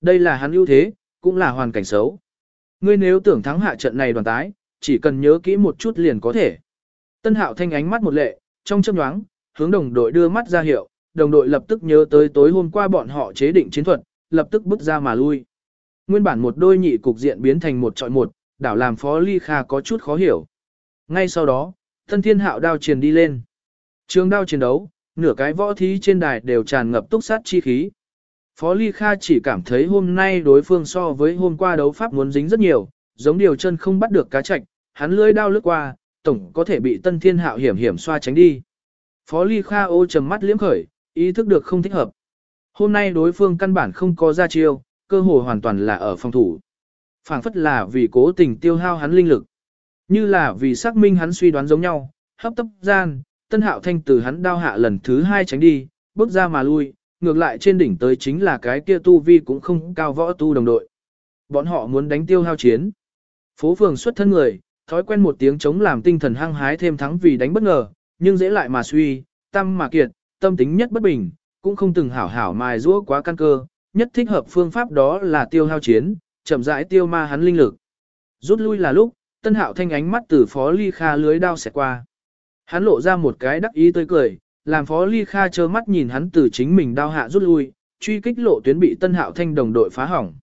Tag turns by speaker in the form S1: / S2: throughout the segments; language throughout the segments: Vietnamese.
S1: Đây là hắn ưu thế, cũng là hoàn cảnh xấu. Ngươi nếu tưởng thắng hạ trận này đoàn tái, chỉ cần nhớ kỹ một chút liền có thể. Tân hạo thanh ánh mắt một lệ, trong chớp nhoáng, hướng đồng đội đưa mắt ra hiệu, đồng đội lập tức nhớ tới tối hôm qua bọn họ chế định chiến thuật, lập tức bước ra mà lui. Nguyên bản một đôi nhị cục diện biến thành một trọi một, đảo làm Phó Ly Kha có chút khó hiểu. Ngay sau đó, thân thiên hạo đao truyền đi lên. Trường đao chiến đấu, nửa cái võ thí trên đài đều tràn ngập túc sát chi khí. Phó Ly Kha chỉ cảm thấy hôm nay đối phương so với hôm qua đấu pháp muốn dính rất nhiều, giống điều chân không bắt được cá chạch, hắn lưỡi đao lướt qua, tổng có thể bị tân thiên hạo hiểm hiểm xoa tránh đi. Phó Ly Kha ô trầm mắt liếm khởi, ý thức được không thích hợp. Hôm nay đối phương căn bản không có ra chiêu, cơ hội hoàn toàn là ở phòng thủ. phảng phất là vì cố tình tiêu hao hắn linh lực. Như là vì xác minh hắn suy đoán giống nhau, hấp tấp gian, tân hạo thanh từ hắn đao hạ lần thứ hai tránh đi, bước ra mà lui, ngược lại trên đỉnh tới chính là cái kia tu vi cũng không cao võ tu đồng đội. Bọn họ muốn đánh tiêu hao chiến. Phố phường xuất thân người, thói quen một tiếng chống làm tinh thần hăng hái thêm thắng vì đánh bất ngờ, nhưng dễ lại mà suy, tâm mà kiệt, tâm tính nhất bất bình, cũng không từng hảo hảo mài rũa quá căn cơ, nhất thích hợp phương pháp đó là tiêu hao chiến, chậm rãi tiêu ma hắn linh lực. Rút lui là lúc, Tân Hạo thanh ánh mắt từ Phó Ly Kha lưới đao xẹt qua. Hắn lộ ra một cái đắc ý tươi cười, làm Phó Ly Kha trơ mắt nhìn hắn từ chính mình đao hạ rút lui, truy kích lộ tuyến bị Tân Hạo thanh đồng đội phá hỏng.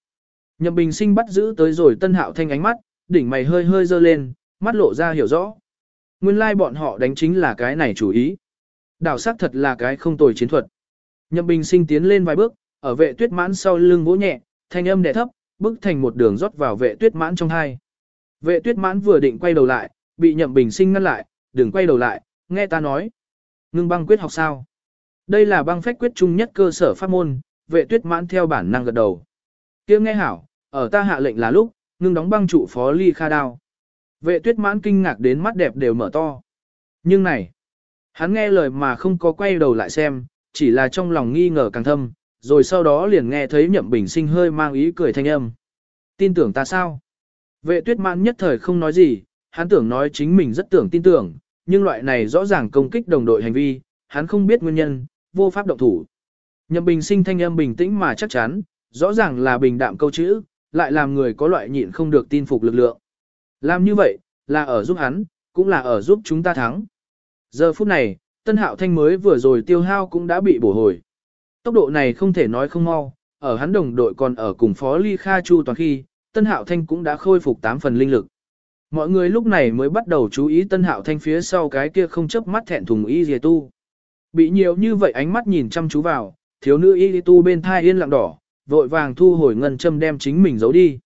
S1: Nhậm Bình Sinh bắt giữ tới rồi Tân Hạo thanh ánh mắt, đỉnh mày hơi hơi dơ lên, mắt lộ ra hiểu rõ. Nguyên lai like bọn họ đánh chính là cái này chủ ý. Đảo sắc thật là cái không tồi chiến thuật. Nhậm Bình Sinh tiến lên vài bước, ở vệ tuyết mãn sau lưng vỗ nhẹ, thanh âm đè thấp, bước thành một đường rót vào vệ tuyết mãn trong hai. Vệ tuyết mãn vừa định quay đầu lại, bị Nhậm Bình Sinh ngăn lại, đừng quay đầu lại, nghe ta nói. Ngưng băng quyết học sao? Đây là băng phách quyết trung nhất cơ sở pháp môn, vệ tuyết mãn theo bản năng gật đầu. Kiếm nghe hảo, ở ta hạ lệnh là lúc, ngưng đóng băng trụ phó ly kha đao. Vệ tuyết mãn kinh ngạc đến mắt đẹp đều mở to. Nhưng này, hắn nghe lời mà không có quay đầu lại xem, chỉ là trong lòng nghi ngờ càng thâm, rồi sau đó liền nghe thấy nhậm bình sinh hơi mang ý cười thanh âm. Tin tưởng ta sao? Vệ tuyết mãn nhất thời không nói gì, hắn tưởng nói chính mình rất tưởng tin tưởng, nhưng loại này rõ ràng công kích đồng đội hành vi, hắn không biết nguyên nhân, vô pháp động thủ. Nhậm bình sinh thanh âm bình tĩnh mà chắc chắn, rõ ràng là bình đạm câu chữ, lại làm người có loại nhịn không được tin phục lực lượng. Làm như vậy, là ở giúp hắn, cũng là ở giúp chúng ta thắng. Giờ phút này, Tân Hạo Thanh mới vừa rồi tiêu hao cũng đã bị bổ hồi. Tốc độ này không thể nói không mau, ở hắn đồng đội còn ở cùng Phó Ly Kha Chu toàn khi, Tân Hạo Thanh cũng đã khôi phục 8 phần linh lực. Mọi người lúc này mới bắt đầu chú ý Tân Hạo Thanh phía sau cái kia không chấp mắt thẹn thùng y dì tu. Bị nhiều như vậy ánh mắt nhìn chăm chú vào, thiếu nữ y tu bên thai yên lặng đỏ, vội vàng thu hồi ngân châm đem chính mình giấu đi.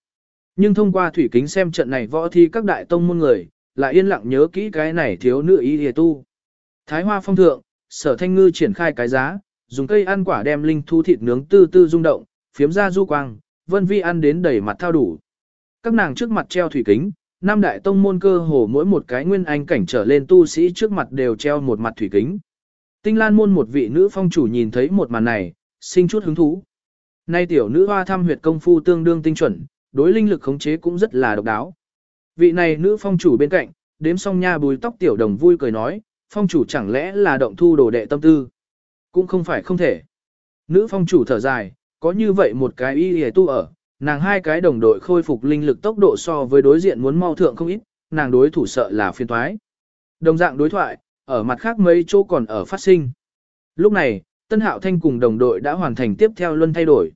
S1: Nhưng thông qua thủy kính xem trận này võ thi các đại tông môn người, lại yên lặng nhớ kỹ cái này thiếu nữ y dì tu. Thái hoa phong thượng, sở thanh ngư triển khai cái giá, dùng cây ăn quả đem linh thu thịt nướng tư tư rung động, phiếm ra du quang, vân vi ăn đến đầy mặt thao đủ. Các nàng trước mặt treo thủy kính, năm đại tông môn cơ hồ mỗi một cái nguyên anh cảnh trở lên tu sĩ trước mặt đều treo một mặt thủy kính. Tinh lan môn một vị nữ phong chủ nhìn thấy một màn này, sinh chút hứng thú. Nay tiểu nữ hoa thăm huyệt công phu tương đương tinh chuẩn, đối linh lực khống chế cũng rất là độc đáo. Vị này nữ phong chủ bên cạnh, đếm xong nha bùi tóc tiểu đồng vui cười nói, phong chủ chẳng lẽ là động thu đồ đệ tâm tư. Cũng không phải không thể. Nữ phong chủ thở dài, có như vậy một cái y hề tu ở, nàng hai cái đồng đội khôi phục linh lực tốc độ so với đối diện muốn mau thượng không ít, nàng đối thủ sợ là phiên thoái. Đồng dạng đối thoại, ở mặt khác mấy chỗ còn ở phát sinh. Lúc này, Tân Hạo Thanh cùng đồng đội đã hoàn thành tiếp theo luân thay đổi.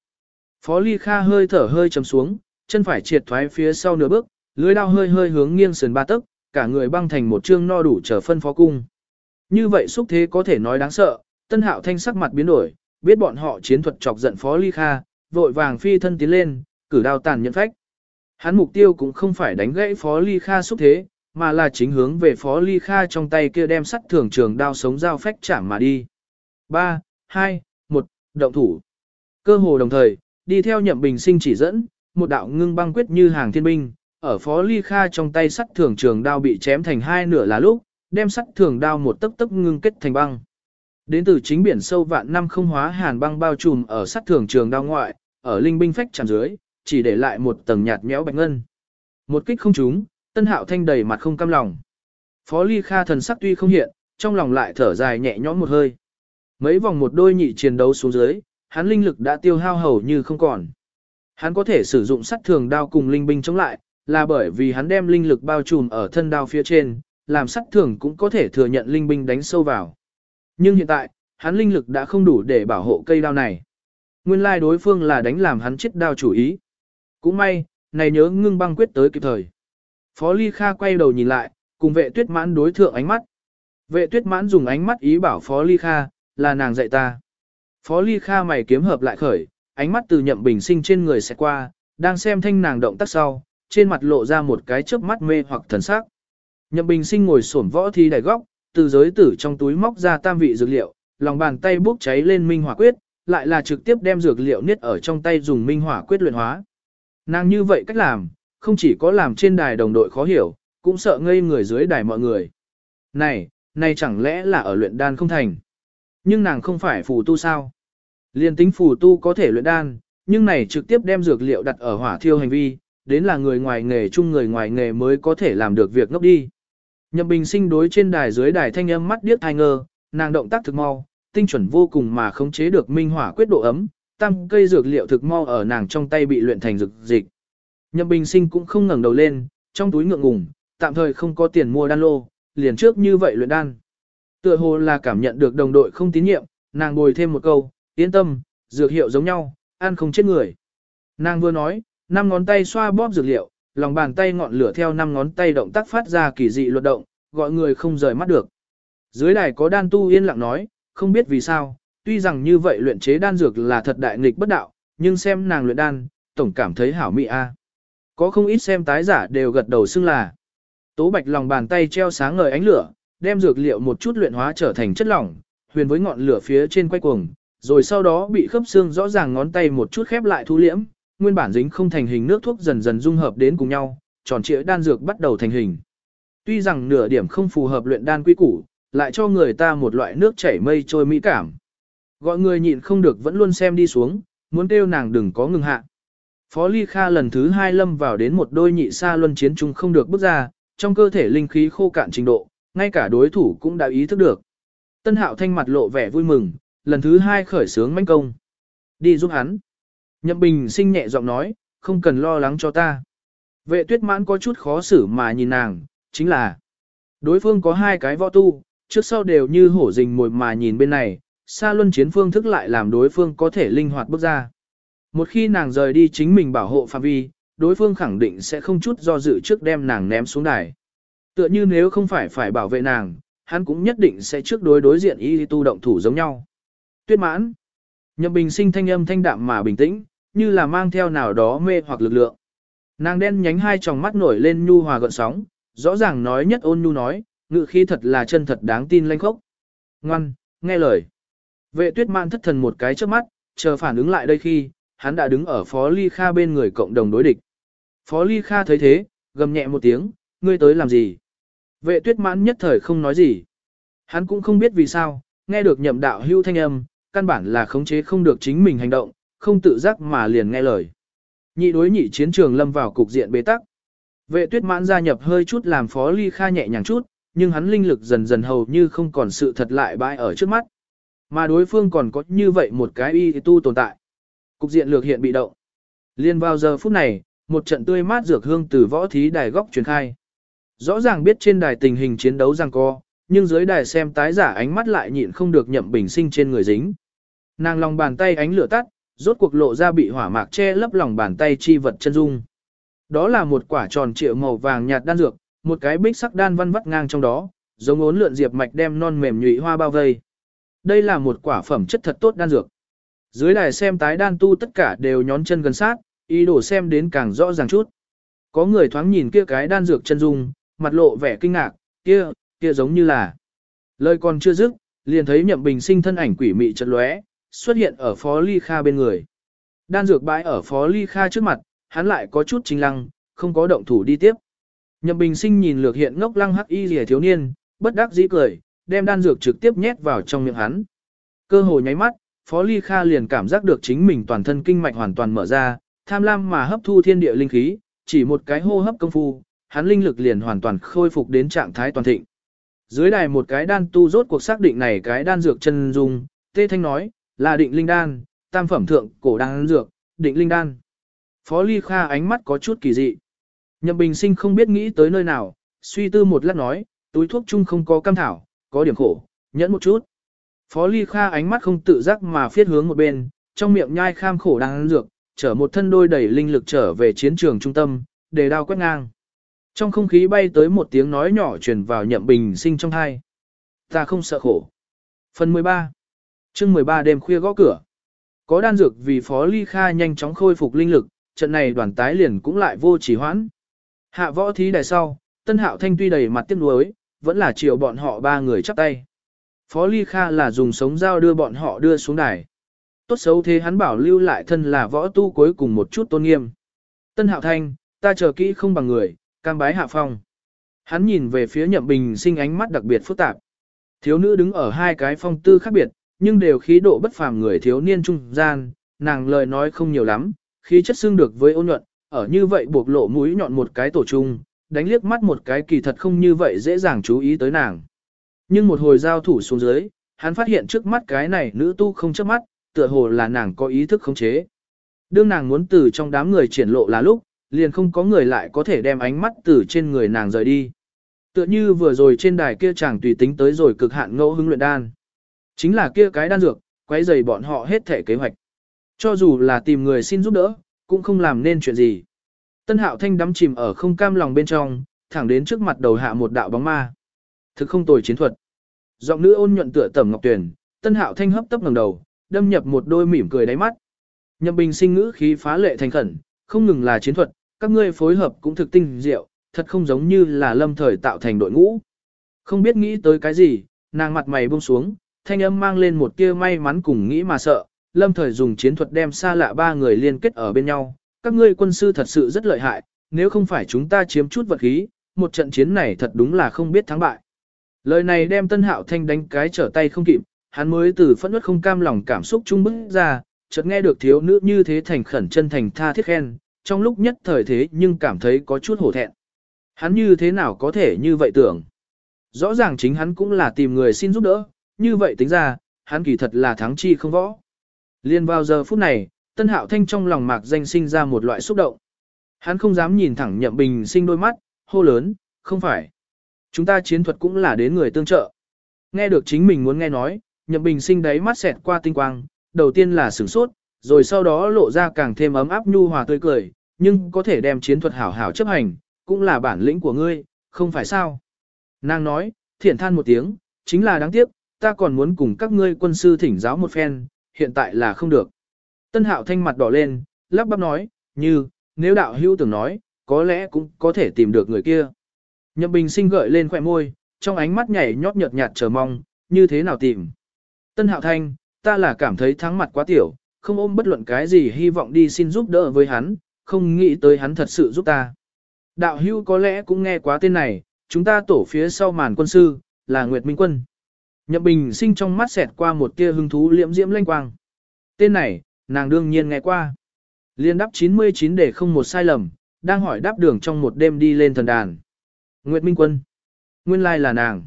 S1: Phó Ly Kha hơi thở hơi chấm xuống, chân phải triệt thoái phía sau nửa bước, lưới đao hơi hơi hướng nghiêng sườn ba tấc, cả người băng thành một chương no đủ trở phân phó cung. Như vậy xúc thế có thể nói đáng sợ, Tân Hạo Thanh sắc mặt biến đổi, biết bọn họ chiến thuật chọc giận Phó Ly Kha, vội vàng phi thân tiến lên, cử đao tàn nhẫn phách. Hắn mục tiêu cũng không phải đánh gãy Phó Ly Kha xúc thế, mà là chính hướng về Phó Ly Kha trong tay kia đem sắt thường trường đao sống dao phách chạm mà đi. 3, 2, 1, động thủ. Cơ hồ đồng thời, đi theo nhậm bình sinh chỉ dẫn, một đạo ngưng băng quyết như hàng thiên binh, ở Phó Ly Kha trong tay sắt thường trường đao bị chém thành hai nửa là lúc, đem sắt thường đao một tấc tấc ngưng kết thành băng. Đến từ chính biển sâu vạn năm không hóa hàn băng bao trùm ở sắt thường trường đao ngoại, ở linh binh phách chạm dưới, chỉ để lại một tầng nhạt méo bạch ngân. Một kích không trúng, Tân Hạo Thanh đầy mặt không cam lòng. Phó Ly Kha thần sắc tuy không hiện, trong lòng lại thở dài nhẹ nhõm một hơi. Mấy vòng một đôi nhị chiến đấu xuống dưới, hắn linh lực đã tiêu hao hầu như không còn. Hắn có thể sử dụng sắt thường đao cùng linh binh chống lại, là bởi vì hắn đem linh lực bao trùm ở thân đao phía trên, làm sắt thường cũng có thể thừa nhận linh binh đánh sâu vào. Nhưng hiện tại, hắn linh lực đã không đủ để bảo hộ cây đao này. Nguyên lai đối phương là đánh làm hắn chết đao chủ ý. Cũng may, này nhớ ngưng băng quyết tới kịp thời. Phó Ly Kha quay đầu nhìn lại, cùng vệ tuyết mãn đối thượng ánh mắt. Vệ tuyết mãn dùng ánh mắt ý bảo Phó Ly Kha, là nàng dạy ta. Phó Ly Kha mày kiếm hợp lại khởi, ánh mắt từ nhậm bình sinh trên người sẽ qua, đang xem thanh nàng động tác sau, trên mặt lộ ra một cái chớp mắt mê hoặc thần sắc. Nhậm bình sinh ngồi sổn võ thi đài góc, từ giới tử trong túi móc ra tam vị dược liệu, lòng bàn tay bốc cháy lên minh hỏa quyết, lại là trực tiếp đem dược liệu niết ở trong tay dùng minh hỏa quyết luyện hóa. Nàng như vậy cách làm, không chỉ có làm trên đài đồng đội khó hiểu, cũng sợ ngây người dưới đài mọi người. Này, này chẳng lẽ là ở luyện đan không thành? Nhưng nàng không phải phù tu sao? Liên tính phù tu có thể luyện đan, nhưng này trực tiếp đem dược liệu đặt ở hỏa thiêu hành vi, đến là người ngoài nghề chung người ngoài nghề mới có thể làm được việc ngốc đi. Nhậm Bình sinh đối trên đài dưới đài thanh âm mắt điếc thai ngơ, nàng động tác thực mau, tinh chuẩn vô cùng mà khống chế được minh hỏa quyết độ ấm, Tam cây dược liệu thực mau ở nàng trong tay bị luyện thành dược dịch. Nhậm Bình sinh cũng không ngẩng đầu lên, trong túi ngượng ngùng, tạm thời không có tiền mua đan lô, liền trước như vậy luyện đan. Tựa hồ là cảm nhận được đồng đội không tín nhiệm, nàng bồi thêm một câu, yên tâm, dược hiệu giống nhau, ăn không chết người. Nàng vừa nói, năm ngón tay xoa bóp dược liệu, lòng bàn tay ngọn lửa theo năm ngón tay động tác phát ra kỳ dị luật động, gọi người không rời mắt được. Dưới đài có đan tu yên lặng nói, không biết vì sao, tuy rằng như vậy luyện chế đan dược là thật đại nghịch bất đạo, nhưng xem nàng luyện đan, tổng cảm thấy hảo mị a. Có không ít xem tái giả đều gật đầu xưng là. Tố bạch lòng bàn tay treo sáng ngời ánh lửa, đem dược liệu một chút luyện hóa trở thành chất lỏng, huyền với ngọn lửa phía trên quay cuồng, rồi sau đó bị khớp xương rõ ràng ngón tay một chút khép lại thu liễm, nguyên bản dính không thành hình nước thuốc dần dần dung hợp đến cùng nhau, tròn trịa đan dược bắt đầu thành hình. Tuy rằng nửa điểm không phù hợp luyện đan quy củ, lại cho người ta một loại nước chảy mây trôi mỹ cảm. Gọi người nhịn không được vẫn luôn xem đi xuống, muốn kêu nàng đừng có ngừng hạ. Phó Ly Kha lần thứ hai lâm vào đến một đôi nhị sa luân chiến chung không được bước ra, trong cơ thể linh khí khô cạn trình độ, ngay cả đối thủ cũng đã ý thức được. Tân hạo thanh mặt lộ vẻ vui mừng, lần thứ hai khởi sướng manh công. Đi giúp hắn. Nhậm bình sinh nhẹ giọng nói, không cần lo lắng cho ta. Vệ tuyết mãn có chút khó xử mà nhìn nàng, chính là đối phương có hai cái võ tu, trước sau đều như hổ rình mồi mà nhìn bên này, xa luân chiến phương thức lại làm đối phương có thể linh hoạt bước ra. Một khi nàng rời đi chính mình bảo hộ phạm vi, đối phương khẳng định sẽ không chút do dự trước đem nàng ném xuống đài. Tựa như nếu không phải phải bảo vệ nàng, hắn cũng nhất định sẽ trước đối đối diện y tu động thủ giống nhau. Tuyết mãn. Nhậm bình sinh thanh âm thanh đạm mà bình tĩnh, như là mang theo nào đó mê hoặc lực lượng. Nàng đen nhánh hai tròng mắt nổi lên nhu hòa gợn sóng, rõ ràng nói nhất ôn nhu nói, ngự khí thật là chân thật đáng tin lanh khốc. Ngoan, nghe lời. Vệ tuyết mãn thất thần một cái trước mắt, chờ phản ứng lại đây khi, hắn đã đứng ở Phó Ly Kha bên người cộng đồng đối địch. Phó Ly Kha thấy thế, gầm nhẹ một tiếng, ngươi tới làm gì? Vệ tuyết mãn nhất thời không nói gì. Hắn cũng không biết vì sao, nghe được nhậm đạo hưu thanh âm, căn bản là khống chế không được chính mình hành động, không tự giác mà liền nghe lời. Nhị đối nhị chiến trường lâm vào cục diện bế tắc. Vệ tuyết mãn gia nhập hơi chút làm phó ly kha nhẹ nhàng chút, nhưng hắn linh lực dần dần hầu như không còn sự thật lại bãi ở trước mắt. Mà đối phương còn có như vậy một cái y tu tồn tại. Cục diện lược hiện bị động. Liên vào giờ phút này, một trận tươi mát dược hương từ võ thí đài góc truyền khai. Rõ ràng biết trên đài tình hình chiến đấu giằng co, nhưng dưới đài xem tái giả ánh mắt lại nhịn không được nhậm bình sinh trên người dính. Nàng lòng bàn tay ánh lửa tắt, rốt cuộc lộ ra bị hỏa mạc che lấp lòng bàn tay chi vật chân dung. Đó là một quả tròn triệu màu vàng nhạt đan dược, một cái bích sắc đan văn vắt ngang trong đó, giống ốn lượn diệp mạch đem non mềm nhụy hoa bao vây. Đây là một quả phẩm chất thật tốt đan dược. Dưới đài xem tái đan tu tất cả đều nhón chân gần sát, ý đồ xem đến càng rõ ràng chút. Có người thoáng nhìn kia cái đan dược chân dung, mặt lộ vẻ kinh ngạc, kia, kia giống như là. Lời còn chưa dứt, liền thấy nhậm bình sinh thân ảnh quỷ mị chật lóe, xuất hiện ở Phó Ly Kha bên người. Đan dược bãi ở Phó Ly Kha trước mặt, hắn lại có chút chính lăng, không có động thủ đi tiếp. Nhậm Bình Sinh nhìn lược hiện ngốc lăng hắc y rìa thiếu niên, bất đắc dĩ cười, đem đan dược trực tiếp nhét vào trong miệng hắn. Cơ hồ nháy mắt, Phó Ly Kha liền cảm giác được chính mình toàn thân kinh mạch hoàn toàn mở ra, tham lam mà hấp thu thiên địa linh khí, chỉ một cái hô hấp công phu, hắn linh lực liền hoàn toàn khôi phục đến trạng thái toàn thịnh. Dưới đài một cái đan tu rốt cuộc xác định này cái đan dược chân dung, Tê Thanh nói, là định linh đan, tam phẩm thượng cổ đan dược, định linh đan. Phó Ly Kha ánh mắt có chút kỳ dị. Nhậm Bình Sinh không biết nghĩ tới nơi nào, suy tư một lát nói, túi thuốc chung không có cam thảo, có điểm khổ, nhẫn một chút. Phó Ly Kha ánh mắt không tự giác mà phiết hướng một bên, trong miệng nhai kham khổ đang ăn dược, chở một thân đôi đẩy linh lực trở về chiến trường trung tâm, để đao quét ngang. Trong không khí bay tới một tiếng nói nhỏ truyền vào nhậm bình sinh trong hai. Ta không sợ khổ. Phần 13 chương 13 đêm khuya gõ cửa. Có đan dược vì Phó Ly Kha nhanh chóng khôi phục linh lực, trận này đoàn tái liền cũng lại vô chỉ hoãn. Hạ võ thí đài sau, Tân Hạo Thanh tuy đầy mặt tiếc nuối, vẫn là chiều bọn họ ba người chắp tay. Phó Ly Kha là dùng sống dao đưa bọn họ đưa xuống đài. Tốt xấu thế hắn bảo lưu lại thân là võ tu cuối cùng một chút tôn nghiêm. Tân Hạo Thanh, ta chờ kỹ không bằng người, cam bái hạ phong. Hắn nhìn về phía nhậm bình sinh ánh mắt đặc biệt phức tạp. Thiếu nữ đứng ở hai cái phong tư khác biệt, nhưng đều khí độ bất phàm người thiếu niên trung gian, nàng lời nói không nhiều lắm, khí chất xương được với ôn nhuận, ở như vậy buộc lộ mũi nhọn một cái tổ trung, đánh liếc mắt một cái kỳ thật không như vậy dễ dàng chú ý tới nàng. Nhưng một hồi giao thủ xuống dưới, hắn phát hiện trước mắt cái này nữ tu không chớp mắt, tựa hồ là nàng có ý thức khống chế. Đương nàng muốn từ trong đám người triển lộ là lúc, liền không có người lại có thể đem ánh mắt từ trên người nàng rời đi. Tựa như vừa rồi trên đài kia chàng tùy tính tới rồi cực hạn ngẫu hứng luyện đan. Chính là kia cái đan dược, quấy rầy bọn họ hết thể kế hoạch. Cho dù là tìm người xin giúp đỡ, cũng không làm nên chuyện gì. Tân hạo thanh đắm chìm ở không cam lòng bên trong, thẳng đến trước mặt đầu hạ một đạo bóng ma. Thực không tồi chiến thuật. Giọng nữ ôn nhuận tựa tẩm ngọc tuyển, tân hạo thanh hấp tấp ngẩng đầu, đâm nhập một đôi mỉm cười đáy mắt. Nhậm bình sinh ngữ khí phá lệ thành khẩn, không ngừng là chiến thuật, các ngươi phối hợp cũng thực tinh diệu, thật không giống như là lâm thời tạo thành đội ngũ. Không biết nghĩ tới cái gì, nàng mặt mày buông xuống, thanh âm mang lên một tia may mắn cùng nghĩ mà sợ, lâm thời dùng chiến thuật đem xa lạ ba người liên kết ở bên nhau. Các ngươi quân sư thật sự rất lợi hại, nếu không phải chúng ta chiếm chút vật khí, một trận chiến này thật đúng là không biết thắng bại. Lời này đem Tân Hạo Thanh đánh cái trở tay không kịp, hắn mới từ phẫn nứt không cam lòng cảm xúc trung bức ra, chợt nghe được thiếu nữ như thế thành khẩn chân thành tha thiết khen, trong lúc nhất thời thế nhưng cảm thấy có chút hổ thẹn. Hắn như thế nào có thể như vậy tưởng? Rõ ràng chính hắn cũng là tìm người xin giúp đỡ, như vậy tính ra, hắn kỳ thật là thắng chi không võ. Liên vào giờ phút này, Tân Hạo Thanh trong lòng mạc danh sinh ra một loại xúc động. Hắn không dám nhìn thẳng Nhậm Bình sinh đôi mắt, hô lớn, không phải. Chúng ta chiến thuật cũng là đến người tương trợ. Nghe được chính mình muốn nghe nói, Nhậm Bình sinh đáy mắt xẹt qua tinh quang, đầu tiên là sửng sốt, rồi sau đó lộ ra càng thêm ấm áp nhu hòa tươi cười, nhưng có thể đem chiến thuật hảo hảo chấp hành, cũng là bản lĩnh của ngươi, không phải sao. Nàng nói, thiện than một tiếng, chính là đáng tiếc, ta còn muốn cùng các ngươi quân sư thỉnh giáo một phen, hiện tại là không được. Tân hạo thanh mặt đỏ lên, lắp bắp nói, như, nếu đạo hữu tưởng nói, có lẽ cũng có thể tìm được người kia. Nhậm bình sinh gợi lên khỏe môi, trong ánh mắt nhảy nhót nhợt nhạt chờ mong, như thế nào tìm. Tân hạo thanh, ta là cảm thấy thắng mặt quá tiểu, không ôm bất luận cái gì hy vọng đi xin giúp đỡ với hắn, không nghĩ tới hắn thật sự giúp ta. Đạo hưu có lẽ cũng nghe quá tên này, chúng ta tổ phía sau màn quân sư, là Nguyệt Minh Quân. Nhậm Bình sinh trong mắt xẹt qua một tia hứng thú liễm diễm lanh quang. Tên này, nàng đương nhiên nghe qua. Liên đáp 99 để không một sai lầm, đang hỏi đáp đường trong một đêm đi lên thần đàn. Nguyệt Minh Quân. Nguyên lai là nàng.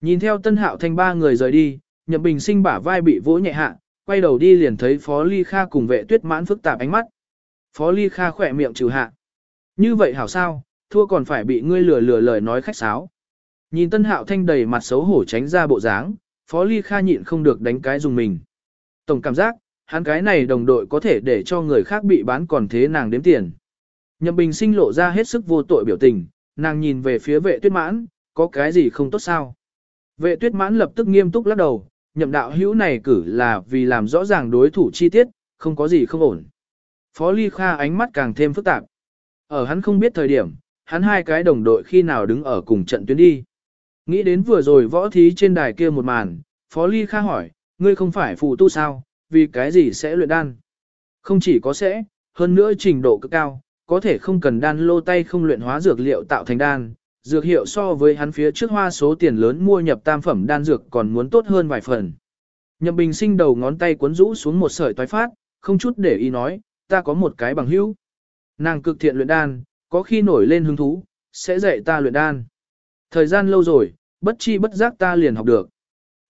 S1: Nhìn theo tân hạo thanh ba người rời đi, Nhậm Bình sinh bả vai bị vỗ nhẹ hạ, quay đầu đi liền thấy Phó Ly Kha cùng vệ tuyết mãn phức tạp ánh mắt. Phó Ly Kha khỏe miệng trừ hạ. Như vậy hảo sao, thua còn phải bị ngươi lừa lừa lời nói khách sáo. Nhìn Tân Hạo Thanh đầy mặt xấu hổ tránh ra bộ dáng, Phó Ly Kha nhịn không được đánh cái dùng mình. Tổng cảm giác, hắn cái này đồng đội có thể để cho người khác bị bán còn thế nàng đếm tiền. Nhậm Bình sinh lộ ra hết sức vô tội biểu tình, nàng nhìn về phía vệ tuyết mãn, có cái gì không tốt sao. Vệ tuyết mãn lập tức nghiêm túc lắc đầu, nhậm đạo hữu này cử là vì làm rõ ràng đối thủ chi tiết, không có gì không ổn. Phó Ly Kha ánh mắt càng thêm phức tạp. Ở hắn không biết thời điểm, hắn hai cái đồng đội khi nào đứng ở cùng trận tuyến đi. Nghĩ đến vừa rồi võ thí trên đài kia một màn, Phó Ly Kha hỏi, ngươi không phải phù tu sao, vì cái gì sẽ luyện đan? Không chỉ có sẽ, hơn nữa trình độ cực cao, có thể không cần đan lô tay không luyện hóa dược liệu tạo thành đan, dược hiệu so với hắn phía trước hoa số tiền lớn mua nhập tam phẩm đan dược còn muốn tốt hơn vài phần. Nhậm Bình sinh đầu ngón tay cuốn rũ xuống một sợi toái phát, không chút để ý nói, ta có một cái bằng hữu. Nàng cực thiện luyện đan, có khi nổi lên hứng thú, sẽ dạy ta luyện đan. Thời gian lâu rồi, bất chi bất giác ta liền học được.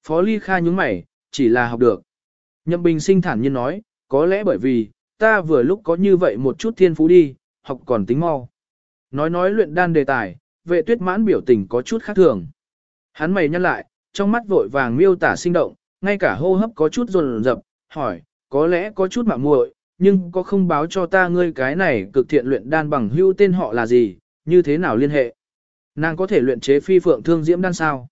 S1: Phó Ly Kha nhúng mày, chỉ là học được. Nhậm Bình sinh thản nhiên nói, có lẽ bởi vì, ta vừa lúc có như vậy một chút thiên phú đi, học còn tính mau. Nói nói luyện đan đề tài, vệ tuyết mãn biểu tình có chút khác thường. Hắn mày nhăn lại, trong mắt vội vàng miêu tả sinh động, ngay cả hô hấp có chút rồn rập, hỏi, có lẽ có chút mạo muội, nhưng có không báo cho ta ngươi cái này cực thiện luyện đan bằng hưu tên họ là gì, như thế nào liên hệ. Nàng có thể luyện chế phi phượng thương diễm đan sao?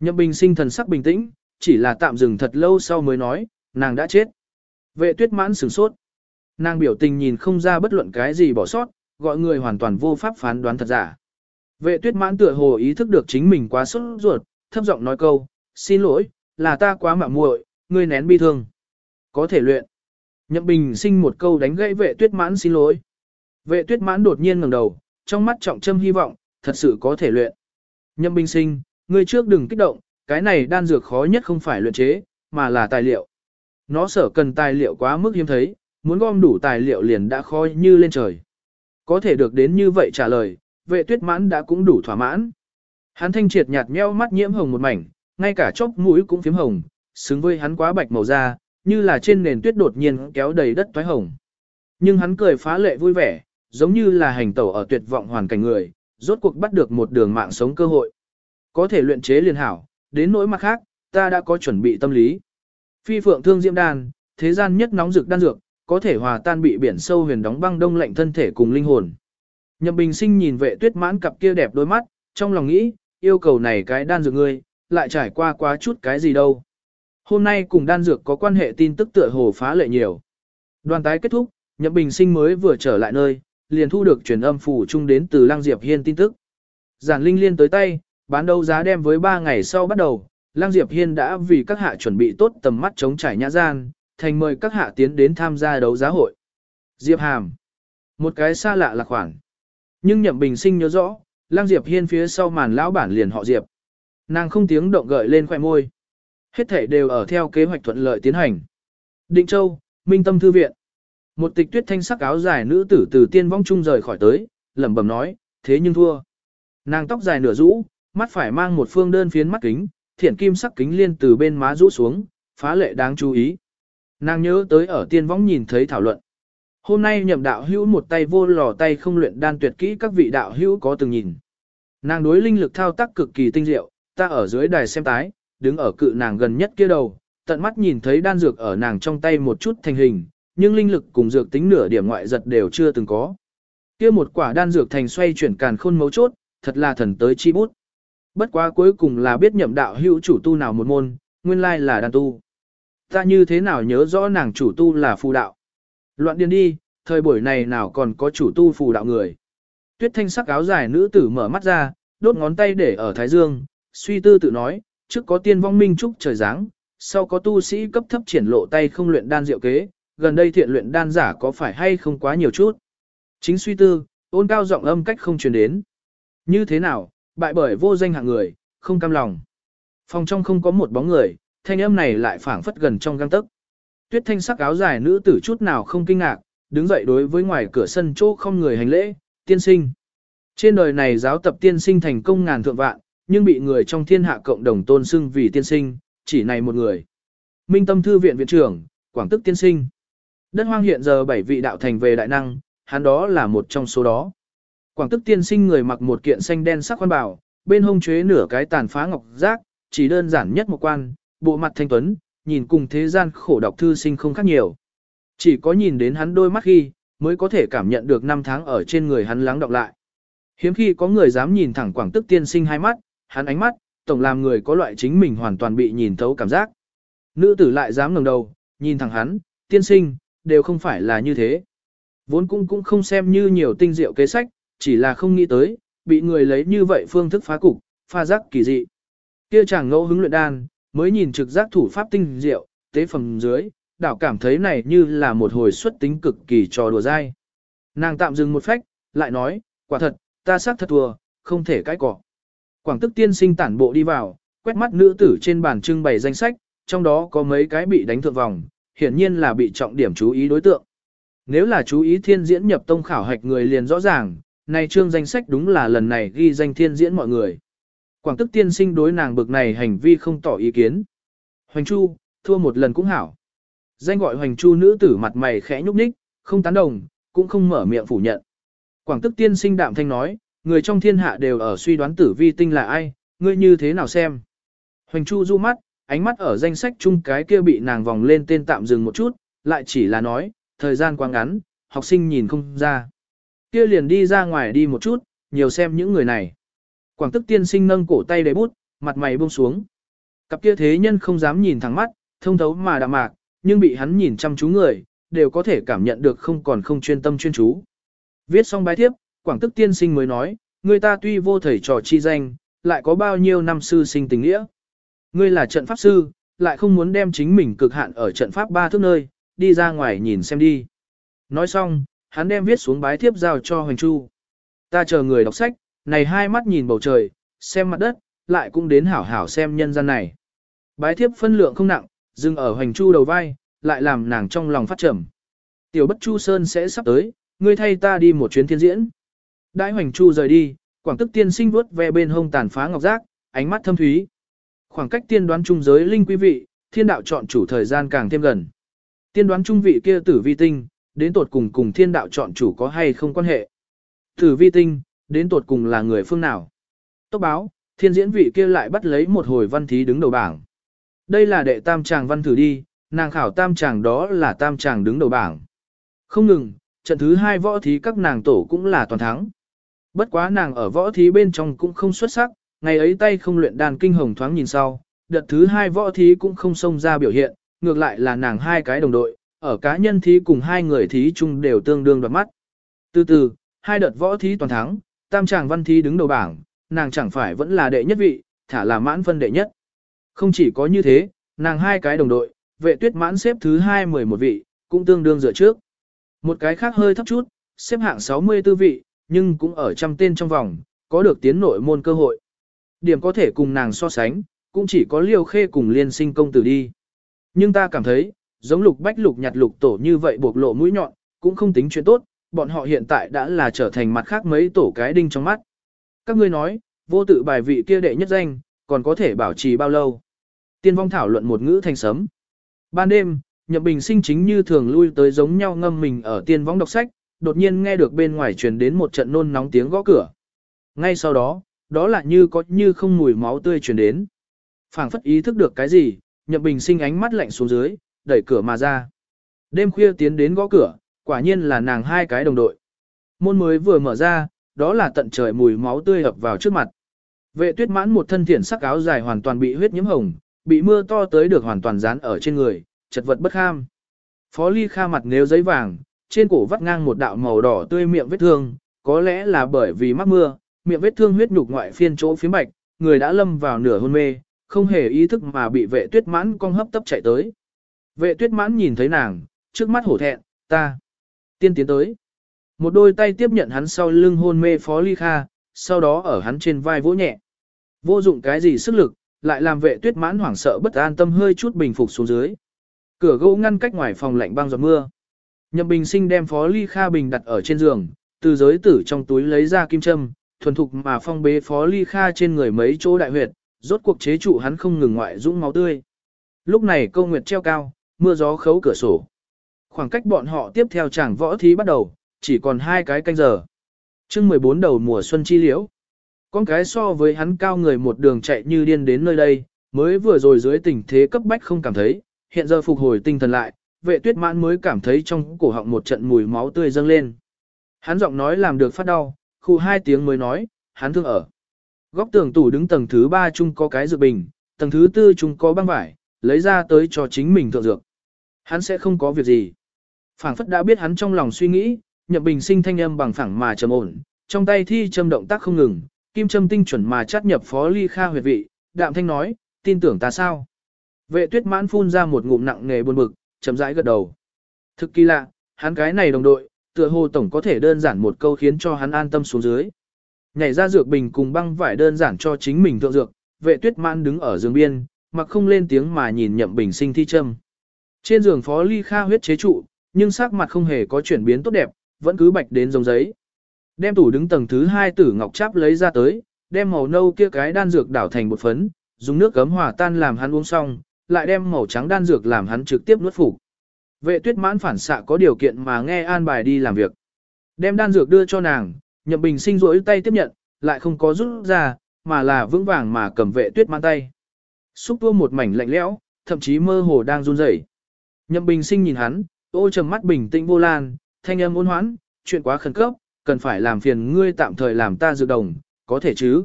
S1: Nhậm bình sinh thần sắc bình tĩnh, chỉ là tạm dừng thật lâu sau mới nói, nàng đã chết. Vệ tuyết mãn sửng sốt. Nàng biểu tình nhìn không ra bất luận cái gì bỏ sót, gọi người hoàn toàn vô pháp phán đoán thật giả. Vệ tuyết mãn tựa hồ ý thức được chính mình quá sốt ruột, thấp giọng nói câu, xin lỗi, là ta quá mạo muội, ngươi nén bi thương. Có thể luyện. Nhậm bình sinh một câu đánh gãy vệ tuyết mãn xin lỗi. Vệ tuyết mãn đột nhiên ngẩng đầu, trong mắt trọng châm hy vọng, thật sự có thể luyện. Nhậm bình sinh, ngươi trước đừng kích động, cái này đan dược khó nhất không phải luyện chế, mà là tài liệu. Nó sở cần tài liệu quá mức hiếm thấy, muốn gom đủ tài liệu liền đã khó như lên trời. Có thể được đến như vậy trả lời, vệ tuyết mãn đã cũng đủ thỏa mãn. Hắn thanh triệt nhạt nheo mắt nhiễm hồng một mảnh, ngay cả chốc mũi cũng phím hồng, xứng với hắn quá bạch màu da, như là trên nền tuyết đột nhiên kéo đầy đất thoái hồng. Nhưng hắn cười phá lệ vui vẻ, giống như là hành tẩu ở tuyệt vọng hoàn cảnh người, rốt cuộc bắt được một đường mạng sống cơ hội. Có thể luyện chế liền hảo, đến nỗi mặt khác, ta đã có chuẩn bị tâm lý. Phi phượng thương diễm đan, thế gian nhất nóng rực đan dược, có thể hòa tan bị biển sâu huyền đóng băng đông lạnh thân thể cùng linh hồn. Nhậm Bình Sinh nhìn vệ tuyết mãn cặp kia đẹp đôi mắt, trong lòng nghĩ, yêu cầu này cái đan dược ngươi, lại trải qua quá chút cái gì đâu. Hôm nay cùng đan dược có quan hệ tin tức tựa hồ phá lệ nhiều. Đoàn tái kết thúc, Nhậm Bình Sinh mới vừa trở lại nơi, liền thu được truyền âm phủ chung đến từ Lăng Diệp Hiên tin tức. Giản Linh liên tới tay, bán đấu giá đem với 3 ngày sau bắt đầu, Lăng Diệp Hiên đã vì các hạ chuẩn bị tốt tầm mắt chống trải nhã gian, thành mời các hạ tiến đến tham gia đấu giá hội. Diệp Hàm. Một cái xa lạ là khoảng. Nhưng Nhậm Bình Sinh nhớ rõ, Lăng Diệp Hiên phía sau màn lão bản liền họ Diệp. Nàng không tiếng động gợi lên khoẻ môi. Hết thể đều ở theo kế hoạch thuận lợi tiến hành. Định Châu, Minh Tâm Thư Viện. Một tịch tuyết thanh sắc áo dài nữ tử từ tiên vong trung rời khỏi tới, lẩm bẩm nói, thế nhưng thua. Nàng tóc dài nửa rũ, mắt phải mang một phương đơn phiến mắt kính, thiển kim sắc kính liên từ bên má rũ xuống, phá lệ đáng chú ý. Nàng nhớ tới ở tiên võng nhìn thấy thảo luận. Hôm nay nhậm đạo hữu một tay vô lò tay không luyện đan tuyệt kỹ các vị đạo hữu có từng nhìn. Nàng đối linh lực thao tác cực kỳ tinh diệu, ta ở dưới đài xem tái, đứng ở cự nàng gần nhất kia đầu, tận mắt nhìn thấy đan dược ở nàng trong tay một chút thành hình, nhưng linh lực cùng dược tính nửa điểm ngoại giật đều chưa từng có. Kia một quả đan dược thành xoay chuyển càn khôn mấu chốt, thật là thần tới chi bút. Bất quá cuối cùng là biết nhậm đạo hữu chủ tu nào một môn, nguyên lai là đan tu. Ta như thế nào nhớ rõ nàng chủ tu là phù đạo. Loạn điên đi, thời buổi này nào còn có chủ tu phù đạo người. Tuyết thanh sắc áo dài nữ tử mở mắt ra, đốt ngón tay để ở thái dương, suy tư tự nói, trước có tiên vong minh trúc trời giáng, sau có tu sĩ cấp thấp triển lộ tay không luyện đan diệu kế, gần đây thiện luyện đan giả có phải hay không quá nhiều chút. Chính suy tư, ôn cao giọng âm cách không truyền đến. Như thế nào, bại bởi vô danh hạng người, không cam lòng. Phòng trong không có một bóng người, thanh âm này lại phảng phất gần trong găng tấc. Tuyết thanh sắc áo dài nữ tử chút nào không kinh ngạc, đứng dậy đối với ngoài cửa sân chỗ không người hành lễ, tiên sinh. Trên đời này giáo tập tiên sinh thành công ngàn thượng vạn, nhưng bị người trong thiên hạ cộng đồng tôn xưng vì tiên sinh, chỉ này một người. Minh tâm thư viện viện trưởng, Quảng tức tiên sinh. Đất hoang hiện giờ bảy vị đạo thành về đại năng, hắn đó là một trong số đó. Quảng tức tiên sinh người mặc một kiện xanh đen sắc quan bảo, bên hông chế nửa cái tàn phá ngọc giác, chỉ đơn giản nhất một quan, bộ mặt thanh tuấn, nhìn cùng thế gian khổ đọc thư sinh không khác nhiều. Chỉ có nhìn đến hắn đôi mắt khi, mới có thể cảm nhận được năm tháng ở trên người hắn lắng đọng lại. Hiếm khi có người dám nhìn thẳng quảng tức tiên sinh hai mắt, hắn ánh mắt, tổng làm người có loại chính mình hoàn toàn bị nhìn thấu cảm giác. Nữ tử lại dám ngẩng đầu, nhìn thẳng hắn, tiên sinh, đều không phải là như thế. Vốn cũng cũng không xem như nhiều tinh diệu kế sách, chỉ là không nghĩ tới, bị người lấy như vậy phương thức phá cục, pha giác kỳ dị. Kia chàng ngẫu hứng luyện đan, mới nhìn trực giác thủ pháp tinh diệu, tế phẩm dưới, đảo cảm thấy này như là một hồi xuất tính cực kỳ trò đùa dai. Nàng tạm dừng một phách, lại nói, quả thật, ta xác thật thua, không thể cãi cọ. Quảng tức tiên sinh tản bộ đi vào, quét mắt nữ tử trên bàn trưng bày danh sách, trong đó có mấy cái bị đánh thượng vòng, hiển nhiên là bị trọng điểm chú ý đối tượng. Nếu là chú ý thiên diễn nhập tông khảo hạch người liền rõ ràng, này trương danh sách đúng là lần này ghi danh thiên diễn mọi người. Quảng tức tiên sinh đối nàng bực này hành vi không tỏ ý kiến. Hoành Chu, thua một lần cũng hảo. Danh gọi Hoành Chu nữ tử mặt mày khẽ nhúc nhích, không tán đồng, cũng không mở miệng phủ nhận. Quảng tức tiên sinh đạm thanh nói, người trong thiên hạ đều ở suy đoán tử vi tinh là ai, ngươi như thế nào xem. Hoành Chu du mắt, ánh mắt ở danh sách chung cái kia bị nàng vòng lên tên tạm dừng một chút, lại chỉ là nói, thời gian quá ngắn, học sinh nhìn không ra. Kia liền đi ra ngoài đi một chút, nhiều xem những người này. Quảng tức tiên sinh nâng cổ tay lấy bút, mặt mày buông xuống. Cặp kia thế nhân không dám nhìn thẳng mắt, thông thấu mà đạm mạc, nhưng bị hắn nhìn chăm chú người, đều có thể cảm nhận được không còn không chuyên tâm chuyên chú. Viết xong bài thiếp, Quảng tức tiên sinh mới nói, người ta tuy vô thầy trò chi danh, lại có bao nhiêu năm sư sinh tình nghĩa. Ngươi là trận pháp sư, lại không muốn đem chính mình cực hạn ở trận pháp ba thước nơi, đi ra ngoài nhìn xem đi. Nói xong, hắn đem viết xuống bái thiếp giao cho Hoành Chu. Ta chờ người đọc sách, này hai mắt nhìn bầu trời, xem mặt đất, lại cũng đến hảo hảo xem nhân gian này. Bái thiếp phân lượng không nặng, dừng ở Hoành Chu đầu vai, lại làm nàng trong lòng phát trầm. Tiểu bất Chu Sơn sẽ sắp tới, ngươi thay ta đi một chuyến thiên diễn. Đại Hoành Chu rời đi, quảng tức tiên sinh vuốt ve bên hông tàn phá ngọc giác, ánh mắt thâm thúy. Khoảng cách tiên đoán trung giới linh quý vị, thiên đạo chọn chủ thời gian càng thêm gần. Tiên đoán trung vị kia tử vi tinh, đến tột cùng cùng thiên đạo chọn chủ có hay không quan hệ. Tử vi tinh, đến tột cùng là người phương nào. Tốc báo, thiên diễn vị kia lại bắt lấy một hồi văn thí đứng đầu bảng. Đây là đệ tam tràng văn thử đi, nàng khảo tam tràng đó là tam tràng đứng đầu bảng. Không ngừng, trận thứ hai võ thí các nàng tổ cũng là toàn thắng. Bất quá nàng ở võ thí bên trong cũng không xuất sắc, ngày ấy tay không luyện đàn kinh hồng thoáng nhìn sau, đợt thứ hai võ thí cũng không xông ra biểu hiện, ngược lại là nàng hai cái đồng đội, ở cá nhân thí cùng hai người thí chung đều tương đương đoạt mắt. Từ từ, hai đợt võ thí toàn thắng, tam tràng văn thí đứng đầu bảng, nàng chẳng phải vẫn là đệ nhất vị, thả là mãn phân đệ nhất. Không chỉ có như thế, nàng hai cái đồng đội, vệ tuyết mãn xếp thứ hai mười một vị, cũng tương đương dựa trước. Một cái khác hơi thấp chút, xếp hạng 64 vị, nhưng cũng ở trăm tên trong vòng, có được tiến nội môn cơ hội. Điểm có thể cùng nàng so sánh, cũng chỉ có liêu khê cùng liên sinh công tử đi. Nhưng ta cảm thấy, giống lục bách lục nhặt lục tổ như vậy bộc lộ mũi nhọn, cũng không tính chuyện tốt, bọn họ hiện tại đã là trở thành mặt khác mấy tổ cái đinh trong mắt. Các ngươi nói, vô tự bài vị kia đệ nhất danh, còn có thể bảo trì bao lâu? Tiên vong thảo luận một ngữ thành sấm. Ban đêm, Nhậm Bình sinh chính như thường lui tới giống nhau ngâm mình ở tiên vong đọc sách, đột nhiên nghe được bên ngoài truyền đến một trận nôn nóng tiếng gõ cửa. Ngay sau đó, đó là như có như không mùi máu tươi truyền đến. phảng phất ý thức được cái gì, Nhậm Bình sinh ánh mắt lạnh xuống dưới, đẩy cửa mà ra. Đêm khuya tiến đến gõ cửa, quả nhiên là nàng hai cái đồng đội. Môn mới vừa mở ra, đó là tận trời mùi máu tươi ập vào trước mặt. Vệ tuyết mãn một thân thiển sắc áo dài hoàn toàn bị huyết nhiễm hồng, bị mưa to tới được hoàn toàn dán ở trên người, chật vật bất kham. Phó ly kha mặt nếu giấy vàng, trên cổ vắt ngang một đạo màu đỏ tươi miệng vết thương, có lẽ là bởi vì mắc mưa, miệng vết thương huyết nhục ngoại phiên chỗ phía bạch, người đã lâm vào nửa hôn mê, không hề ý thức mà bị vệ tuyết mãn cong hấp tấp chạy tới. Vệ tuyết mãn nhìn thấy nàng, trước mắt hổ thẹn, ta. Tiên tiến tới. Một đôi tay tiếp nhận hắn sau lưng hôn mê phó ly kha, sau đó ở hắn trên vai vỗ nhẹ. Vô dụng cái gì sức lực, lại làm vệ tuyết mãn hoảng sợ bất an tâm hơi chút bình phục xuống dưới. Cửa gỗ ngăn cách ngoài phòng lạnh băng giọt mưa. Nhậm Bình Sinh đem Phó Ly Kha bình đặt ở trên giường, từ giới tử trong túi lấy ra kim châm, thuần thục mà phong bế Phó Ly Kha trên người mấy chỗ đại huyệt, rốt cuộc chế trụ hắn không ngừng ngoại dũng máu tươi. Lúc này câu nguyệt treo cao, mưa gió khấu cửa sổ. Khoảng cách bọn họ tiếp theo chẳng võ thí bắt đầu, chỉ còn hai cái canh giờ. chương 14 đầu mùa xuân chi liễu. Con cái so với hắn cao người một đường chạy như điên đến nơi đây, mới vừa rồi dưới tình thế cấp bách không cảm thấy, hiện giờ phục hồi tinh thần lại, vệ tuyết mãn mới cảm thấy trong cổ họng một trận mùi máu tươi dâng lên. Hắn giọng nói làm được phát đau, khu hai tiếng mới nói, hắn thương ở. Góc tường tủ đứng tầng thứ ba chung có cái dược bình, tầng thứ tư chung có băng vải, lấy ra tới cho chính mình thượng dược. Hắn sẽ không có việc gì. phảng phất đã biết hắn trong lòng suy nghĩ, nhậm bình sinh thanh âm bằng phẳng mà trầm ổn, trong tay thi châm động tác không ngừng, kim châm tinh chuẩn mà chắt nhập phó ly kha huyệt vị, đạm thanh nói, tin tưởng ta sao. Vệ tuyết mãn phun ra một ngụm nặng nghề buồn bực, chậm rãi gật đầu. Thực kỳ lạ, hắn cái này đồng đội, tựa hồ tổng có thể đơn giản một câu khiến cho hắn an tâm xuống dưới. Nhảy ra dược bình cùng băng vải đơn giản cho chính mình thượng dược, vệ tuyết mãn đứng ở giường biên, mặc không lên tiếng mà nhìn nhậm bình sinh thi châm. Trên giường phó ly kha huyết chế trụ, nhưng sắc mặt không hề có chuyển biến tốt đẹp, vẫn cứ bạch đến giống giấy. Đem tủ đứng tầng thứ hai tử ngọc cháp lấy ra tới, đem màu nâu kia cái đan dược đảo thành bột phấn, dùng nước cấm hòa tan làm hắn uống xong, lại đem màu trắng đan dược làm hắn trực tiếp nuốt phục. Vệ tuyết mãn phản xạ có điều kiện mà nghe an bài đi làm việc. Đem đan dược đưa cho nàng, nhậm bình sinh rỗi tay tiếp nhận, lại không có rút ra, mà là vững vàng mà cầm vệ tuyết mãn tay. Xúc tua một mảnh lạnh lẽo, thậm chí mơ hồ đang run rẩy. Nhậm bình sinh nhìn hắn, ô trầm mắt bình tĩnh vô lan, thanh âm ôn hoãn, chuyện quá khẩn cấp, cần phải làm phiền ngươi tạm thời làm ta dự đồng, có thể chứ.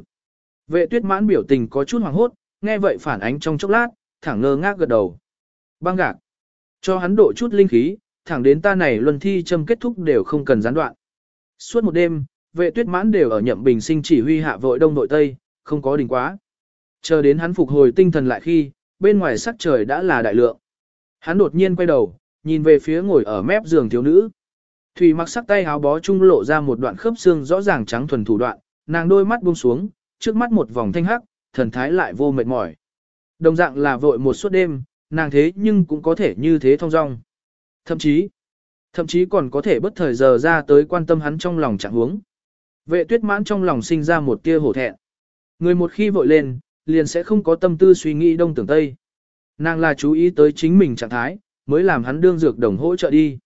S1: Vệ tuyết mãn biểu tình có chút hoảng hốt, nghe vậy phản ánh trong chốc lát, thẳng ngơ ngác gật đầu. Băng gạc. Cho hắn độ chút linh khí, thẳng đến ta này luân thi châm kết thúc đều không cần gián đoạn. Suốt một đêm, vệ tuyết mãn đều ở nhậm bình sinh chỉ huy hạ vội đông nội tây, không có đình quá. Chờ đến hắn phục hồi tinh thần lại khi, bên ngoài sắc trời đã là đại lượng. Hắn đột nhiên quay đầu, nhìn về phía ngồi ở mép giường thiếu nữ. Thủy mặc sắc tay áo bó trung lộ ra một đoạn khớp xương rõ ràng trắng thuần thủ đoạn, nàng đôi mắt buông xuống, trước mắt một vòng thanh hắc, thần thái lại vô mệt mỏi. Đồng dạng là vội một suốt đêm, nàng thế nhưng cũng có thể như thế thong dong. Thậm chí, thậm chí còn có thể bất thời giờ ra tới quan tâm hắn trong lòng trạng huống. Vệ tuyết mãn trong lòng sinh ra một tia hổ thẹn. Người một khi vội lên, liền sẽ không có tâm tư suy nghĩ đông tưởng tây. Nàng là chú ý tới chính mình trạng thái, mới làm hắn đương dược đồng hỗ trợ đi.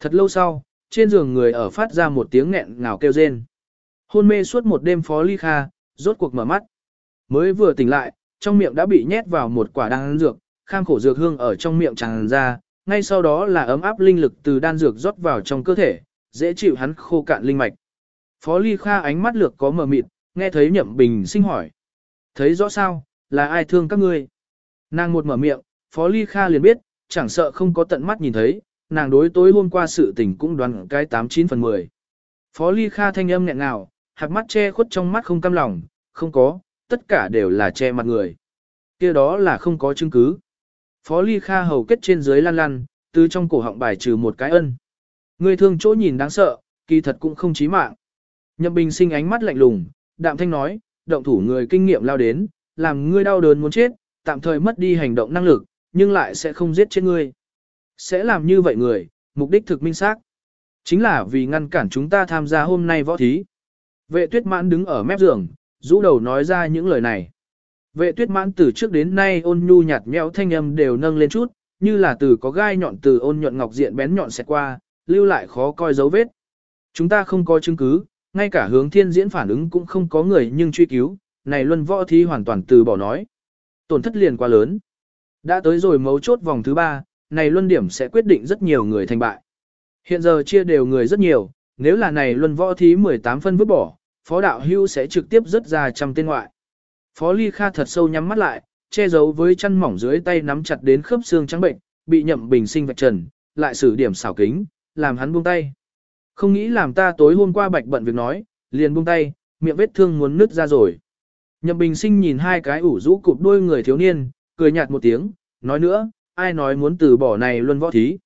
S1: Thật lâu sau, trên giường người ở phát ra một tiếng nghẹn ngào kêu rên. Hôn mê suốt một đêm phó ly kha, rốt cuộc mở mắt. Mới vừa tỉnh lại, trong miệng đã bị nhét vào một quả đan dược, kham khổ dược hương ở trong miệng tràn ra, ngay sau đó là ấm áp linh lực từ đan dược rót vào trong cơ thể, dễ chịu hắn khô cạn linh mạch. Phó Ly Kha ánh mắt lược có mờ mịt, nghe thấy Nhậm Bình sinh hỏi. Thấy rõ sao, là ai thương các ngươi? Nàng một mở miệng, Phó Ly Kha liền biết, chẳng sợ không có tận mắt nhìn thấy, nàng đối tối hôm qua sự tình cũng đoán cái 89 phần 10. Phó Ly Kha thanh âm nghẹn ngào, hạt mắt che khuất trong mắt không cam lòng, không có, tất cả đều là che mặt người. kia đó là không có chứng cứ. Phó Ly Kha hầu kết trên dưới lan lan, từ trong cổ họng bài trừ một cái ân. Người thương chỗ nhìn đáng sợ, kỳ thật cũng không chí mạng. Nhậm Bình sinh ánh mắt lạnh lùng, đạm thanh nói, động thủ người kinh nghiệm lao đến, làm ngươi đau đớn muốn chết, tạm thời mất đi hành động năng lực, nhưng lại sẽ không giết chết ngươi. Sẽ làm như vậy người, mục đích thực minh xác Chính là vì ngăn cản chúng ta tham gia hôm nay võ thí. Vệ tuyết mãn đứng ở mép giường, rũ đầu nói ra những lời này. Vệ tuyết mãn từ trước đến nay ôn nhu nhạt nhẽo thanh âm đều nâng lên chút, như là từ có gai nhọn từ ôn nhuận ngọc diện bén nhọn xẹt qua, lưu lại khó coi dấu vết. Chúng ta không có chứng cứ, ngay cả hướng thiên diễn phản ứng cũng không có người nhưng truy cứu, này luân võ thí hoàn toàn từ bỏ nói. Tổn thất liền quá lớn. Đã tới rồi mấu chốt vòng thứ ba, này luân điểm sẽ quyết định rất nhiều người thành bại. Hiện giờ chia đều người rất nhiều, nếu là này luân võ thí 18 phân vứt bỏ, phó đạo hưu sẽ trực tiếp rớt ra trăm tên ngoại. Phó Ly Kha thật sâu nhắm mắt lại, che giấu với chân mỏng dưới tay nắm chặt đến khớp xương trắng bệnh, bị nhậm bình sinh vạch trần, lại xử điểm xảo kính, làm hắn buông tay. Không nghĩ làm ta tối hôm qua bạch bận việc nói, liền buông tay, miệng vết thương muốn nứt ra rồi. Nhậm bình sinh nhìn hai cái ủ rũ cụp đuôi người thiếu niên, cười nhạt một tiếng, nói nữa, ai nói muốn từ bỏ này luôn võ thí.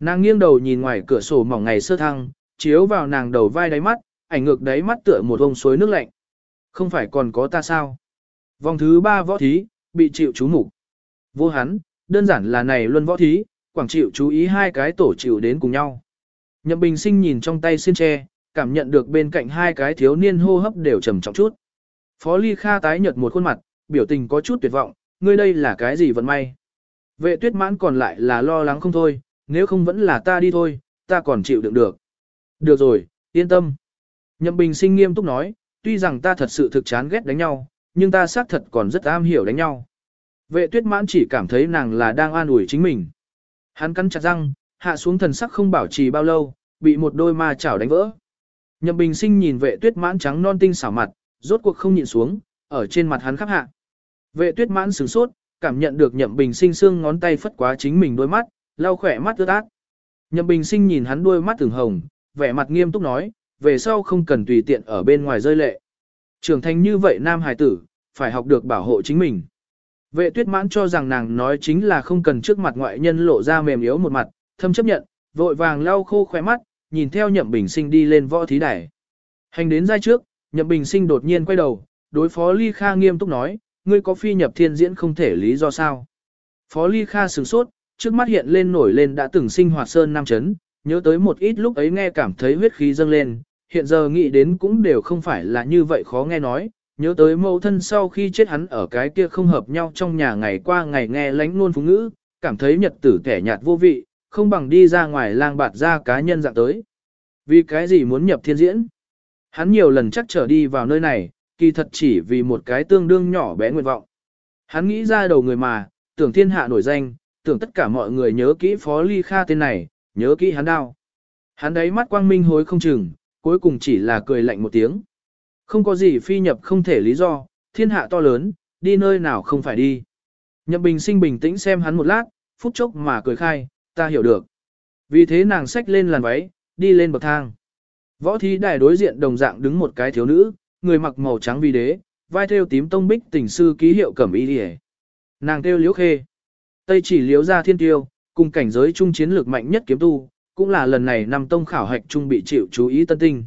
S1: Nàng nghiêng đầu nhìn ngoài cửa sổ mỏng ngày sơ thăng, chiếu vào nàng đầu vai đáy mắt, ảnh ngược đáy mắt tựa một ông suối nước lạnh. Không phải còn có ta sao? Vòng thứ ba võ thí, bị chịu chú mục Vô hắn, đơn giản là này luân võ thí, quảng chịu chú ý hai cái tổ chịu đến cùng nhau. Nhậm bình sinh nhìn trong tay xin tre, cảm nhận được bên cạnh hai cái thiếu niên hô hấp đều trầm trọng chút. Phó Ly Kha tái nhợt một khuôn mặt, biểu tình có chút tuyệt vọng, ngươi đây là cái gì vận may. Vệ tuyết mãn còn lại là lo lắng không thôi, nếu không vẫn là ta đi thôi, ta còn chịu đựng được. Được rồi, yên tâm. Nhậm bình sinh nghiêm túc nói, tuy rằng ta thật sự thực chán ghét đánh nhau, nhưng ta xác thật còn rất am hiểu đánh nhau. Vệ tuyết mãn chỉ cảm thấy nàng là đang an ủi chính mình. Hắn cắn chặt răng, hạ xuống thần sắc không bảo trì bao lâu, bị một đôi ma chảo đánh vỡ. Nhậm bình sinh nhìn vệ tuyết mãn trắng non tinh xảo mặt, rốt cuộc không nhịn xuống, ở trên mặt hắn khắp hạ. Vệ tuyết mãn sửng sốt, cảm nhận được nhậm bình sinh xương ngón tay phất quá chính mình đôi mắt, lau khỏe mắt ướt át. Nhậm bình sinh nhìn hắn đôi mắt từng hồng, vẻ mặt nghiêm túc nói, về sau không cần tùy tiện ở bên ngoài rơi lệ. Trưởng thành như vậy nam hài tử, phải học được bảo hộ chính mình. Vệ tuyết mãn cho rằng nàng nói chính là không cần trước mặt ngoại nhân lộ ra mềm yếu một mặt, thâm chấp nhận, vội vàng lau khô khóe mắt, nhìn theo nhậm bình sinh đi lên võ thí đài. Hành đến giai trước, nhậm bình sinh đột nhiên quay đầu, đối phó Ly Kha nghiêm túc nói, ngươi có phi nhập thiên diễn không thể lý do sao. Phó Ly Kha sửng sốt, trước mắt hiện lên nổi lên đã từng sinh hoạt sơn nam chấn, nhớ tới một ít lúc ấy nghe cảm thấy huyết khí dâng lên, hiện giờ nghĩ đến cũng đều không phải là như vậy khó nghe nói, nhớ tới mẫu thân sau khi chết hắn ở cái kia không hợp nhau trong nhà ngày qua ngày nghe lánh luôn phú ngữ, cảm thấy nhật tử kẻ nhạt vô vị, không bằng đi ra ngoài lang bạt ra cá nhân dạng tới. Vì cái gì muốn nhập thiên diễn? Hắn nhiều lần chắc trở đi vào nơi này, kỳ thật chỉ vì một cái tương đương nhỏ bé nguyện vọng. Hắn nghĩ ra đầu người mà, tưởng thiên hạ nổi danh, tưởng tất cả mọi người nhớ kỹ Phó Ly Kha tên này, nhớ kỹ hắn đao. Hắn đấy mắt quang minh hối không chừng, cuối cùng chỉ là cười lạnh một tiếng. Không có gì phi nhập không thể lý do, thiên hạ to lớn, đi nơi nào không phải đi. Nhậm bình sinh bình tĩnh xem hắn một lát, phút chốc mà cười khai, ta hiểu được. Vì thế nàng xách lên làn váy, đi lên bậc thang. Võ thí đài đối diện đồng dạng đứng một cái thiếu nữ, người mặc màu trắng vi đế, vai thêu tím tông bích tình sư ký hiệu cẩm y đi Nàng thêu liễu khê. Tây chỉ liễu ra thiên tiêu, cùng cảnh giới trung chiến lược mạnh nhất kiếm tu, cũng là lần này năm tông khảo hạch trung bị chịu chú ý tân tinh.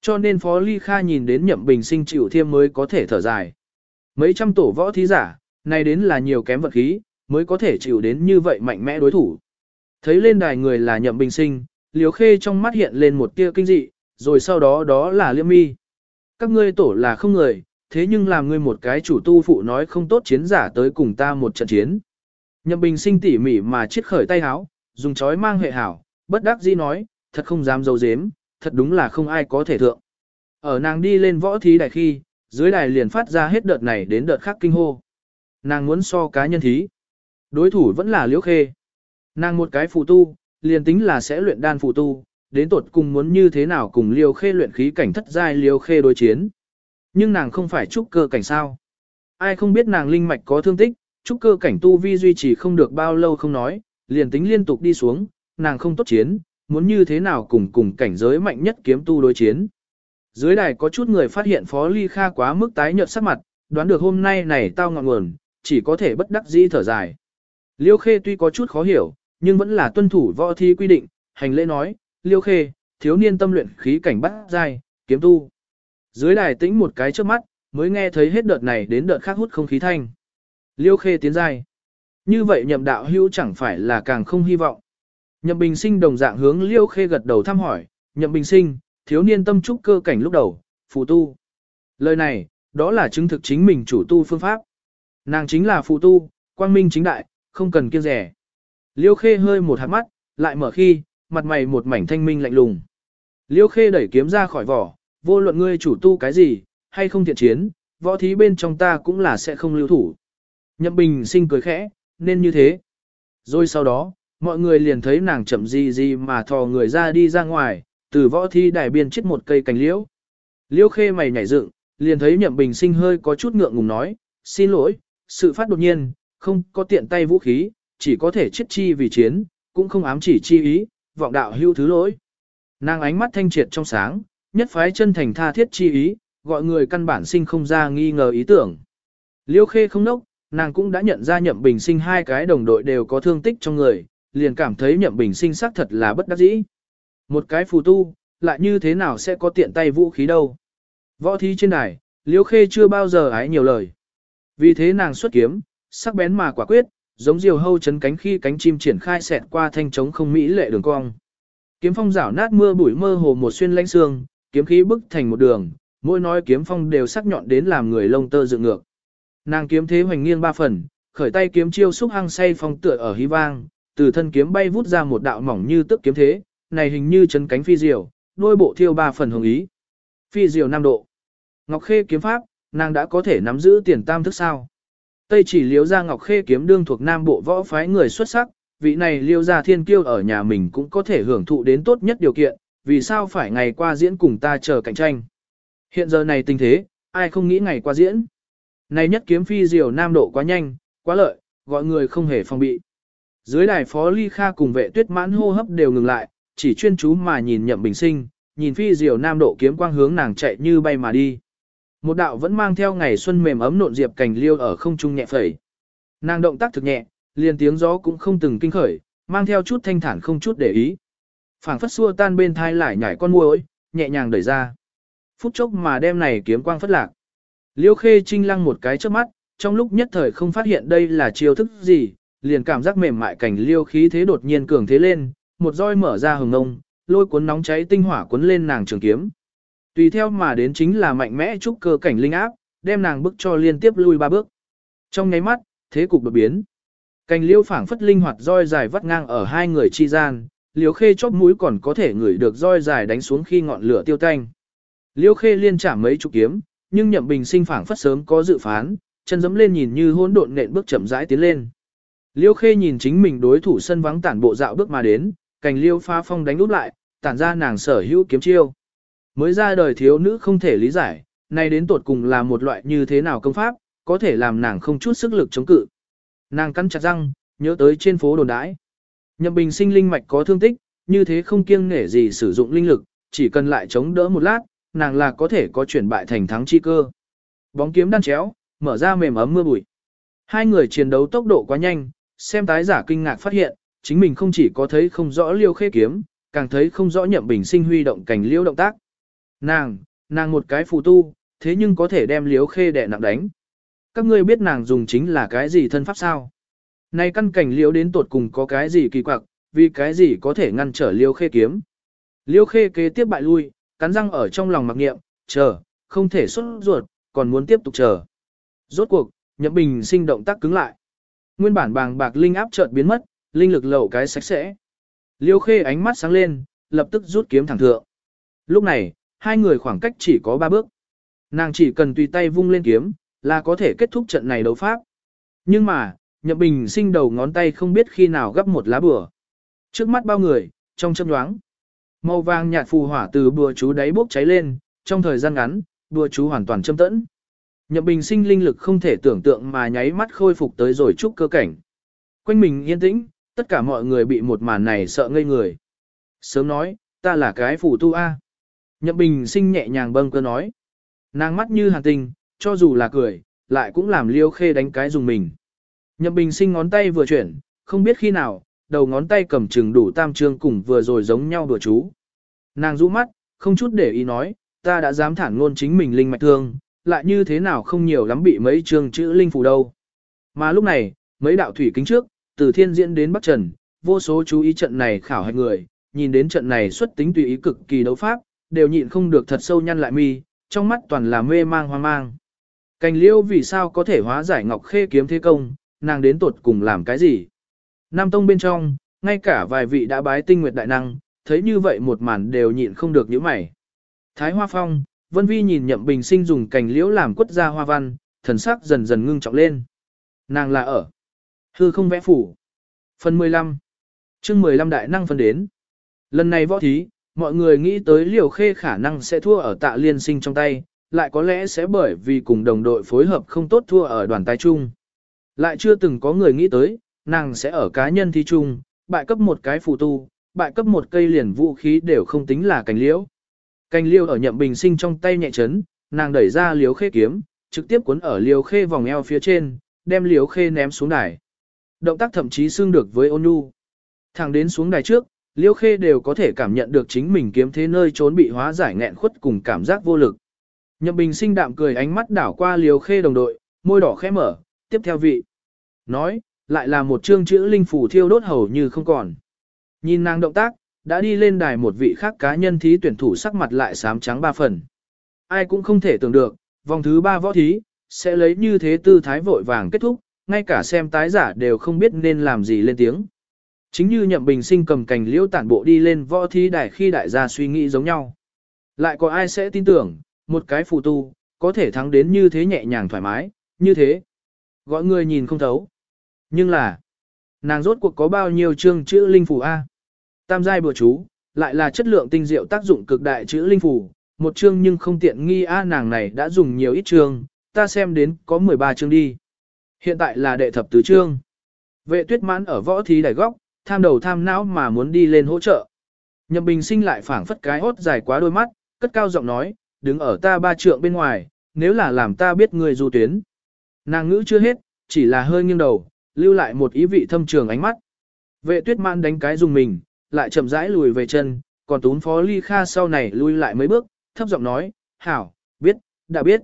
S1: Cho nên Phó Ly Kha nhìn đến nhậm bình sinh chịu thiêm mới có thể thở dài. Mấy trăm tổ võ thí giả, này đến là nhiều kém vật khí, mới có thể chịu đến như vậy mạnh mẽ đối thủ. Thấy lên đài người là nhậm bình sinh, liếu khê trong mắt hiện lên một tia kinh dị, rồi sau đó đó là liêm mi. Các ngươi tổ là không người, thế nhưng làm ngươi một cái chủ tu phụ nói không tốt chiến giả tới cùng ta một trận chiến. Nhậm bình sinh tỉ mỉ mà chiết khởi tay háo, dùng chói mang hệ hảo, bất đắc dĩ nói, thật không dám dấu dếm, thật đúng là không ai có thể thượng. Ở nàng đi lên võ thí đại khi, dưới đài liền phát ra hết đợt này đến đợt khác kinh hô. Nàng muốn so cá nhân thí. Đối thủ vẫn là liễu khê. Nàng một cái phụ tu, liền tính là sẽ luyện đan phụ tu, đến tột cùng muốn như thế nào cùng liêu khê luyện khí cảnh thất giai liêu khê đối chiến. Nhưng nàng không phải trúc cơ cảnh sao. Ai không biết nàng linh mạch có thương tích, trúc cơ cảnh tu vi duy trì không được bao lâu không nói, liền tính liên tục đi xuống, nàng không tốt chiến, muốn như thế nào cùng cùng cảnh giới mạnh nhất kiếm tu đối chiến. Dưới đài có chút người phát hiện Phó Ly Kha quá mức tái nhợt sắc mặt, đoán được hôm nay này tao ngọn nguồn, chỉ có thể bất đắc dĩ thở dài. Liêu Khê tuy có chút khó hiểu, nhưng vẫn là tuân thủ võ thi quy định, hành lễ nói, Liêu Khê, thiếu niên tâm luyện khí cảnh bắt dai, kiếm tu. Dưới đài tĩnh một cái trước mắt, mới nghe thấy hết đợt này đến đợt khác hút không khí thanh. Liêu Khê tiến dai. Như vậy nhậm đạo hữu chẳng phải là càng không hy vọng. Nhậm Bình Sinh đồng dạng hướng Liêu Khê gật đầu thăm hỏi, Nhậm Bình Sinh, thiếu niên tâm trúc cơ cảnh lúc đầu, phù tu. Lời này, đó là chứng thực chính mình chủ tu phương pháp. Nàng chính là phù tu, quang minh chính đại, không cần kiêng rẻ. Liêu Khê hơi một hạt mắt, lại mở khi, mặt mày một mảnh thanh minh lạnh lùng. Liêu Khê đẩy kiếm ra khỏi vỏ, vô luận ngươi chủ tu cái gì, hay không thiện chiến, võ thí bên trong ta cũng là sẽ không lưu thủ. Nhậm Bình sinh cười khẽ, nên như thế. Rồi sau đó, mọi người liền thấy nàng chậm gì gì mà thò người ra đi ra ngoài, từ võ thi đài biên chết một cây cành liễu. Liễu khê mày nhảy dựng, liền thấy nhậm bình sinh hơi có chút ngượng ngùng nói, xin lỗi, sự phát đột nhiên, không có tiện tay vũ khí, chỉ có thể chết chi vì chiến, cũng không ám chỉ chi ý, vọng đạo hưu thứ lỗi. Nàng ánh mắt thanh triệt trong sáng, nhất phái chân thành tha thiết chi ý, gọi người căn bản sinh không ra nghi ngờ ý tưởng. Liêu khê không nốc, nàng cũng đã nhận ra nhậm bình sinh hai cái đồng đội đều có thương tích trong người, liền cảm thấy nhậm bình sinh xác thật là bất đắc dĩ. Một cái phù tu, lại như thế nào sẽ có tiện tay vũ khí đâu. Võ thí trên đài, Liễu Khê chưa bao giờ ái nhiều lời. Vì thế nàng xuất kiếm, sắc bén mà quả quyết, giống diều hâu chấn cánh khi cánh chim triển khai xẹt qua thanh trống không mỹ lệ đường cong. Kiếm phong rảo nát mưa bụi mơ hồ một xuyên lãnh xương, kiếm khí bức thành một đường, mỗi nói kiếm phong đều sắc nhọn đến làm người lông tơ dựng ngược. Nàng kiếm thế hoành nghiêng ba phần, khởi tay kiếm chiêu xúc hăng say phong tựa ở hí vang, từ thân kiếm bay vút ra một đạo mỏng như tức kiếm thế, này hình như chấn cánh phi diều, đôi bộ thiêu ba phần hồng ý. Phi diều nam độ. Ngọc Khê kiếm pháp, nàng đã có thể nắm giữ tiền tam thức sao. Tây chỉ liếu ra Ngọc Khê kiếm đương thuộc nam bộ võ phái người xuất sắc, vị này liêu ra thiên kiêu ở nhà mình cũng có thể hưởng thụ đến tốt nhất điều kiện, vì sao phải ngày qua diễn cùng ta chờ cạnh tranh. Hiện giờ này tình thế, ai không nghĩ ngày qua diễn. Này nhất kiếm phi diều nam độ quá nhanh, quá lợi, gọi người không hề phòng bị. Dưới đài phó ly kha cùng vệ tuyết mãn hô hấp đều ngừng lại, chỉ chuyên chú mà nhìn nhậm bình sinh, nhìn phi diều nam độ kiếm quang hướng nàng chạy như bay mà đi. Một đạo vẫn mang theo ngày xuân mềm ấm nộn diệp cành liêu ở không trung nhẹ phẩy. Nàng động tác thực nhẹ, liền tiếng gió cũng không từng kinh khởi, mang theo chút thanh thản không chút để ý. phảng phất xua tan bên thai lại nhảy con muỗi, nhẹ nhàng đẩy ra. Phút chốc mà đêm này kiếm quang phất lạc. Liêu khê trinh lăng một cái trước mắt, trong lúc nhất thời không phát hiện đây là chiêu thức gì, liền cảm giác mềm mại cảnh liêu khí thế đột nhiên cường thế lên, một roi mở ra hừng ngông, lôi cuốn nóng cháy tinh hỏa cuốn lên nàng trường kiếm. Tùy theo mà đến chính là mạnh mẽ trúc cơ cảnh linh áp, đem nàng bức cho liên tiếp lui ba bước. Trong nháy mắt, thế cục đột biến. Cành liêu phảng phất linh hoạt roi dài vắt ngang ở hai người chi gian, liêu khê chóp mũi còn có thể ngửi được roi dài đánh xuống khi ngọn lửa tiêu tanh. Liêu khê liên chạm mấy chục kiếm, nhưng nhậm bình sinh phảng phất sớm có dự phán, chân dẫm lên nhìn như hỗn độn nện bước chậm rãi tiến lên. Liêu khê nhìn chính mình đối thủ sân vắng tản bộ dạo bước mà đến, cành liêu pha phong đánh úp lại, tản ra nàng sở hữu kiếm chiêu. Mới ra đời thiếu nữ không thể lý giải, nay đến tột cùng là một loại như thế nào công pháp, có thể làm nàng không chút sức lực chống cự. Nàng cắn chặt răng, nhớ tới trên phố đồn đãi. Nhậm bình sinh linh mạch có thương tích, như thế không kiêng nể gì sử dụng linh lực, chỉ cần lại chống đỡ một lát, nàng là có thể có chuyển bại thành thắng chi cơ. Bóng kiếm đan chéo, mở ra mềm ấm mưa bụi. Hai người chiến đấu tốc độ quá nhanh, xem tái giả kinh ngạc phát hiện, chính mình không chỉ có thấy không rõ liêu khê kiếm, càng thấy không rõ nhậm bình sinh huy động cảnh liêu động tác. Nàng, nàng một cái phù tu, thế nhưng có thể đem liếu khê đẻ nặng đánh. Các ngươi biết nàng dùng chính là cái gì thân pháp sao? Nay căn cảnh liếu đến tột cùng có cái gì kỳ quặc, vì cái gì có thể ngăn trở liêu khê kiếm. Liêu khê kế tiếp bại lui, cắn răng ở trong lòng mặc niệm. chờ, không thể xuất ruột, còn muốn tiếp tục chờ. Rốt cuộc, nhậm bình sinh động tác cứng lại. Nguyên bản bàng bạc linh áp chợt biến mất, linh lực lẩu cái sạch sẽ. Liêu khê ánh mắt sáng lên, lập tức rút kiếm thẳng thượng. Lúc này, hai người khoảng cách chỉ có ba bước. Nàng chỉ cần tùy tay vung lên kiếm, là có thể kết thúc trận này đấu pháp. Nhưng mà, nhậm bình sinh đầu ngón tay không biết khi nào gấp một lá bừa. Trước mắt bao người, trong châm nhoáng. Màu vàng nhạt phù hỏa từ bùa chú đáy bốc cháy lên, trong thời gian ngắn, bùa chú hoàn toàn châm tẫn. Nhậm bình sinh linh lực không thể tưởng tượng mà nháy mắt khôi phục tới rồi chút cơ cảnh. Quanh mình yên tĩnh, tất cả mọi người bị một màn này sợ ngây người. Sớm nói, ta là cái phù tu A. Nhậm bình sinh nhẹ nhàng bâng cơ nói. Nàng mắt như hàn tinh, cho dù là cười, lại cũng làm liêu khê đánh cái dùng mình. Nhậm bình sinh ngón tay vừa chuyển, không biết khi nào, đầu ngón tay cầm chừng đủ tam trương cùng vừa rồi giống nhau đùa chú. Nàng rũ mắt, không chút để ý nói, ta đã dám thản ngôn chính mình linh mạch thương, lại như thế nào không nhiều lắm bị mấy chương chữ linh phù đâu. Mà lúc này, mấy đạo thủy kính trước, từ thiên diễn đến bắc trần, vô số chú ý trận này khảo hạch người, nhìn đến trận này xuất tính tùy ý cực kỳ đấu pháp, đều nhịn không được thật sâu nhăn lại mi, trong mắt toàn là mê mang hoang mang. Cành liêu vì sao có thể hóa giải ngọc khê kiếm thế công, nàng đến tột cùng làm cái gì? Nam tông bên trong, ngay cả vài vị đã bái tinh nguyệt đại năng, thấy như vậy một màn đều nhịn không được những mày. Thái Hoa Phong, Vân Vi nhìn Nhậm Bình Sinh dùng cành liễu làm quất ra hoa văn, thần sắc dần dần ngưng trọng lên. Nàng là ở hư không vẽ phủ. Phần 15 chương 15 đại năng phân đến. Lần này võ thí, mọi người nghĩ tới liều khê khả năng sẽ thua ở tạ liên sinh trong tay, lại có lẽ sẽ bởi vì cùng đồng đội phối hợp không tốt thua ở đoàn tái chung. Lại chưa từng có người nghĩ tới, nàng sẽ ở cá nhân thi chung, bại cấp một cái phù tu, bại cấp một cây liền vũ khí đều không tính là cành liễu. Cành liễu ở nhậm bình sinh trong tay nhẹ chấn, nàng đẩy ra liều khê kiếm, trực tiếp cuốn ở liều khê vòng eo phía trên, đem liều khê ném xuống đài. Động tác thậm chí xương được với ôn nhu. Thẳng đến xuống đài trước, Liêu khê đều có thể cảm nhận được chính mình kiếm thế nơi trốn bị hóa giải nghẹn khuất cùng cảm giác vô lực. Nhậm bình sinh đạm cười ánh mắt đảo qua Liêu khê đồng đội, môi đỏ khẽ mở, tiếp theo vị. Nói, lại là một chương chữ linh phủ thiêu đốt hầu như không còn. Nhìn nàng động tác, đã đi lên đài một vị khác cá nhân thí tuyển thủ sắc mặt lại sám trắng ba phần. Ai cũng không thể tưởng được, vòng thứ ba võ thí, sẽ lấy như thế tư thái vội vàng kết thúc, ngay cả xem tái giả đều không biết nên làm gì lên tiếng. Chính như nhậm bình sinh cầm cành liễu tản bộ đi lên võ thí đài khi đại gia suy nghĩ giống nhau. Lại có ai sẽ tin tưởng, một cái phù tu, có thể thắng đến như thế nhẹ nhàng thoải mái, như thế. Gọi người nhìn không thấu. Nhưng là, nàng rốt cuộc có bao nhiêu chương chữ linh phù A? Tam giai bùa chú, lại là chất lượng tinh diệu tác dụng cực đại chữ linh phù, một chương nhưng không tiện nghi A nàng này đã dùng nhiều ít chương, ta xem đến có 13 chương đi. Hiện tại là đệ thập tứ chương. Vệ tuyết mãn ở võ thí đài góc, tham đầu tham não mà muốn đi lên hỗ trợ. Nhậm bình sinh lại phảng phất cái hốt dài quá đôi mắt, cất cao giọng nói, đứng ở ta ba trượng bên ngoài, nếu là làm ta biết người du tuyến. Nàng ngữ chưa hết, chỉ là hơi nghiêng đầu, lưu lại một ý vị thâm trường ánh mắt. Vệ tuyết man đánh cái dùng mình, lại chậm rãi lùi về chân, còn tún phó ly kha sau này lui lại mấy bước, thấp giọng nói, hảo, biết, đã biết.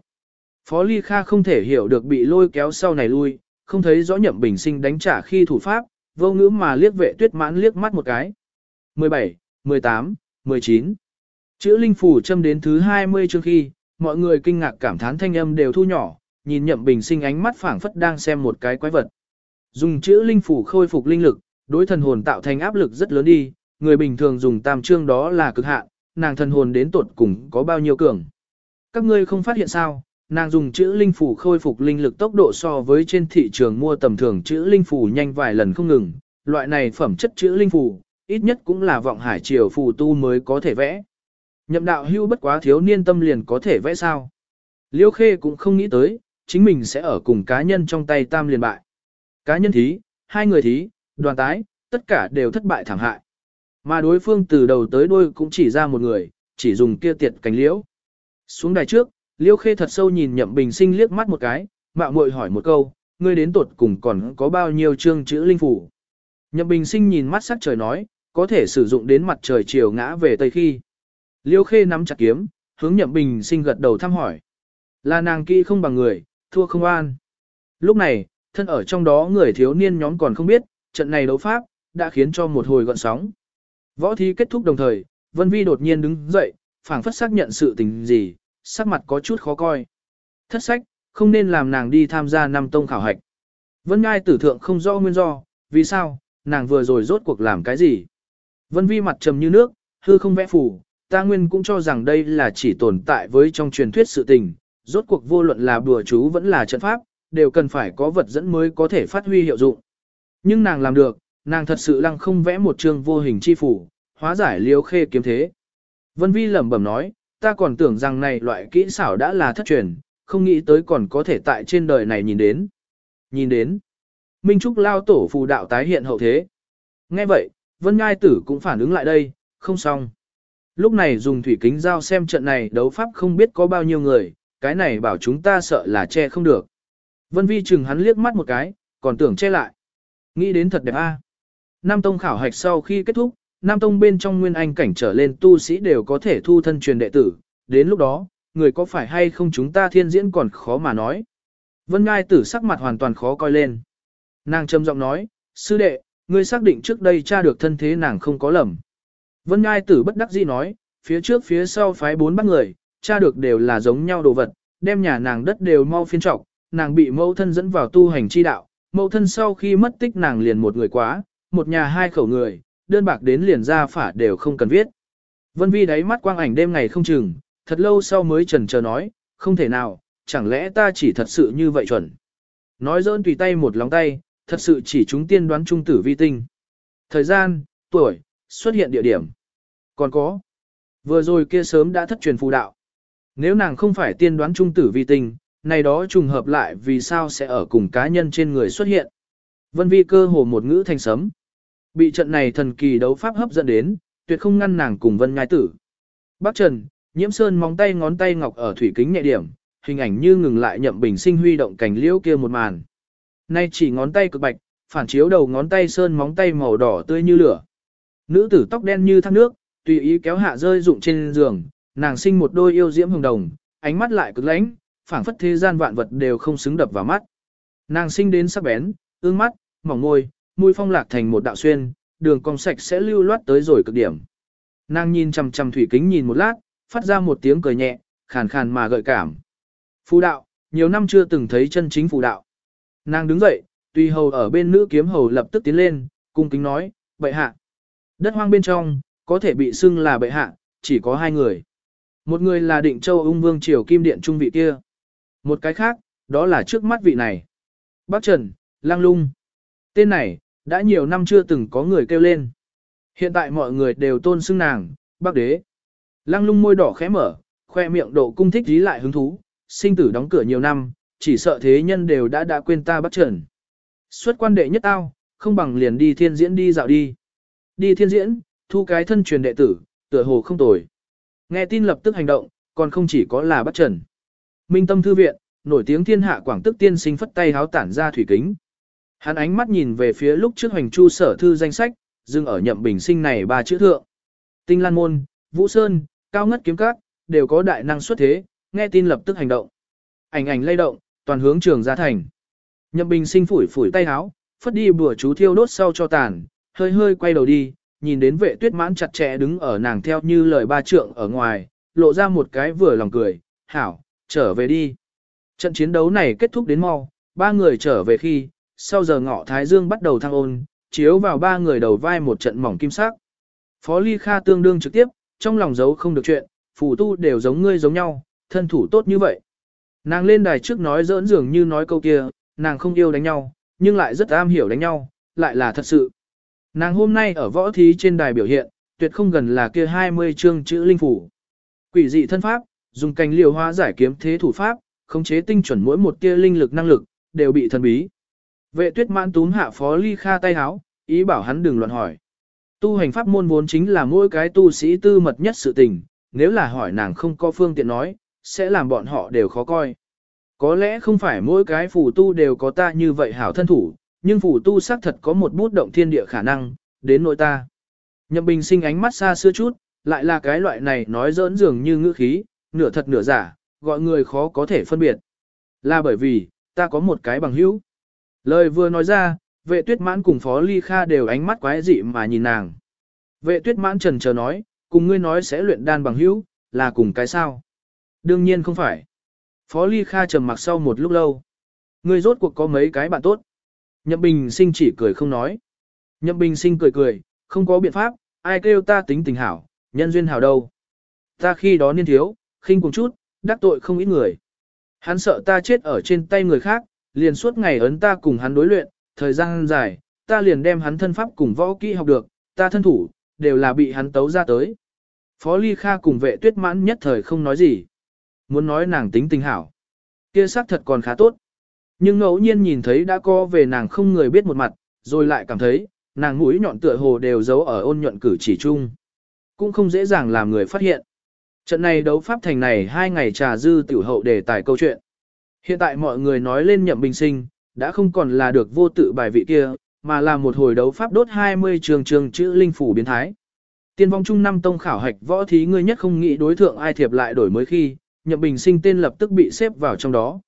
S1: Phó ly kha không thể hiểu được bị lôi kéo sau này lui, không thấy rõ nhậm bình sinh đánh trả khi thủ pháp, vô ngữ mà liếc vệ tuyết mãn liếc mắt một cái. 17, 18, 19. Chữ linh phủ châm đến thứ 20 chương khi, mọi người kinh ngạc cảm thán thanh âm đều thu nhỏ, nhìn nhậm bình sinh ánh mắt phảng phất đang xem một cái quái vật. Dùng chữ linh phủ khôi phục linh lực, đối thần hồn tạo thành áp lực rất lớn đi, người bình thường dùng tam chương đó là cực hạn, nàng thần hồn đến tột cùng có bao nhiêu cường. Các ngươi không phát hiện sao, nàng dùng chữ linh phủ khôi phục linh lực tốc độ so với trên thị trường mua tầm thường chữ linh phủ nhanh vài lần không ngừng, loại này phẩm chất chữ linh phủ, ít nhất cũng là vọng hải triều phù tu mới có thể vẽ. Nhậm đạo hưu bất quá thiếu niên tâm liền có thể vẽ sao. Liêu khê cũng không nghĩ tới, chính mình sẽ ở cùng cá nhân trong tay tam liền bại. Cá nhân thí, hai người thí, đoàn tái, tất cả đều thất bại thảm hại. Mà đối phương từ đầu tới đuôi cũng chỉ ra một người, chỉ dùng kia tiệt cánh liễu. Xuống đài trước, liêu khê thật sâu nhìn nhậm bình sinh liếc mắt một cái, mạo muội hỏi một câu, ngươi đến tuột cùng còn có bao nhiêu chương chữ linh phủ. Nhậm bình sinh nhìn mắt sắc trời nói, có thể sử dụng đến mặt trời chiều ngã về tây khi. Liêu khê nắm chặt kiếm, hướng nhậm bình sinh gật đầu thăm hỏi. Là nàng kỹ không bằng người, thua không an. Lúc này, thân ở trong đó người thiếu niên nhóm còn không biết, trận này đấu pháp, đã khiến cho một hồi gọn sóng. Võ thi kết thúc đồng thời, Vân Vi đột nhiên đứng dậy, phảng phất xác nhận sự tình gì, sắc mặt có chút khó coi. Thất sách, không nên làm nàng đi tham gia năm tông khảo hạch. Vân Ngai tử thượng không rõ nguyên do, vì sao, nàng vừa rồi rốt cuộc làm cái gì. Vân Vi mặt trầm như nước, hư không vẽ phủ, ta nguyên cũng cho rằng đây là chỉ tồn tại với trong truyền thuyết sự tình, rốt cuộc vô luận là đùa chú vẫn là trận pháp, đều cần phải có vật dẫn mới có thể phát huy hiệu dụng. Nhưng nàng làm được, nàng thật sự lăng không vẽ một chương vô hình chi phủ, hóa giải liêu khê kiếm thế. Vân Vi lẩm bẩm nói, ta còn tưởng rằng này loại kỹ xảo đã là thất truyền, không nghĩ tới còn có thể tại trên đời này nhìn đến. Nhìn đến, Minh Trúc lao tổ phù đạo tái hiện hậu thế. Nghe vậy, Vân Ngai Tử cũng phản ứng lại đây, không xong. Lúc này dùng thủy kính giao xem trận này đấu pháp không biết có bao nhiêu người, cái này bảo chúng ta sợ là che không được. Vân Vi chừng hắn liếc mắt một cái, còn tưởng che lại. Nghĩ đến thật đẹp a. Nam Tông khảo hạch sau khi kết thúc, Nam Tông bên trong nguyên anh cảnh trở lên tu sĩ đều có thể thu thân truyền đệ tử, đến lúc đó, người có phải hay không chúng ta thiên diễn còn khó mà nói. Vân Ngai tử sắc mặt hoàn toàn khó coi lên. Nàng trầm giọng nói, sư đệ, ngươi xác định trước đây tra được thân thế nàng không có lầm. Vân Ngai tử bất đắc dĩ nói, phía trước phía sau phái bốn bắt người, tra được đều là giống nhau đồ vật, đem nhà nàng đất đều mau phiên trọc, nàng bị mẫu thân dẫn vào tu hành chi đạo, mẫu thân sau khi mất tích nàng liền một người quá, một nhà hai khẩu người, đơn bạc đến liền ra phả đều không cần viết. Vân Vi đáy mắt quang ảnh đêm ngày không chừng, thật lâu sau mới trần chờ nói, không thể nào, chẳng lẽ ta chỉ thật sự như vậy chuẩn. Nói dỡn tùy tay một lòng tay, thật sự chỉ chúng tiên đoán trung tử vi tinh. Thời gian, tuổi, xuất hiện địa điểm. Còn có, vừa rồi kia sớm đã thất truyền phù đạo. Nếu nàng không phải tiên đoán trung tử vi tinh, này đó trùng hợp lại vì sao sẽ ở cùng cá nhân trên người xuất hiện. Vân vi cơ hồ một ngữ thành sấm. Bị trận này thần kỳ đấu pháp hấp dẫn đến, tuyệt không ngăn nàng cùng vân nhai tử. Bác Trần, nhiễm sơn móng tay ngón tay ngọc ở thủy kính nhẹ điểm, hình ảnh như ngừng lại nhậm bình sinh huy động cảnh liễu kia một màn. Nay chỉ ngón tay cực bạch, phản chiếu đầu ngón tay sơn móng tay màu đỏ tươi như lửa. Nữ tử tóc đen như thác nước, tùy ý kéo hạ rơi rụng trên giường, nàng sinh một đôi yêu diễm hồng đồng, ánh mắt lại cực lãnh, phảng phất thế gian vạn vật đều không xứng đập vào mắt. Nàng sinh đến sắc bén, ương mắt, mỏng môi, mũi phong lạc thành một đạo xuyên, đường cong sạch sẽ lưu loát tới rồi cực điểm. Nàng nhìn chằm chằm thủy kính nhìn một lát, phát ra một tiếng cười nhẹ, khàn khàn mà gợi cảm. Phù đạo, nhiều năm chưa từng thấy chân chính phù đạo. Nàng đứng dậy, tùy hầu ở bên nữ kiếm hầu lập tức tiến lên, cung kính nói, bệ hạ. Đất hoang bên trong, có thể bị xưng là bệ hạ, chỉ có hai người. Một người là định châu ung vương triều kim điện trung vị kia. Một cái khác, đó là trước mắt vị này. Bác Trần, Lang Lung. Tên này, đã nhiều năm chưa từng có người kêu lên. Hiện tại mọi người đều tôn xưng nàng, bác đế. Lăng lung môi đỏ khẽ mở, khoe miệng độ cung thích dí lại hứng thú, sinh tử đóng cửa nhiều năm, chỉ sợ thế nhân đều đã đã quên ta bắt trần. Xuất quan đệ nhất tao, không bằng liền đi thiên diễn đi dạo đi. Đi thiên diễn, thu cái thân truyền đệ tử, tựa hồ không tồi. Nghe tin lập tức hành động, còn không chỉ có là bắt trần. Minh tâm thư viện, nổi tiếng thiên hạ quảng tức tiên sinh phất tay háo tản ra thủy kính. Hắn ánh mắt nhìn về phía lúc trước hoành chu sở thư danh sách, dừng ở nhậm bình sinh này ba chữ thượng. Tinh Lan Môn, Vũ Sơn, Cao Ngất Kiếm Các, đều có đại năng xuất thế, nghe tin lập tức hành động. Ảnh ảnh lay động, toàn hướng trường ra thành. Nhậm bình sinh phủi phủi tay áo, phất đi bùa chú thiêu đốt sau cho tàn, hơi hơi quay đầu đi, nhìn đến vệ tuyết mãn chặt chẽ đứng ở nàng theo như lời ba trượng ở ngoài, lộ ra một cái vừa lòng cười, hảo, trở về đi. Trận chiến đấu này kết thúc đến mau, ba người trở về khi, sau giờ ngọ thái dương bắt đầu thăng ôn, chiếu vào ba người đầu vai một trận mỏng kim sắc. Phó Ly Kha tương đương trực tiếp, trong lòng giấu không được chuyện, phù tu đều giống ngươi giống nhau, thân thủ tốt như vậy. Nàng lên đài trước nói giỡn dường như nói câu kia, nàng không yêu đánh nhau, nhưng lại rất am hiểu đánh nhau, lại là thật sự. Nàng hôm nay ở võ thí trên đài biểu hiện, tuyệt không gần là kia 20 chương chữ linh phủ. Quỷ dị thân pháp, dùng cành liều hóa giải kiếm thế thủ pháp, khống chế tinh chuẩn mỗi một tia linh lực năng lực, đều bị thần bí. Vệ tuyết mãn túm hạ phó ly kha tay háo, ý bảo hắn đừng loạn hỏi. Tu hành pháp môn vốn chính là mỗi cái tu sĩ tư mật nhất sự tình, nếu là hỏi nàng không có phương tiện nói, sẽ làm bọn họ đều khó coi. Có lẽ không phải mỗi cái phù tu đều có ta như vậy hảo thân thủ, nhưng phù tu xác thật có một bút động thiên địa khả năng, đến nội ta. Nhậm bình sinh ánh mắt xa xưa chút, lại là cái loại này nói giỡn dường như ngữ khí, nửa thật nửa giả, gọi người khó có thể phân biệt. Là bởi vì, ta có một cái bằng hữu. Lời vừa nói ra, vệ tuyết mãn cùng phó ly kha đều ánh mắt quái dị mà nhìn nàng. Vệ tuyết mãn trần chờ nói, cùng ngươi nói sẽ luyện đan bằng hữu, là cùng cái sao? Đương nhiên không phải. Phó ly kha trầm mặc sau một lúc lâu. Ngươi rốt cuộc có mấy cái bạn tốt. Nhậm bình sinh chỉ cười không nói. Nhậm bình sinh cười cười, không có biện pháp, ai kêu ta tính tình hảo, nhân duyên hảo đâu. Ta khi đó niên thiếu, khinh cùng chút, đắc tội không ít người. Hắn sợ ta chết ở trên tay người khác, liền suốt ngày ấn ta cùng hắn đối luyện, thời gian dài, ta liền đem hắn thân pháp cùng võ kỹ học được, ta thân thủ, đều là bị hắn tấu ra tới. Phó Ly Kha cùng vệ tuyết mãn nhất thời không nói gì. Muốn nói nàng tính tình hảo. Kia xác thật còn khá tốt. Nhưng ngẫu nhiên nhìn thấy đã co về nàng không người biết một mặt, rồi lại cảm thấy, nàng mũi nhọn tựa hồ đều giấu ở ôn nhuận cử chỉ chung. Cũng không dễ dàng làm người phát hiện. Trận này đấu pháp thành này hai ngày trà dư tiểu hậu để tải câu chuyện. Hiện tại mọi người nói lên nhậm bình sinh, đã không còn là được vô tự bài vị kia, mà là một hồi đấu pháp đốt 20 trường trường chữ linh phủ biến thái. Tiên vong trung năm tông khảo hạch võ thí ngươi nhất không nghĩ đối thượng ai thiệp lại đổi mới khi, nhậm bình sinh tên lập tức bị xếp vào trong đó.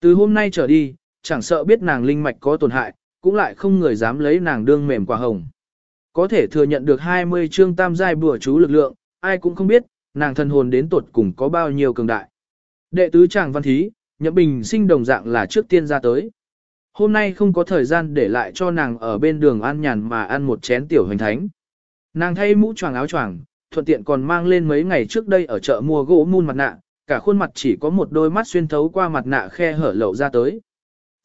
S1: Từ hôm nay trở đi, chẳng sợ biết nàng linh mạch có tổn hại, cũng lại không người dám lấy nàng đương mềm quả hồng. Có thể thừa nhận được 20 chương tam giai bùa chú lực lượng, ai cũng không biết, nàng thân hồn đến tuột cùng có bao nhiêu cường đại. Đệ tứ chàng văn thí, nhậm bình sinh đồng dạng là trước tiên ra tới. Hôm nay không có thời gian để lại cho nàng ở bên đường ăn nhàn mà ăn một chén tiểu hoành thánh. Nàng thay mũ choàng áo choàng, thuận tiện còn mang lên mấy ngày trước đây ở chợ mua gỗ mun mặt nạ, cả khuôn mặt chỉ có một đôi mắt xuyên thấu qua mặt nạ khe hở lậu ra tới.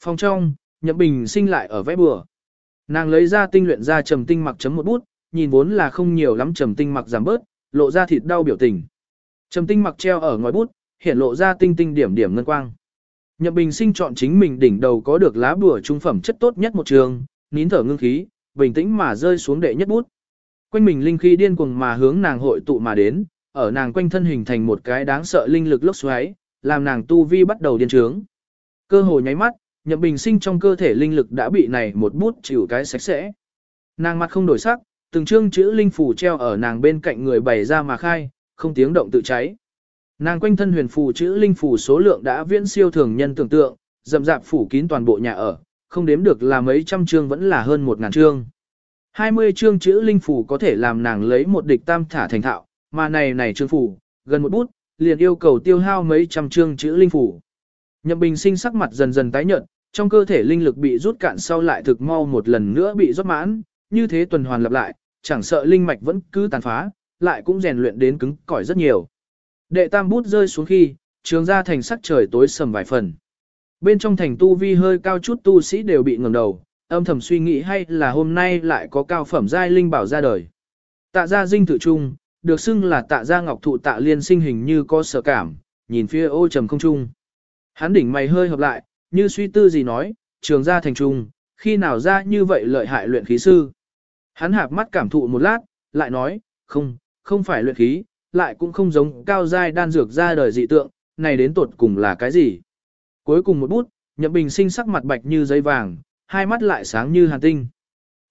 S1: Phòng trong, Nhậm Bình sinh lại ở vẽ bừa. Nàng lấy ra tinh luyện ra trầm tinh mặc chấm một bút, nhìn vốn là không nhiều lắm trầm tinh mặc giảm bớt, lộ ra thịt đau biểu tình. Trầm tinh mặc treo ở ngòi bút, hiện lộ ra tinh tinh điểm điểm ngân quang. Nhậm Bình sinh chọn chính mình đỉnh đầu có được lá bùa trung phẩm chất tốt nhất một trường, nín thở ngưng khí, bình tĩnh mà rơi xuống đệ nhất bút. Quanh mình linh khí điên cuồng mà hướng nàng hội tụ mà đến, ở nàng quanh thân hình thành một cái đáng sợ linh lực lốc xoáy, làm nàng tu vi bắt đầu điên trướng. Cơ hồ nháy mắt, Nhậm Bình sinh trong cơ thể linh lực đã bị này một bút chịu cái sạch sẽ. Nàng mặt không đổi sắc, từng chương chữ linh phủ treo ở nàng bên cạnh người bày ra mà khai, không tiếng động tự cháy. Nàng quanh thân huyền phù chữ linh phù số lượng đã viễn siêu thường nhân tưởng tượng, dầm dạp phủ kín toàn bộ nhà ở, không đếm được là mấy trăm chương vẫn là hơn một ngàn chương. 20 chương chữ linh phù có thể làm nàng lấy một địch tam thả thành thạo, mà này này chương phù gần một bút, liền yêu cầu tiêu hao mấy trăm chương chữ linh phù. Nhậm Bình sinh sắc mặt dần dần tái nhợt, trong cơ thể linh lực bị rút cạn sau lại thực mau một lần nữa bị rót mãn, như thế tuần hoàn lặp lại, chẳng sợ linh mạch vẫn cứ tàn phá, lại cũng rèn luyện đến cứng cỏi rất nhiều. Đệ tam bút rơi xuống khi, trường ra thành sắc trời tối sầm vài phần. Bên trong thành tu vi hơi cao chút tu sĩ đều bị ngẩng đầu, âm thầm suy nghĩ hay là hôm nay lại có cao phẩm giai linh bảo ra đời. Tạ gia dinh tự trung, được xưng là tạ gia ngọc thụ tạ liên sinh hình như có sở cảm, nhìn phía ô trầm không trung. Hắn đỉnh mày hơi hợp lại, như suy tư gì nói, trường gia thành trung, khi nào ra như vậy lợi hại luyện khí sư. Hắn hạp mắt cảm thụ một lát, lại nói, không, không phải luyện khí, lại cũng không giống cao giai đan dược ra đời dị tượng, này đến tột cùng là cái gì. Cuối cùng một bút, nhậm bình sinh sắc mặt bạch như giấy vàng, hai mắt lại sáng như hàn tinh.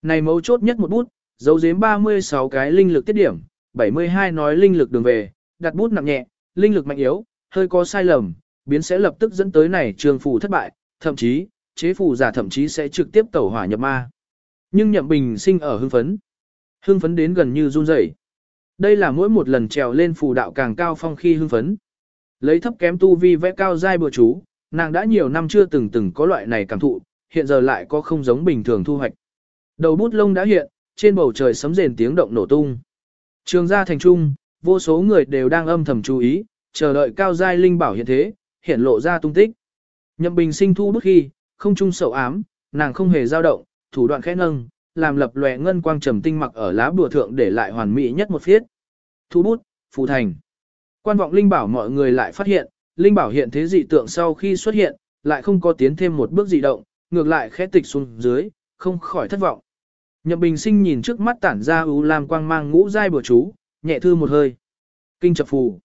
S1: Này mấu chốt nhất một bút, dấu giếm 36 cái linh lực tiết điểm, 72 nói linh lực đường về, đặt bút nặng nhẹ, linh lực mạnh yếu, hơi có sai lầm, biến sẽ lập tức dẫn tới này trường phù thất bại, thậm chí, chế phù giả thậm chí sẽ trực tiếp tẩu hỏa nhập ma. Nhưng nhậm bình sinh ở hưng phấn. Hưng phấn đến gần như run rẩy. Đây là mỗi một lần trèo lên phù đạo càng cao phong khi hưng phấn. Lấy thấp kém tu vi vẽ cao giai bừa chú, nàng đã nhiều năm chưa từng từng có loại này cảm thụ, hiện giờ lại có không giống bình thường thu hoạch. Đầu bút lông đã hiện, trên bầu trời sấm rền tiếng động nổ tung. Trường gia thành trung, vô số người đều đang âm thầm chú ý, chờ đợi cao giai linh bảo hiện thế, hiện lộ ra tung tích. Nhậm Bình sinh thu bút khi, không trung sầu ám, nàng không hề dao động, thủ đoạn khẽ nâng, làm lập lòe ngân quang trầm tinh mặc ở lá bùa thượng để lại hoàn mỹ nhất một phiết. Thu bút, phù thành. Quan vọng linh bảo mọi người lại phát hiện, linh bảo hiện thế dị tượng sau khi xuất hiện, lại không có tiến thêm một bước dị động, ngược lại khẽ tịch xuống dưới, không khỏi thất vọng. Nhậm Bình Sinh nhìn trước mắt tản ra u lam quang mang ngũ giai bùa chú, nhẹ thư một hơi. Kinh chập phù.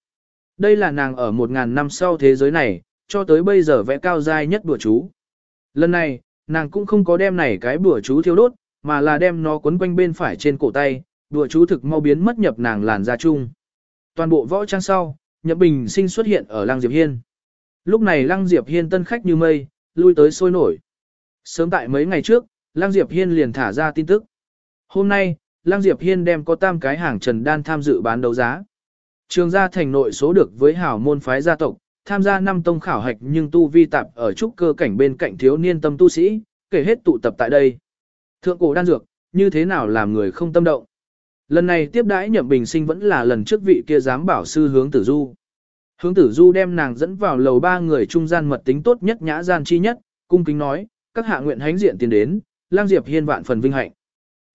S1: Đây là nàng ở một ngàn năm sau thế giới này, cho tới bây giờ vẽ cao giai nhất bùa chú. Lần này, nàng cũng không có đem này cái bùa chú thiêu đốt, mà là đem nó quấn quanh bên phải trên cổ tay, đùa chú thực mau biến mất nhập nàng làn da chung. Toàn bộ võ trang sau, Nhậm Bình Sinh xuất hiện ở Lăng Diệp Hiên. Lúc này Lăng Diệp Hiên tân khách như mây, lui tới sôi nổi. Sớm tại mấy ngày trước, Lăng Diệp Hiên liền thả ra tin tức. Hôm nay, Lăng Diệp Hiên đem có tam cái hàng trần đan tham dự bán đấu giá. Trường gia thành nội số được với hảo môn phái gia tộc, tham gia năm tông khảo hạch nhưng tu vi tạp ở trúc cơ cảnh bên cạnh thiếu niên tâm tu sĩ, kể hết tụ tập tại đây. Thượng cổ đan dược, như thế nào làm người không tâm động. Lần này tiếp đãi nhậm bình sinh vẫn là lần trước vị kia dám bảo sư hướng tử du. Hướng tử du đem nàng dẫn vào lầu ba người trung gian mật tính tốt nhất nhã gian chi nhất, cung kính nói, các hạ nguyện hánh diện tiến đến, lang diệp hiên vạn phần vinh hạnh.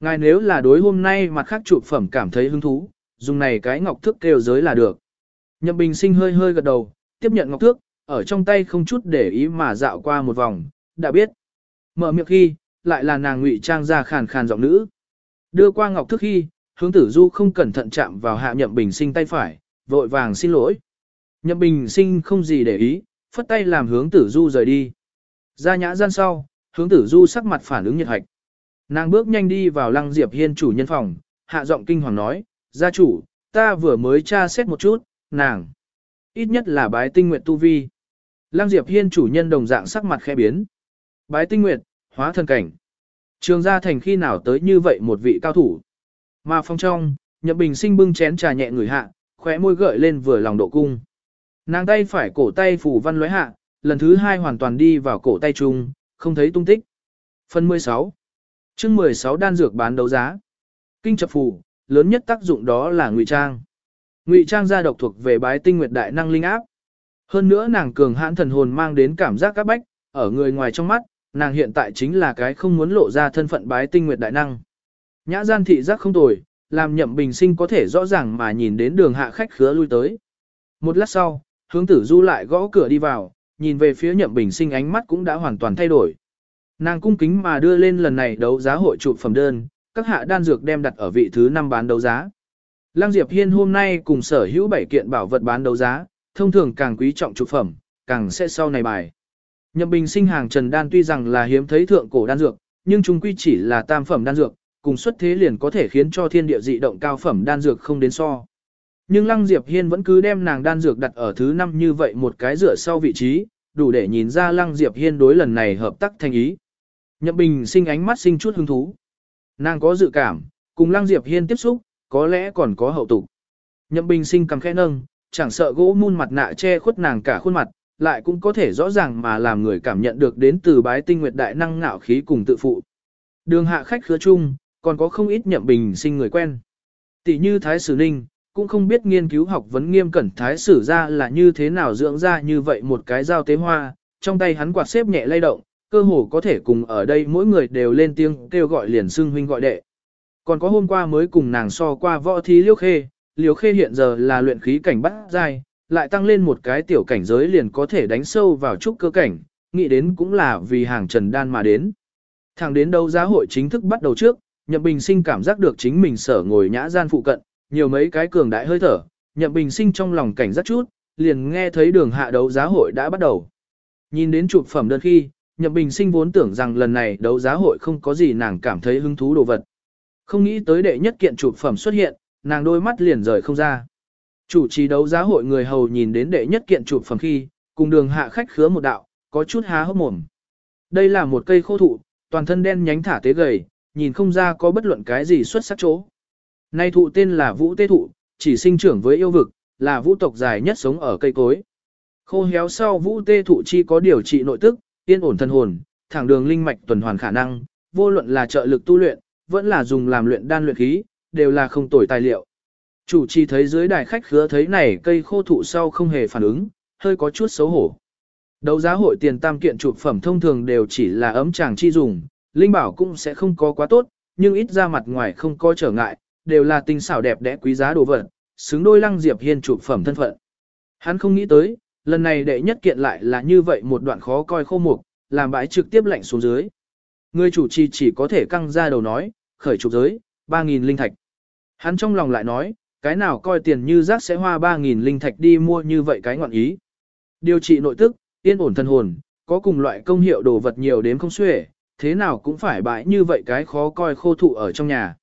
S1: Ngài nếu là đối hôm nay mặt khác trụ phẩm cảm thấy hứng thú, dùng này cái ngọc thước kêu giới là được. Nhậm bình sinh hơi hơi gật đầu, tiếp nhận ngọc thước, ở trong tay không chút để ý mà dạo qua một vòng, đã biết. Mở miệng khi, lại là nàng ngụy trang ra khàn khàn giọng nữ. Đưa qua ngọc thức khi, hướng tử du không cẩn thận chạm vào hạ nhậm bình sinh tay phải, vội vàng xin lỗi. Nhậm bình sinh không gì để ý, phất tay làm hướng tử du rời đi. Ra nhã gian sau, hướng tử du sắc mặt phản ứng nhiệt hạch. Nàng bước nhanh đi vào lăng diệp hiên chủ nhân phòng, hạ giọng kinh hoàng nói, gia chủ, ta vừa mới tra xét một chút, nàng. Ít nhất là bái tinh nguyện tu vi. Lăng diệp hiên chủ nhân đồng dạng sắc mặt khẽ biến. Bái tinh nguyện, hóa thần cảnh. Trường gia thành khi nào tới như vậy một vị cao thủ. Mà phong trong, nhậm bình sinh bưng chén trà nhẹ người hạ, khóe môi gợi lên vừa lòng độ cung. Nàng tay phải cổ tay phủ văn lóe hạ, lần thứ hai hoàn toàn đi vào cổ tay chung, không thấy tung tích. Phần 16 chương 16 đan dược bán đấu giá. Kinh chập phù, lớn nhất tác dụng đó là ngụy trang. Ngụy trang gia độc thuộc về bái tinh nguyệt đại năng linh áp. Hơn nữa nàng cường hãn thần hồn mang đến cảm giác các bách, ở người ngoài trong mắt, nàng hiện tại chính là cái không muốn lộ ra thân phận bái tinh nguyệt đại năng. Nhã gian thị giác không tồi, làm nhậm bình sinh có thể rõ ràng mà nhìn đến đường hạ khách khứa lui tới. Một lát sau, hướng tử du lại gõ cửa đi vào, nhìn về phía nhậm bình sinh ánh mắt cũng đã hoàn toàn thay đổi. Nàng cung kính mà đưa lên lần này đấu giá hội trụ phẩm đơn, các hạ đan dược đem đặt ở vị thứ 5 bán đấu giá. Lăng Diệp Hiên hôm nay cùng sở hữu 7 kiện bảo vật bán đấu giá, thông thường càng quý trọng trụ phẩm, càng sẽ sau này bài. Nhậm Bình sinh hàng Trần Đan tuy rằng là hiếm thấy thượng cổ đan dược, nhưng chúng quy chỉ là tam phẩm đan dược, cùng xuất thế liền có thể khiến cho thiên địa dị động cao phẩm đan dược không đến so. Nhưng Lăng Diệp Hiên vẫn cứ đem nàng đan dược đặt ở thứ năm như vậy một cái rửa sau vị trí, đủ để nhìn ra Lăng Diệp Hiên đối lần này hợp tác thành ý. Nhậm Bình sinh ánh mắt sinh chút hứng thú. Nàng có dự cảm, cùng Lăng Diệp Hiên tiếp xúc, có lẽ còn có hậu tục. Nhậm Bình sinh cầm khẽ nâng, chẳng sợ gỗ mun mặt nạ che khuất nàng cả khuôn mặt, lại cũng có thể rõ ràng mà làm người cảm nhận được đến từ bái tinh nguyệt đại năng ngạo khí cùng tự phụ. Đường hạ khách khứa chung, còn có không ít Nhậm Bình sinh người quen. Tỷ như Thái Sử Ninh, cũng không biết nghiên cứu học vấn nghiêm cẩn Thái Sử ra là như thế nào dưỡng ra như vậy một cái dao tế hoa, trong tay hắn quạt xếp nhẹ lay động, cơ hồ có thể cùng ở đây mỗi người đều lên tiếng kêu gọi liền xưng huynh gọi đệ. Còn có hôm qua mới cùng nàng so qua võ thí liêu khê, liêu khê hiện giờ là luyện khí cảnh bắt dai, lại tăng lên một cái tiểu cảnh giới liền có thể đánh sâu vào trúc cơ cảnh, nghĩ đến cũng là vì hàng trần đan mà đến. Thẳng đến đấu giá hội chính thức bắt đầu trước, Nhậm Bình Sinh cảm giác được chính mình sở ngồi nhã gian phụ cận, nhiều mấy cái cường đại hơi thở, Nhậm Bình Sinh trong lòng cảnh giác chút, liền nghe thấy đường hạ đấu giá hội đã bắt đầu. Nhìn đến chụp phẩm đơn khi, Nhậm Bình Sinh vốn tưởng rằng lần này đấu giá hội không có gì nàng cảm thấy hứng thú đồ vật. Không nghĩ tới đệ nhất kiện chụp phẩm xuất hiện, nàng đôi mắt liền rời không ra. Chủ trì đấu giá hội người hầu nhìn đến đệ nhất kiện chụp phẩm khi, cùng đường hạ khách khứa một đạo, có chút há hốc mồm. Đây là một cây khô thụ, toàn thân đen nhánh thả tế gầy, nhìn không ra có bất luận cái gì xuất sắc chỗ. Nay thụ tên là vũ tê thụ, chỉ sinh trưởng với yêu vực, là vũ tộc dài nhất sống ở cây cối. Khô héo sau vũ tê thụ chi có điều trị nội tức, yên ổn thân hồn, thẳng đường linh mạch tuần hoàn khả năng, vô luận là trợ lực tu luyện, vẫn là dùng làm luyện đan luyện khí, đều là không tồi tài liệu. Chủ trì thấy dưới đài khách khứa thấy này cây khô thụ sau không hề phản ứng, hơi có chút xấu hổ. Đấu giá hội tiền tam kiện chụp phẩm thông thường đều chỉ là ấm chàng chi dùng, linh bảo cũng sẽ không có quá tốt, nhưng ít ra mặt ngoài không có trở ngại, đều là tinh xảo đẹp đẽ quý giá đồ vật, xứng đôi lăng diệp hiên chụp phẩm thân phận. Hắn không nghĩ tới, lần này đệ nhất kiện lại là như vậy một đoạn khó coi khô mục, làm bãi trực tiếp lạnh xuống dưới. Người chủ trì chỉ có thể căng ra đầu nói, khởi chụp giới, 3.000 linh thạch. Hắn trong lòng lại nói, cái nào coi tiền như rác sẽ hoa 3.000 linh thạch đi mua như vậy cái ngọn ý. Điều trị nội tức, yên ổn thân hồn, có cùng loại công hiệu đồ vật nhiều đến không xuể, thế nào cũng phải bãi như vậy cái khó coi khô thụ ở trong nhà.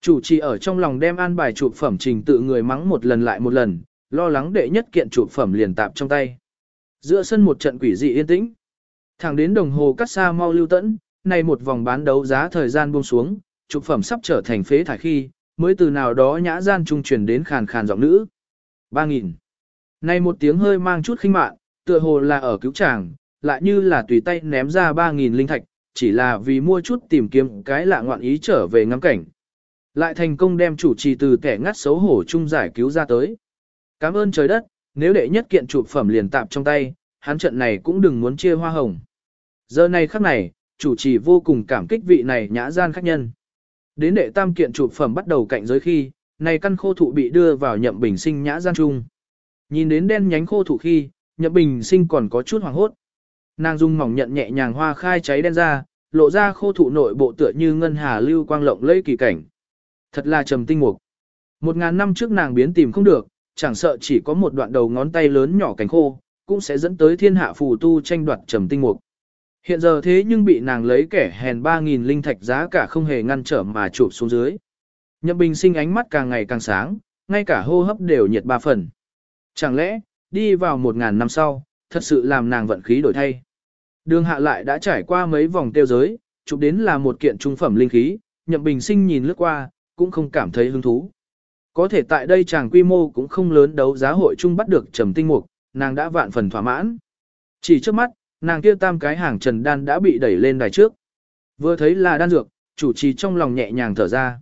S1: Chủ trì ở trong lòng đem an bài chụp phẩm trình tự người mắng một lần lại một lần, lo lắng đệ nhất kiện chụp phẩm liền tạp trong tay. Giữa sân một trận quỷ dị yên tĩnh. Thẳng đến đồng hồ cắt xa mau lưu tẫn, này một vòng bán đấu giá thời gian buông xuống, chụp phẩm sắp trở thành phế thải khi, mới từ nào đó nhã gian trung truyền đến khàn khàn giọng nữ. 3.000. Này một tiếng hơi mang chút khinh mạn, tựa hồ là ở cứu chàng, lại như là tùy tay ném ra 3.000 linh thạch, chỉ là vì mua chút tìm kiếm cái lạ ngoạn ý trở về ngắm cảnh. Lại thành công đem chủ trì từ kẻ ngắt xấu hổ chung giải cứu ra tới. Cảm ơn trời đất, nếu đệ nhất kiện chụp phẩm liền tạp trong tay, hắn trận này cũng đừng muốn chia hoa hồng. Giờ này khắc này, chủ trì vô cùng cảm kích vị này nhã gian khách nhân. Đến đệ tam kiện chụp phẩm bắt đầu cạnh giới khi, này căn khô thụ bị đưa vào nhậm bình sinh nhã gian trung. Nhìn đến đen nhánh khô thụ khi, nhậm bình sinh còn có chút hoàng hốt. Nàng dung mỏng nhận nhẹ nhàng hoa khai cháy đen ra, lộ ra khô thụ nội bộ tựa như ngân hà lưu quang lộng lẫy kỳ cảnh. Thật là trầm tinh mục. Một ngàn năm trước nàng biến tìm không được, chẳng sợ chỉ có một đoạn đầu ngón tay lớn nhỏ cánh khô, cũng sẽ dẫn tới thiên hạ phù tu tranh đoạt trầm tinh mục. Hiện giờ thế nhưng bị nàng lấy kẻ hèn 3.000 linh thạch giá cả không hề ngăn trở mà chụp xuống dưới. Nhậm bình sinh ánh mắt càng ngày càng sáng, ngay cả hô hấp đều nhiệt ba phần. Chẳng lẽ, đi vào một ngàn năm sau, thật sự làm nàng vận khí đổi thay. Đường hạ lại đã trải qua mấy vòng tiêu giới, chụp đến là một kiện trung phẩm linh khí, nhậm bình sinh nhìn lướt qua, cũng không cảm thấy hứng thú. Có thể tại đây chàng quy mô cũng không lớn đấu giá hội chung bắt được trầm tinh mục, nàng đã vạn phần thỏa mãn. Chỉ trước mắt, nàng kia tam cái hàng trần đan đã bị đẩy lên đài trước. Vừa thấy là đan dược, chủ trì trong lòng nhẹ nhàng thở ra.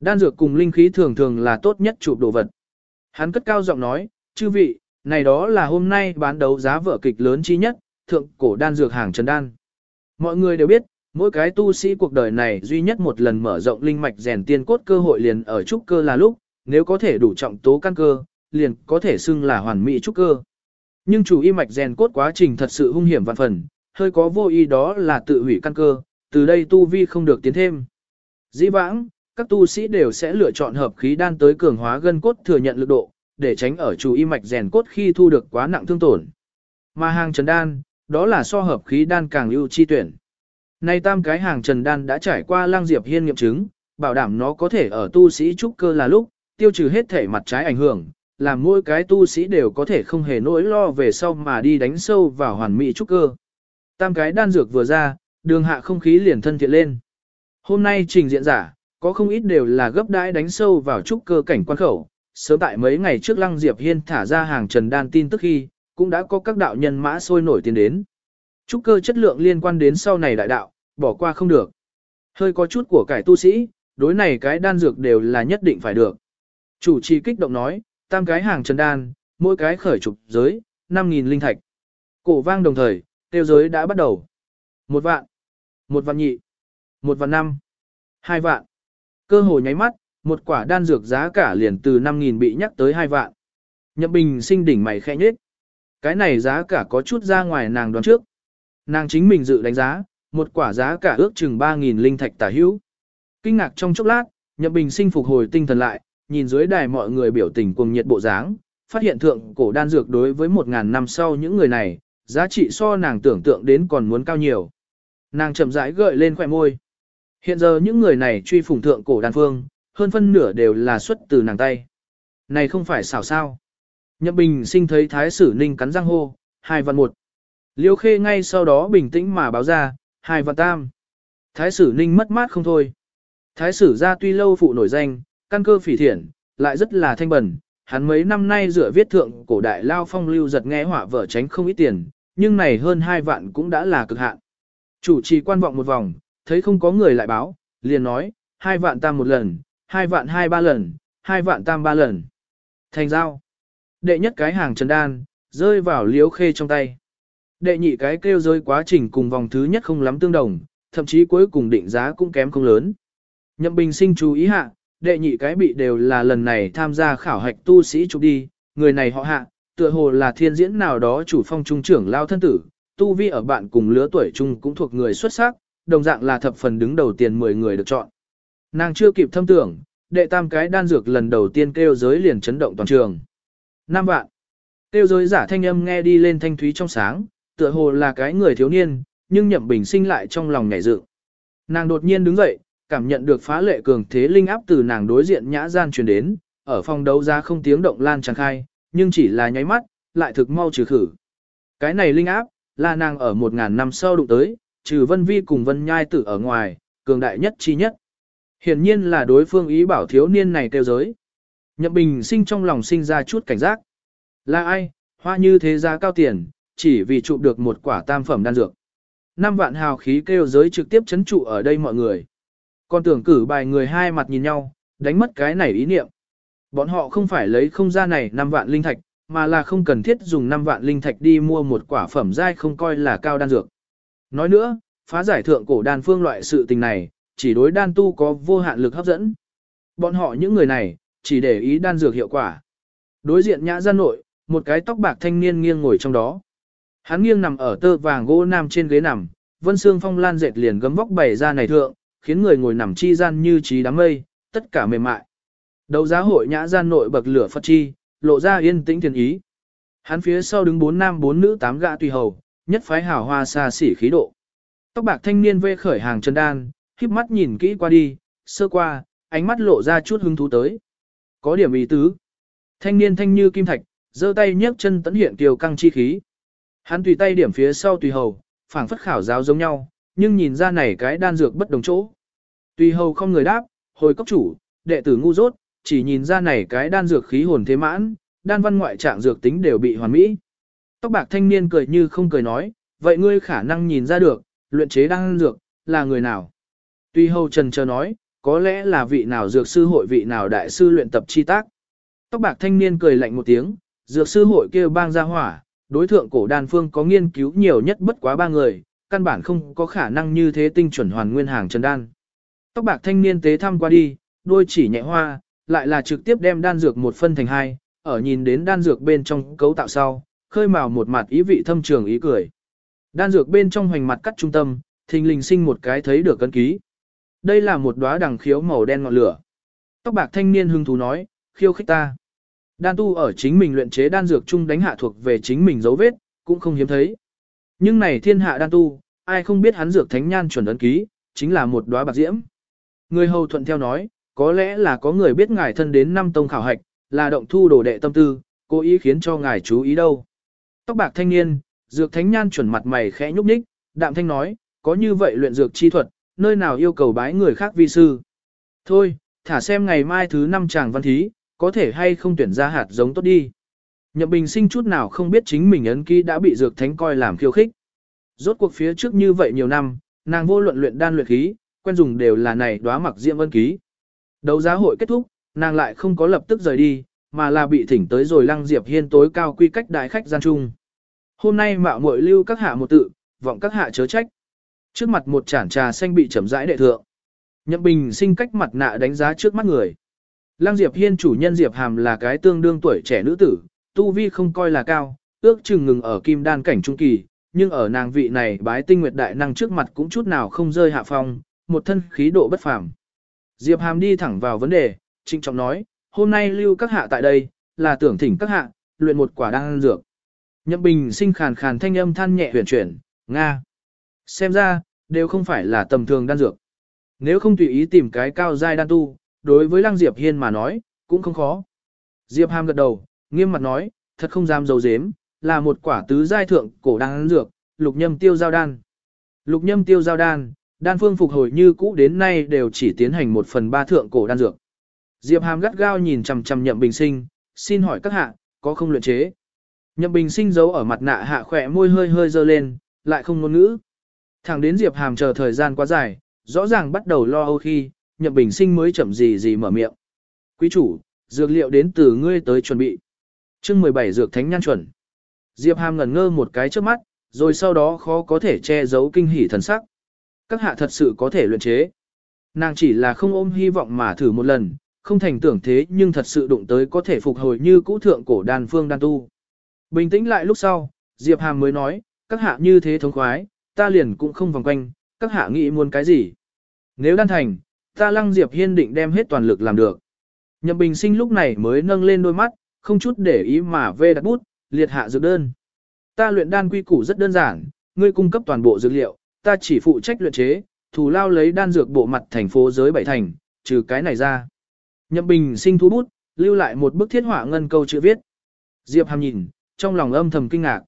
S1: Đan dược cùng linh khí thường thường là tốt nhất chụp đồ vật. Hắn cất cao giọng nói, chư vị, này đó là hôm nay bán đấu giá vở kịch lớn chi nhất, thượng cổ đan dược hàng trần đan. Mọi người đều biết, mỗi cái tu sĩ cuộc đời này duy nhất một lần mở rộng linh mạch rèn tiên cốt cơ hội liền ở trúc cơ là lúc, nếu có thể đủ trọng tố căn cơ, liền có thể xưng là hoàn mỹ trúc cơ. Nhưng chủ y mạch rèn cốt quá trình thật sự hung hiểm vạn phần, hơi có vô ý đó là tự hủy căn cơ, từ đây tu vi không được tiến thêm. Dĩ vãng, các tu sĩ đều sẽ lựa chọn hợp khí đan tới cường hóa gân cốt thừa nhận lực độ, để tránh ở chủ y mạch rèn cốt khi thu được quá nặng thương tổn. Mà hàng trần đan, đó là so hợp khí đan càng ưu chi tuyển. Nay tam cái hàng trần đan đã trải qua lang diệp hiên nghiệm chứng, bảo đảm nó có thể ở tu sĩ trúc cơ là lúc, tiêu trừ hết thể mặt trái ảnh hưởng, làm mỗi cái tu sĩ đều có thể không hề nỗi lo về sau mà đi đánh sâu vào hoàn mỹ trúc cơ. Tam cái đan dược vừa ra, đường hạ không khí liền thân thiện lên. Hôm nay trình diện giả, có không ít đều là gấp đãi đánh sâu vào trúc cơ cảnh quan khẩu. Sớm tại mấy ngày trước Lăng Diệp Hiên thả ra hàng trần đan tin tức khi, cũng đã có các đạo nhân mã sôi nổi tiến đến. Trúc cơ chất lượng liên quan đến sau này đại đạo, bỏ qua không được. Hơi có chút của cải tu sĩ, đối này cái đan dược đều là nhất định phải được. Chủ trì kích động nói, tam cái hàng trần đan, mỗi cái khởi trục giới, 5.000 linh thạch. Cổ vang đồng thời, tiêu giới đã bắt đầu. Một vạn, một vạn nhị, một vạn năm, hai vạn. Cơ hội nháy mắt, một quả đan dược giá cả liền từ 5.000 bị nhắc tới hai vạn. Nhậm bình sinh đỉnh mày khẽ nhết. Cái này giá cả có chút ra ngoài nàng đoán trước. Nàng chính mình dự đánh giá, một quả giá cả ước chừng 3.000 linh thạch tả hữu. Kinh ngạc trong chốc lát, Nhậm Bình sinh phục hồi tinh thần lại, nhìn dưới đài mọi người biểu tình cuồng nhiệt bộ dáng, phát hiện thượng cổ đan dược đối với 1.000 năm sau những người này, giá trị so nàng tưởng tượng đến còn muốn cao nhiều. Nàng chậm rãi gợi lên khỏe môi. Hiện giờ những người này truy phủng thượng cổ đan phương, hơn phân nửa đều là xuất từ nàng tay. Này không phải xảo sao. Nhậm Bình sinh thấy Thái Sử Ninh cắn răng hô, hai vạn một. Liêu Khê ngay sau đó bình tĩnh mà báo ra, hai vạn tam. Thái Sử Ninh mất mát không thôi. Thái Sử gia tuy lâu phụ nổi danh, căn cơ phỉ thiện, lại rất là thanh bẩn. Hắn mấy năm nay dựa viết thượng cổ đại lao phong lưu giật nghe họa vợ tránh không ít tiền, nhưng này hơn hai vạn cũng đã là cực hạn. Chủ trì quan vọng một vòng, thấy không có người lại báo, liền nói, hai vạn tam một lần, hai vạn hai ba lần, hai vạn tam ba lần. Thành giao. Đệ nhất cái hàng trần đan, rơi vào liếu khê trong tay. Đệ nhị cái kêu rơi quá trình cùng vòng thứ nhất không lắm tương đồng, thậm chí cuối cùng định giá cũng kém không lớn. Nhậm bình sinh chú ý hạ, đệ nhị cái bị đều là lần này tham gia khảo hạch tu sĩ chụp đi, người này họ hạ, tựa hồ là thiên diễn nào đó chủ phong trung trưởng lao thân tử, tu vi ở bạn cùng lứa tuổi chung cũng thuộc người xuất sắc, đồng dạng là thập phần đứng đầu tiền 10 người được chọn. Nàng chưa kịp thâm tưởng, đệ tam cái đan dược lần đầu tiên kêu giới liền chấn động toàn trường. Năm vạn. Kêu giới giả thanh âm nghe đi lên thanh thúy trong sáng, tựa hồ là cái người thiếu niên, nhưng nhậm bình sinh lại trong lòng nhảy dựng. Nàng đột nhiên đứng dậy, cảm nhận được phá lệ cường thế linh áp từ nàng đối diện nhã gian truyền đến, ở phòng đấu giá không tiếng động lan tràn khai, nhưng chỉ là nháy mắt, lại thực mau trừ khử. Cái này linh áp, là nàng ở một ngàn năm sau đụng tới, trừ vân vi cùng vân nhai tử ở ngoài, cường đại nhất chi nhất. Hiển nhiên là đối phương ý bảo thiếu niên này kêu giới. Nhậm bình sinh trong lòng sinh ra chút cảnh giác. Là ai, hoa như thế giá cao tiền, chỉ vì chụp được một quả tam phẩm đan dược. Năm vạn hào khí kêu giới trực tiếp chấn trụ ở đây mọi người. Còn tưởng cử bài người hai mặt nhìn nhau, đánh mất cái này ý niệm. Bọn họ không phải lấy không ra này 5 vạn linh thạch, mà là không cần thiết dùng 5 vạn linh thạch đi mua một quả phẩm giai không coi là cao đan dược. Nói nữa, phá giải thượng cổ đan phương loại sự tình này, chỉ đối đan tu có vô hạn lực hấp dẫn. Bọn họ những người này, chỉ để ý đan dược hiệu quả. Đối diện nhã gian nội, một cái tóc bạc thanh niên nghiêng ngồi trong đó. Hắn nghiêng nằm ở tơ vàng gỗ nam trên ghế nằm, vân xương phong lan dệt liền gấm vóc bày ra này thượng, khiến người ngồi nằm chi gian như trí đám mây, tất cả mềm mại. Đấu giá hội nhã gian nội bậc lửa Phật chi, lộ ra yên tĩnh thiền ý. Hắn phía sau đứng bốn nam bốn nữ tám gã tùy hầu, nhất phái hào hoa xa xỉ khí độ. Tóc bạc thanh niên vê khởi hàng chân đan, híp mắt nhìn kỹ qua đi, sơ qua, ánh mắt lộ ra chút hứng thú tới. Có điểm ý tứ. Thanh niên thanh như kim thạch, giơ tay nhấc chân tấn hiện kiều căng chi khí. Hắn tùy tay điểm phía sau tùy hầu, phảng phất khảo giáo giống nhau, nhưng nhìn ra này cái đan dược bất đồng chỗ. Tùy hầu không người đáp, hồi cốc chủ, đệ tử ngu dốt, chỉ nhìn ra này cái đan dược khí hồn thế mãn, đan văn ngoại trạng dược tính đều bị hoàn mỹ. Tóc bạc thanh niên cười như không cười nói, vậy ngươi khả năng nhìn ra được, luyện chế đan dược, là người nào? Tuy hầu trần chờ nói, có lẽ là vị nào dược sư hội vị nào đại sư luyện tập chi tác. Tóc bạc thanh niên cười lạnh một tiếng, dược sư hội kêu bang ra hỏa, đối thượng cổ đan phương có nghiên cứu nhiều nhất bất quá ba người, căn bản không có khả năng như thế tinh chuẩn hoàn nguyên hàng trần đan. Tóc bạc thanh niên tế thăm qua đi, đôi chỉ nhẹ hoa, lại là trực tiếp đem đan dược một phân thành hai, ở nhìn đến đan dược bên trong cấu tạo sau, khơi mào một mặt ý vị thâm trường ý cười. Đan dược bên trong hoành mặt cắt trung tâm, thình lình sinh một cái thấy được cân ký. Đây là một đóa đằng khiếu màu đen ngọn lửa. Tóc bạc thanh niên hưng thú nói, khiêu khích ta. Đan tu ở chính mình luyện chế đan dược chung đánh hạ thuộc về chính mình dấu vết, cũng không hiếm thấy. Nhưng này thiên hạ đan tu, ai không biết hắn dược thánh nhan chuẩn ấn ký, chính là một đóa bạc diễm. Người hầu thuận theo nói, có lẽ là có người biết ngài thân đến năm tông khảo hạch, là động thu đồ đệ tâm tư, cố ý khiến cho ngài chú ý đâu. Tóc bạc thanh niên, dược thánh nhan chuẩn mặt mày khẽ nhúc nhích, đạm thanh nói, có như vậy luyện dược chi thuật, nơi nào yêu cầu bái người khác vi sư. Thôi, thả xem ngày mai thứ năm chàng văn thí, có thể hay không tuyển ra hạt giống tốt đi. Nhậm bình sinh chút nào không biết chính mình ấn ký đã bị dược thánh coi làm khiêu khích. Rốt cuộc phía trước như vậy nhiều năm, nàng vô luận luyện đan luyện khí, quen dùng đều là này đóa mặc diễm vân ký. Đấu giá hội kết thúc, nàng lại không có lập tức rời đi, mà là bị thỉnh tới rồi lăng diệp hiên tối cao quy cách đại khách gian trung. Hôm nay mạo muội lưu các hạ một tự, vọng các hạ chớ trách. Trước mặt một chản trà xanh bị chậm rãi đệ thượng. Nhậm bình sinh cách mặt nạ đánh giá trước mắt người. Lăng Diệp Hiên chủ nhân Diệp Hàm là cái tương đương tuổi trẻ nữ tử, tu vi không coi là cao, ước chừng ngừng ở kim đan cảnh trung kỳ, nhưng ở nàng vị này bái tinh nguyệt đại năng trước mặt cũng chút nào không rơi hạ phong, một thân khí độ bất phàm. Diệp Hàm đi thẳng vào vấn đề, trịnh trọng nói, hôm nay lưu các hạ tại đây, là tưởng thỉnh các hạ, luyện một quả đan dược. Nhậm Bình sinh khàn khàn thanh âm than nhẹ huyền chuyển, Nga. Xem ra, đều không phải là tầm thường đan dược. Nếu không tùy ý tìm cái cao giai đan tu, đối với Lăng Diệp Hiên mà nói, cũng không khó. Diệp Hàm gật đầu, nghiêm mặt nói, thật không dám dấu dếm, là một quả tứ giai thượng cổ đan dược, lục nhâm tiêu giao đan. Lục nhâm tiêu giao đan, đan phương phục hồi như cũ đến nay đều chỉ tiến hành một phần ba thượng cổ đan dược. Diệp Hàm gắt gao nhìn chằm chằm Nhậm Bình Sinh, xin hỏi các hạ, có không luyện chế? Nhậm Bình Sinh giấu ở mặt nạ hạ khỏe môi hơi hơi dơ lên, lại không ngôn ngữ. Thẳng đến Diệp Hàm chờ thời gian quá dài, rõ ràng bắt đầu lo âu khi, Nhậm Bình Sinh mới chậm gì gì mở miệng. Quý chủ, dược liệu đến từ ngươi tới chuẩn bị. chương 17 dược thánh nhan chuẩn. Diệp Hàm ngẩn ngơ một cái trước mắt, rồi sau đó khó có thể che giấu kinh hỉ thần sắc. Các hạ thật sự có thể luyện chế. Nàng chỉ là không ôm hy vọng mà thử một lần, không thành tưởng thế nhưng thật sự đụng tới có thể phục hồi như cũ thượng cổ đàn phương đan tu. Bình tĩnh lại lúc sau, Diệp Hàm mới nói, các hạ như thế thống khoái, ta liền cũng không vòng quanh, các hạ nghĩ muốn cái gì. Nếu đan thành, ta lăng Diệp Hiên định đem hết toàn lực làm được. Nhậm Bình Sinh lúc này mới nâng lên đôi mắt, không chút để ý mà vê đặt bút, liệt hạ dược đơn. Ta luyện đan quy củ rất đơn giản, ngươi cung cấp toàn bộ dược liệu, ta chỉ phụ trách luyện chế, thù lao lấy đan dược bộ mặt thành phố giới bảy thành, trừ cái này ra. Nhậm Bình Sinh thu bút, lưu lại một bức thiết họa ngân câu chữ viết. Diệp Hàm nhìn, trong lòng âm thầm kinh ngạc.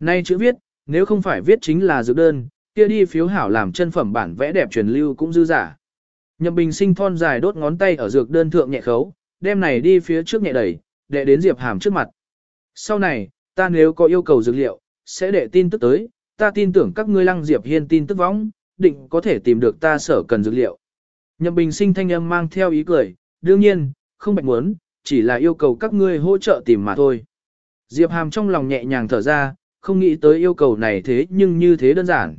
S1: Nay chữ viết, nếu không phải viết chính là dược đơn, kia đi phiếu hảo làm chân phẩm bản vẽ đẹp truyền lưu cũng dư giả. Nhậm Bình Sinh thon dài đốt ngón tay ở dược đơn thượng nhẹ khấu, đem này đi phía trước nhẹ đẩy, để đến Diệp Hàm trước mặt. Sau này, ta nếu có yêu cầu dược liệu, sẽ để tin tức tới, ta tin tưởng các ngươi lăng Diệp Hiên tin tức võng, định có thể tìm được ta sở cần dữ liệu. Nhậm Bình Sinh thanh âm mang theo ý cười, đương nhiên, không bạch muốn, chỉ là yêu cầu các ngươi hỗ trợ tìm mà thôi. Diệp Hàm trong lòng nhẹ nhàng thở ra, không nghĩ tới yêu cầu này thế nhưng như thế đơn giản.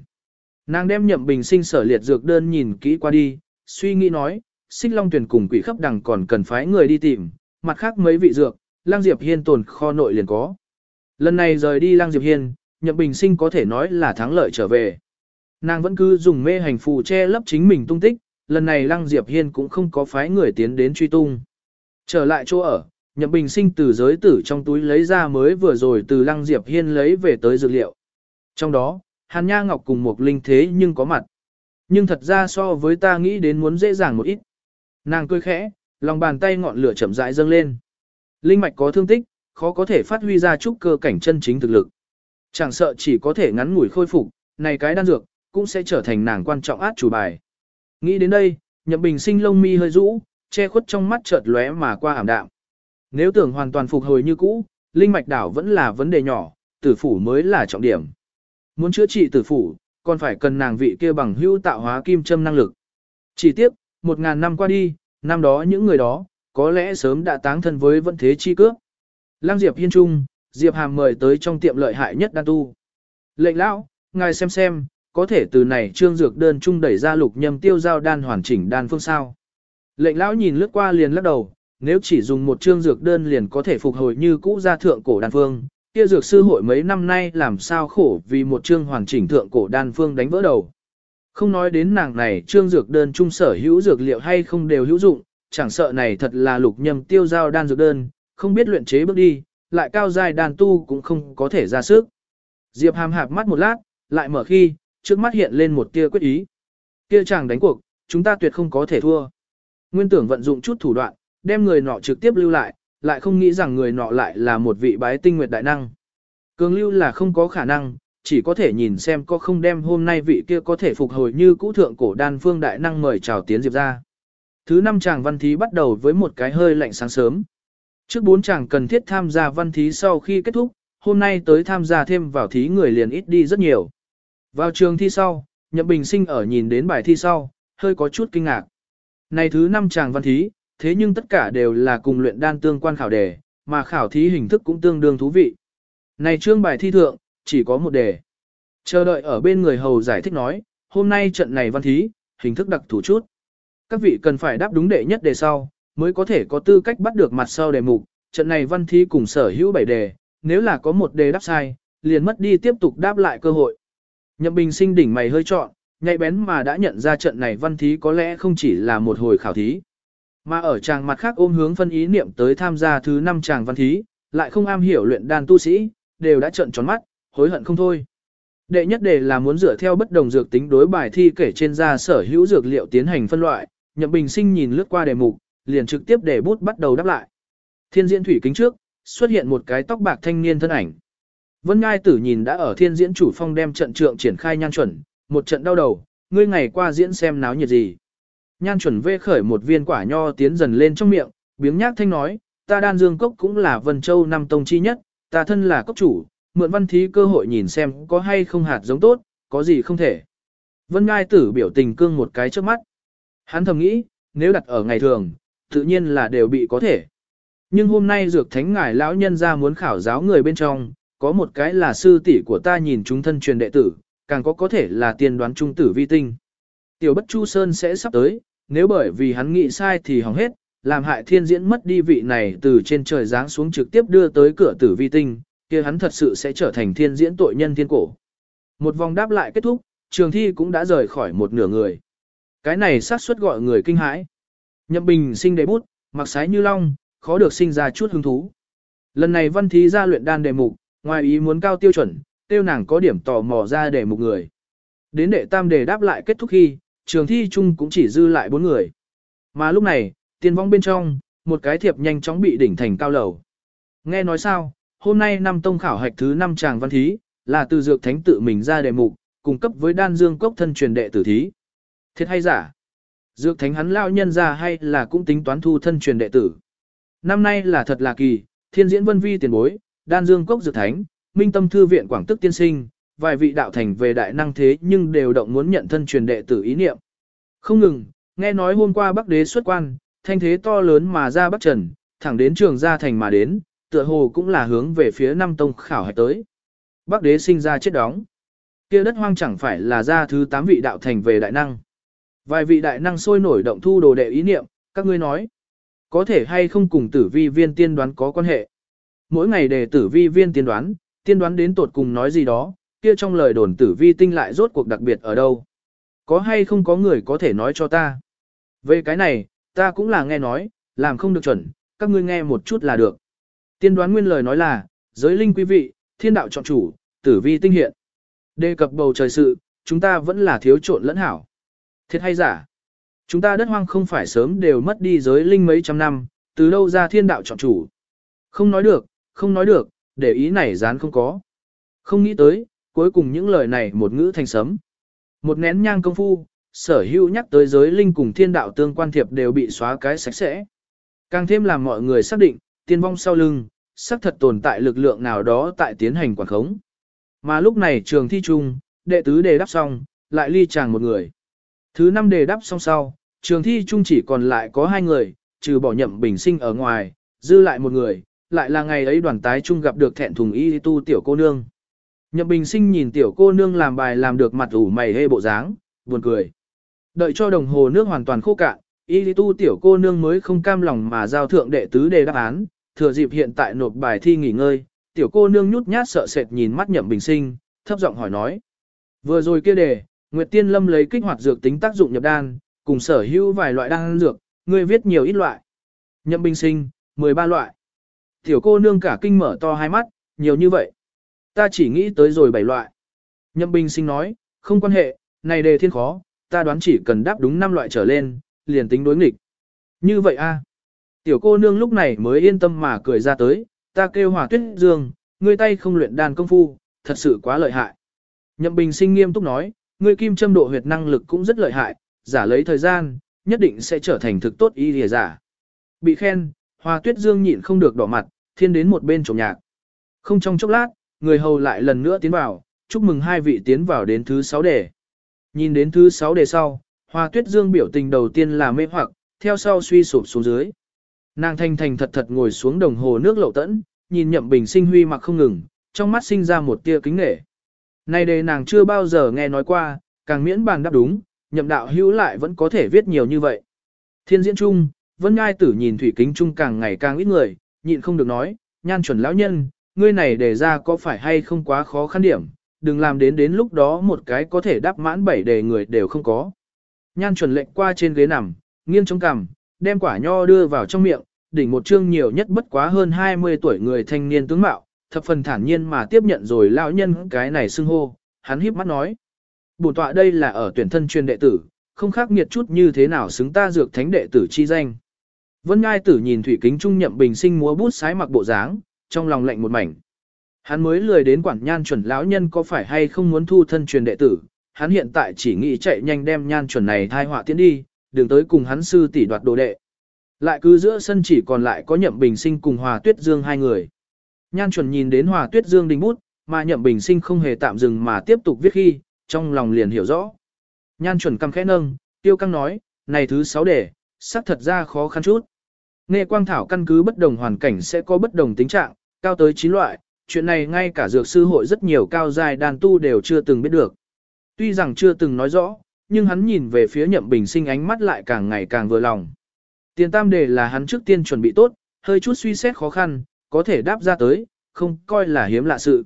S1: Nàng đem nhậm bình sinh sở liệt dược đơn nhìn kỹ qua đi, suy nghĩ nói, xích long tuyển cùng quỷ khắp đằng còn cần phái người đi tìm, mặt khác mấy vị dược, lang diệp hiên tồn kho nội liền có. Lần này rời đi lang diệp hiên, nhậm bình sinh có thể nói là thắng lợi trở về. Nàng vẫn cứ dùng mê hành phù che lấp chính mình tung tích, lần này Lăng Diệp Hiên cũng không có phái người tiến đến truy tung. Trở lại chỗ ở, Nhậm Bình Sinh từ giới tử trong túi lấy ra mới vừa rồi từ Lăng Diệp Hiên lấy về tới dược liệu. Trong đó, Hàn Nha Ngọc cùng một linh thế nhưng có mặt. Nhưng thật ra so với ta nghĩ đến muốn dễ dàng một ít. Nàng cười khẽ, lòng bàn tay ngọn lửa chậm rãi dâng lên. Linh mạch có thương tích, khó có thể phát huy ra chút cơ cảnh chân chính thực lực. Chẳng sợ chỉ có thể ngắn ngủi khôi phục, này cái đan dược, cũng sẽ trở thành nàng quan trọng át chủ bài. Nghĩ đến đây, Nhậm Bình sinh lông mi hơi rũ, che khuất trong mắt chợt lóe mà qua ảm đạm. Nếu tưởng hoàn toàn phục hồi như cũ, linh mạch đảo vẫn là vấn đề nhỏ, tử phủ mới là trọng điểm. Muốn chữa trị tử phủ, còn phải cần nàng vị kia bằng hữu tạo hóa kim châm năng lực. Chỉ tiếc, một ngàn năm qua đi, năm đó những người đó, có lẽ sớm đã táng thân với vận thế chi cước. Lăng Diệp Hiên Trung, Diệp Hàm mời tới trong tiệm lợi hại nhất đan tu. Lệnh lão, ngài xem xem, có thể từ này trương dược đơn trung đẩy ra lục nhâm tiêu giao đan hoàn chỉnh đan phương sao. Lệnh lão nhìn lướt qua liền lắc đầu, nếu chỉ dùng một trương dược đơn liền có thể phục hồi như cũ ra thượng cổ đan phương, kia dược sư hội mấy năm nay làm sao khổ vì một trương hoàn chỉnh thượng cổ đan phương đánh vỡ đầu. Không nói đến nàng này trương dược đơn trung sở hữu dược liệu hay không đều hữu dụng, chẳng sợ này thật là lục nhâm tiêu giao đan dược đơn, không biết luyện chế bước đi, lại cao dài đàn tu cũng không có thể ra sức. Diệp hàm hạp mắt một lát, lại mở khi, trước mắt hiện lên một tia quyết ý. Kia chàng đánh cuộc, chúng ta tuyệt không có thể thua. Nguyên tưởng vận dụng chút thủ đoạn, đem người nọ trực tiếp lưu lại, lại không nghĩ rằng người nọ lại là một vị bái tinh nguyệt đại năng. Cường lưu là không có khả năng, chỉ có thể nhìn xem có không đem hôm nay vị kia có thể phục hồi như cũ thượng cổ đan phương đại năng mời chào tiến diệp ra. Thứ năm chàng văn thí bắt đầu với một cái hơi lạnh sáng sớm. Trước bốn chàng cần thiết tham gia văn thí sau khi kết thúc, hôm nay tới tham gia thêm vào thí người liền ít đi rất nhiều. Vào trường thi sau, Nhậm Bình Sinh ở nhìn đến bài thi sau, hơi có chút kinh ngạc. Này thứ năm chàng văn thí, thế nhưng tất cả đều là cùng luyện đan tương quan khảo đề, mà khảo thí hình thức cũng tương đương thú vị. Này chương bài thi thượng, chỉ có một đề. Chờ đợi ở bên người hầu giải thích nói, hôm nay trận này văn thí, hình thức đặc thủ chút. Các vị cần phải đáp đúng đệ nhất đề sau, mới có thể có tư cách bắt được mặt sau đề mục. Trận này văn thí cùng sở hữu bảy đề, nếu là có một đề đáp sai, liền mất đi tiếp tục đáp lại cơ hội. Nhậm Bình sinh đỉnh mày hơi trọn, nhạy bén mà đã nhận ra trận này văn thí có lẽ không chỉ là một hồi khảo thí. Mà ở chàng mặt khác ôm hướng phân ý niệm tới tham gia thứ năm chàng văn thí, lại không am hiểu luyện đan tu sĩ, đều đã trận tròn mắt, hối hận không thôi. Đệ nhất đề là muốn dựa theo bất đồng dược tính đối bài thi kể trên ra sở hữu dược liệu tiến hành phân loại, Nhậm Bình Sinh nhìn lướt qua đề mục, liền trực tiếp để bút bắt đầu đáp lại. Thiên diễn thủy kính trước, xuất hiện một cái tóc bạc thanh niên thân ảnh. Vân Ngai Tử nhìn đã ở thiên diễn chủ phong đem trận trượng triển khai nhan chuẩn, một trận đau đầu, ngươi ngày qua diễn xem náo nhiệt gì. Nhan chuẩn vê khởi một viên quả nho tiến dần lên trong miệng, biếng nhác thanh nói, ta đan dương cốc cũng là vân châu năm tông chi nhất, ta thân là cốc chủ, mượn văn thí cơ hội nhìn xem có hay không hạt giống tốt, có gì không thể. Vân Ngai tử biểu tình cương một cái trước mắt. Hắn thầm nghĩ, nếu đặt ở ngày thường, tự nhiên là đều bị có thể. Nhưng hôm nay dược thánh ngài lão nhân ra muốn khảo giáo người bên trong, có một cái là sư tỷ của ta nhìn chúng thân truyền đệ tử, càng có có thể là tiên đoán trung tử vi tinh. Tiểu bất chu sơn sẽ sắp tới, nếu bởi vì hắn nghĩ sai thì hỏng hết, làm hại thiên diễn mất đi vị này từ trên trời giáng xuống trực tiếp đưa tới cửa tử vi tinh, kia hắn thật sự sẽ trở thành thiên diễn tội nhân thiên cổ. Một vòng đáp lại kết thúc, trường thi cũng đã rời khỏi một nửa người. Cái này xác suất gọi người kinh hãi. Nhậm bình sinh đề bút, mặc sái như long, khó được sinh ra chút hứng thú. Lần này văn thí ra luyện đan đề mục, ngoài ý muốn cao tiêu chuẩn, tiêu nàng có điểm tò mò ra đề mục người. Đến đệ tam đề đáp lại kết thúc khi, trường thi chung cũng chỉ dư lại bốn người. Mà lúc này, tiên vong bên trong, một cái thiệp nhanh chóng bị đỉnh thành cao lầu. Nghe nói sao, hôm nay năm tông khảo hạch thứ năm tràng văn thí, là từ dược thánh tự mình ra đề mục, cung cấp với đan dương cốc thân truyền đệ tử thí. Thiệt hay giả? Dược thánh hắn lao nhân ra hay là cũng tính toán thu thân truyền đệ tử? Năm nay là thật là kỳ, thiên diễn vân vi tiền bối, đan dương cốc dược thánh, minh tâm thư viện quảng tức tiên sinh, vài vị đạo thành về đại năng thế nhưng đều động muốn nhận thân truyền đệ tử ý niệm. Không ngừng, nghe nói hôm qua Bắc đế xuất quan, thanh thế to lớn mà ra Bắc Trần, thẳng đến trường gia thành mà đến, tựa hồ cũng là hướng về phía Nam Tông khảo hạch tới. Bắc đế sinh ra chết đóng. kia đất hoang chẳng phải là ra thứ 8 vị đạo thành về đại năng. Vài vị đại năng sôi nổi động thu đồ đệ ý niệm, các ngươi nói. Có thể hay không cùng tử vi viên tiên đoán có quan hệ. Mỗi ngày đề tử vi viên tiên đoán, tiên đoán đến tột cùng nói gì đó, kia trong lời đồn tử vi tinh lại rốt cuộc đặc biệt ở đâu. Có hay không có người có thể nói cho ta. Về cái này, ta cũng là nghe nói, làm không được chuẩn, các ngươi nghe một chút là được. Tiên đoán nguyên lời nói là, giới linh quý vị, thiên đạo chọn chủ, tử vi tinh hiện. Đề cập bầu trời sự, chúng ta vẫn là thiếu trộn lẫn hảo. Thiệt hay giả? Chúng ta đất hoang không phải sớm đều mất đi giới linh mấy trăm năm, từ đâu ra thiên đạo chọn chủ. Không nói được, không nói được, để ý này dán không có. Không nghĩ tới, cuối cùng những lời này một ngữ thành sấm. Một nén nhang công phu, sở hữu nhắc tới giới linh cùng thiên đạo tương quan thiệp đều bị xóa cái sạch sẽ. Càng thêm làm mọi người xác định, tiên vong sau lưng, xác thật tồn tại lực lượng nào đó tại tiến hành quản khống. Mà lúc này trường thi trung, đệ tứ đề đáp xong, lại ly chàng một người. Thứ năm đề đáp xong sau, trường thi trung chỉ còn lại có hai người, trừ bỏ nhậm bình sinh ở ngoài, dư lại một người, lại là ngày ấy đoàn tái trung gặp được thẹn thùng y tu tiểu cô nương. Nhậm bình sinh nhìn tiểu cô nương làm bài làm được mặt ủ mày hê bộ dáng, buồn cười. Đợi cho đồng hồ nước hoàn toàn khô cạn, y tu tiểu cô nương mới không cam lòng mà giao thượng đệ tứ đề đáp án, thừa dịp hiện tại nộp bài thi nghỉ ngơi, tiểu cô nương nhút nhát sợ sệt nhìn mắt nhậm bình sinh, thấp giọng hỏi nói. Vừa rồi kia đề, Nguyệt Tiên Lâm lấy kích hoạt dược tính tác dụng nhập đan, cùng sở hữu vài loại đan dược, ngươi viết nhiều ít loại. Nhậm bình sinh, 13 loại. Tiểu cô nương cả kinh mở to hai mắt, nhiều như vậy. Ta chỉ nghĩ tới rồi bảy loại. Nhậm bình sinh nói, không quan hệ, này đề thiên khó, ta đoán chỉ cần đáp đúng 5 loại trở lên, liền tính đối nghịch. Như vậy a Tiểu cô nương lúc này mới yên tâm mà cười ra tới, ta kêu hòa tuyết dương, ngươi tay không luyện đàn công phu, thật sự quá lợi hại. Nhậm bình sinh nghiêm túc nói, ngươi kim châm độ huyệt năng lực cũng rất lợi hại, giả lấy thời gian, nhất định sẽ trở thành thực tốt y lìa giả. Bị khen, Hoa tuyết dương nhịn không được đỏ mặt, thiên đến một bên trộm nhạc. Không trong chốc lát, người hầu lại lần nữa tiến vào, chúc mừng hai vị tiến vào đến thứ sáu đề. Nhìn đến thứ sáu đề sau, Hoa tuyết dương biểu tình đầu tiên là mê hoặc, theo sau suy sụp xuống dưới. Nàng thanh thành thật thật ngồi xuống đồng hồ nước lậu tẫn, nhìn nhậm bình sinh huy mặc không ngừng, trong mắt sinh ra một tia kính nghệ nay đề nàng chưa bao giờ nghe nói qua, càng miễn bàn đáp đúng, nhậm đạo hữu lại vẫn có thể viết nhiều như vậy. Thiên diễn trung, vân ngai tử nhìn thủy kính trung càng ngày càng ít người, nhịn không được nói, nhan chuẩn lão nhân, ngươi này đề ra có phải hay không quá khó khăn điểm, đừng làm đến đến lúc đó một cái có thể đáp mãn bảy đề người đều không có. Nhan chuẩn lệnh qua trên ghế nằm, nghiêng chống cằm, đem quả nho đưa vào trong miệng, đỉnh một chương nhiều nhất bất quá hơn 20 tuổi người thanh niên tướng mạo, thập phần thản nhiên mà tiếp nhận rồi lão nhân cái này xưng hô, hắn híp mắt nói. Bổn tọa đây là ở tuyển thân truyền đệ tử, không khác nghiệt chút như thế nào xứng ta dược thánh đệ tử chi danh. Vân Ngai tử nhìn thủy kính trung nhậm bình sinh múa bút sái mặc bộ dáng, trong lòng lạnh một mảnh. Hắn mới lười đến quản nhan chuẩn lão nhân có phải hay không muốn thu thân truyền đệ tử, hắn hiện tại chỉ nghĩ chạy nhanh đem nhan chuẩn này thai họa tiến đi, đừng tới cùng hắn sư tỷ đoạt đồ đệ. Lại cứ giữa sân chỉ còn lại có nhậm bình sinh cùng hòa tuyết dương hai người. Nhan chuẩn nhìn đến hòa tuyết dương đình bút, mà nhậm bình sinh không hề tạm dừng mà tiếp tục viết khi, trong lòng liền hiểu rõ. Nhan chuẩn căm khẽ nâng, tiêu căng nói, này thứ sáu đề, xác thật ra khó khăn chút. Nghe quang thảo căn cứ bất đồng hoàn cảnh sẽ có bất đồng tính trạng, cao tới 9 loại, chuyện này ngay cả dược sư hội rất nhiều cao dài đàn tu đều chưa từng biết được. Tuy rằng chưa từng nói rõ, nhưng hắn nhìn về phía nhậm bình sinh ánh mắt lại càng ngày càng vừa lòng. Tiền tam đề là hắn trước tiên chuẩn bị tốt, hơi chút suy xét khó khăn, có thể đáp ra tới, không coi là hiếm lạ sự.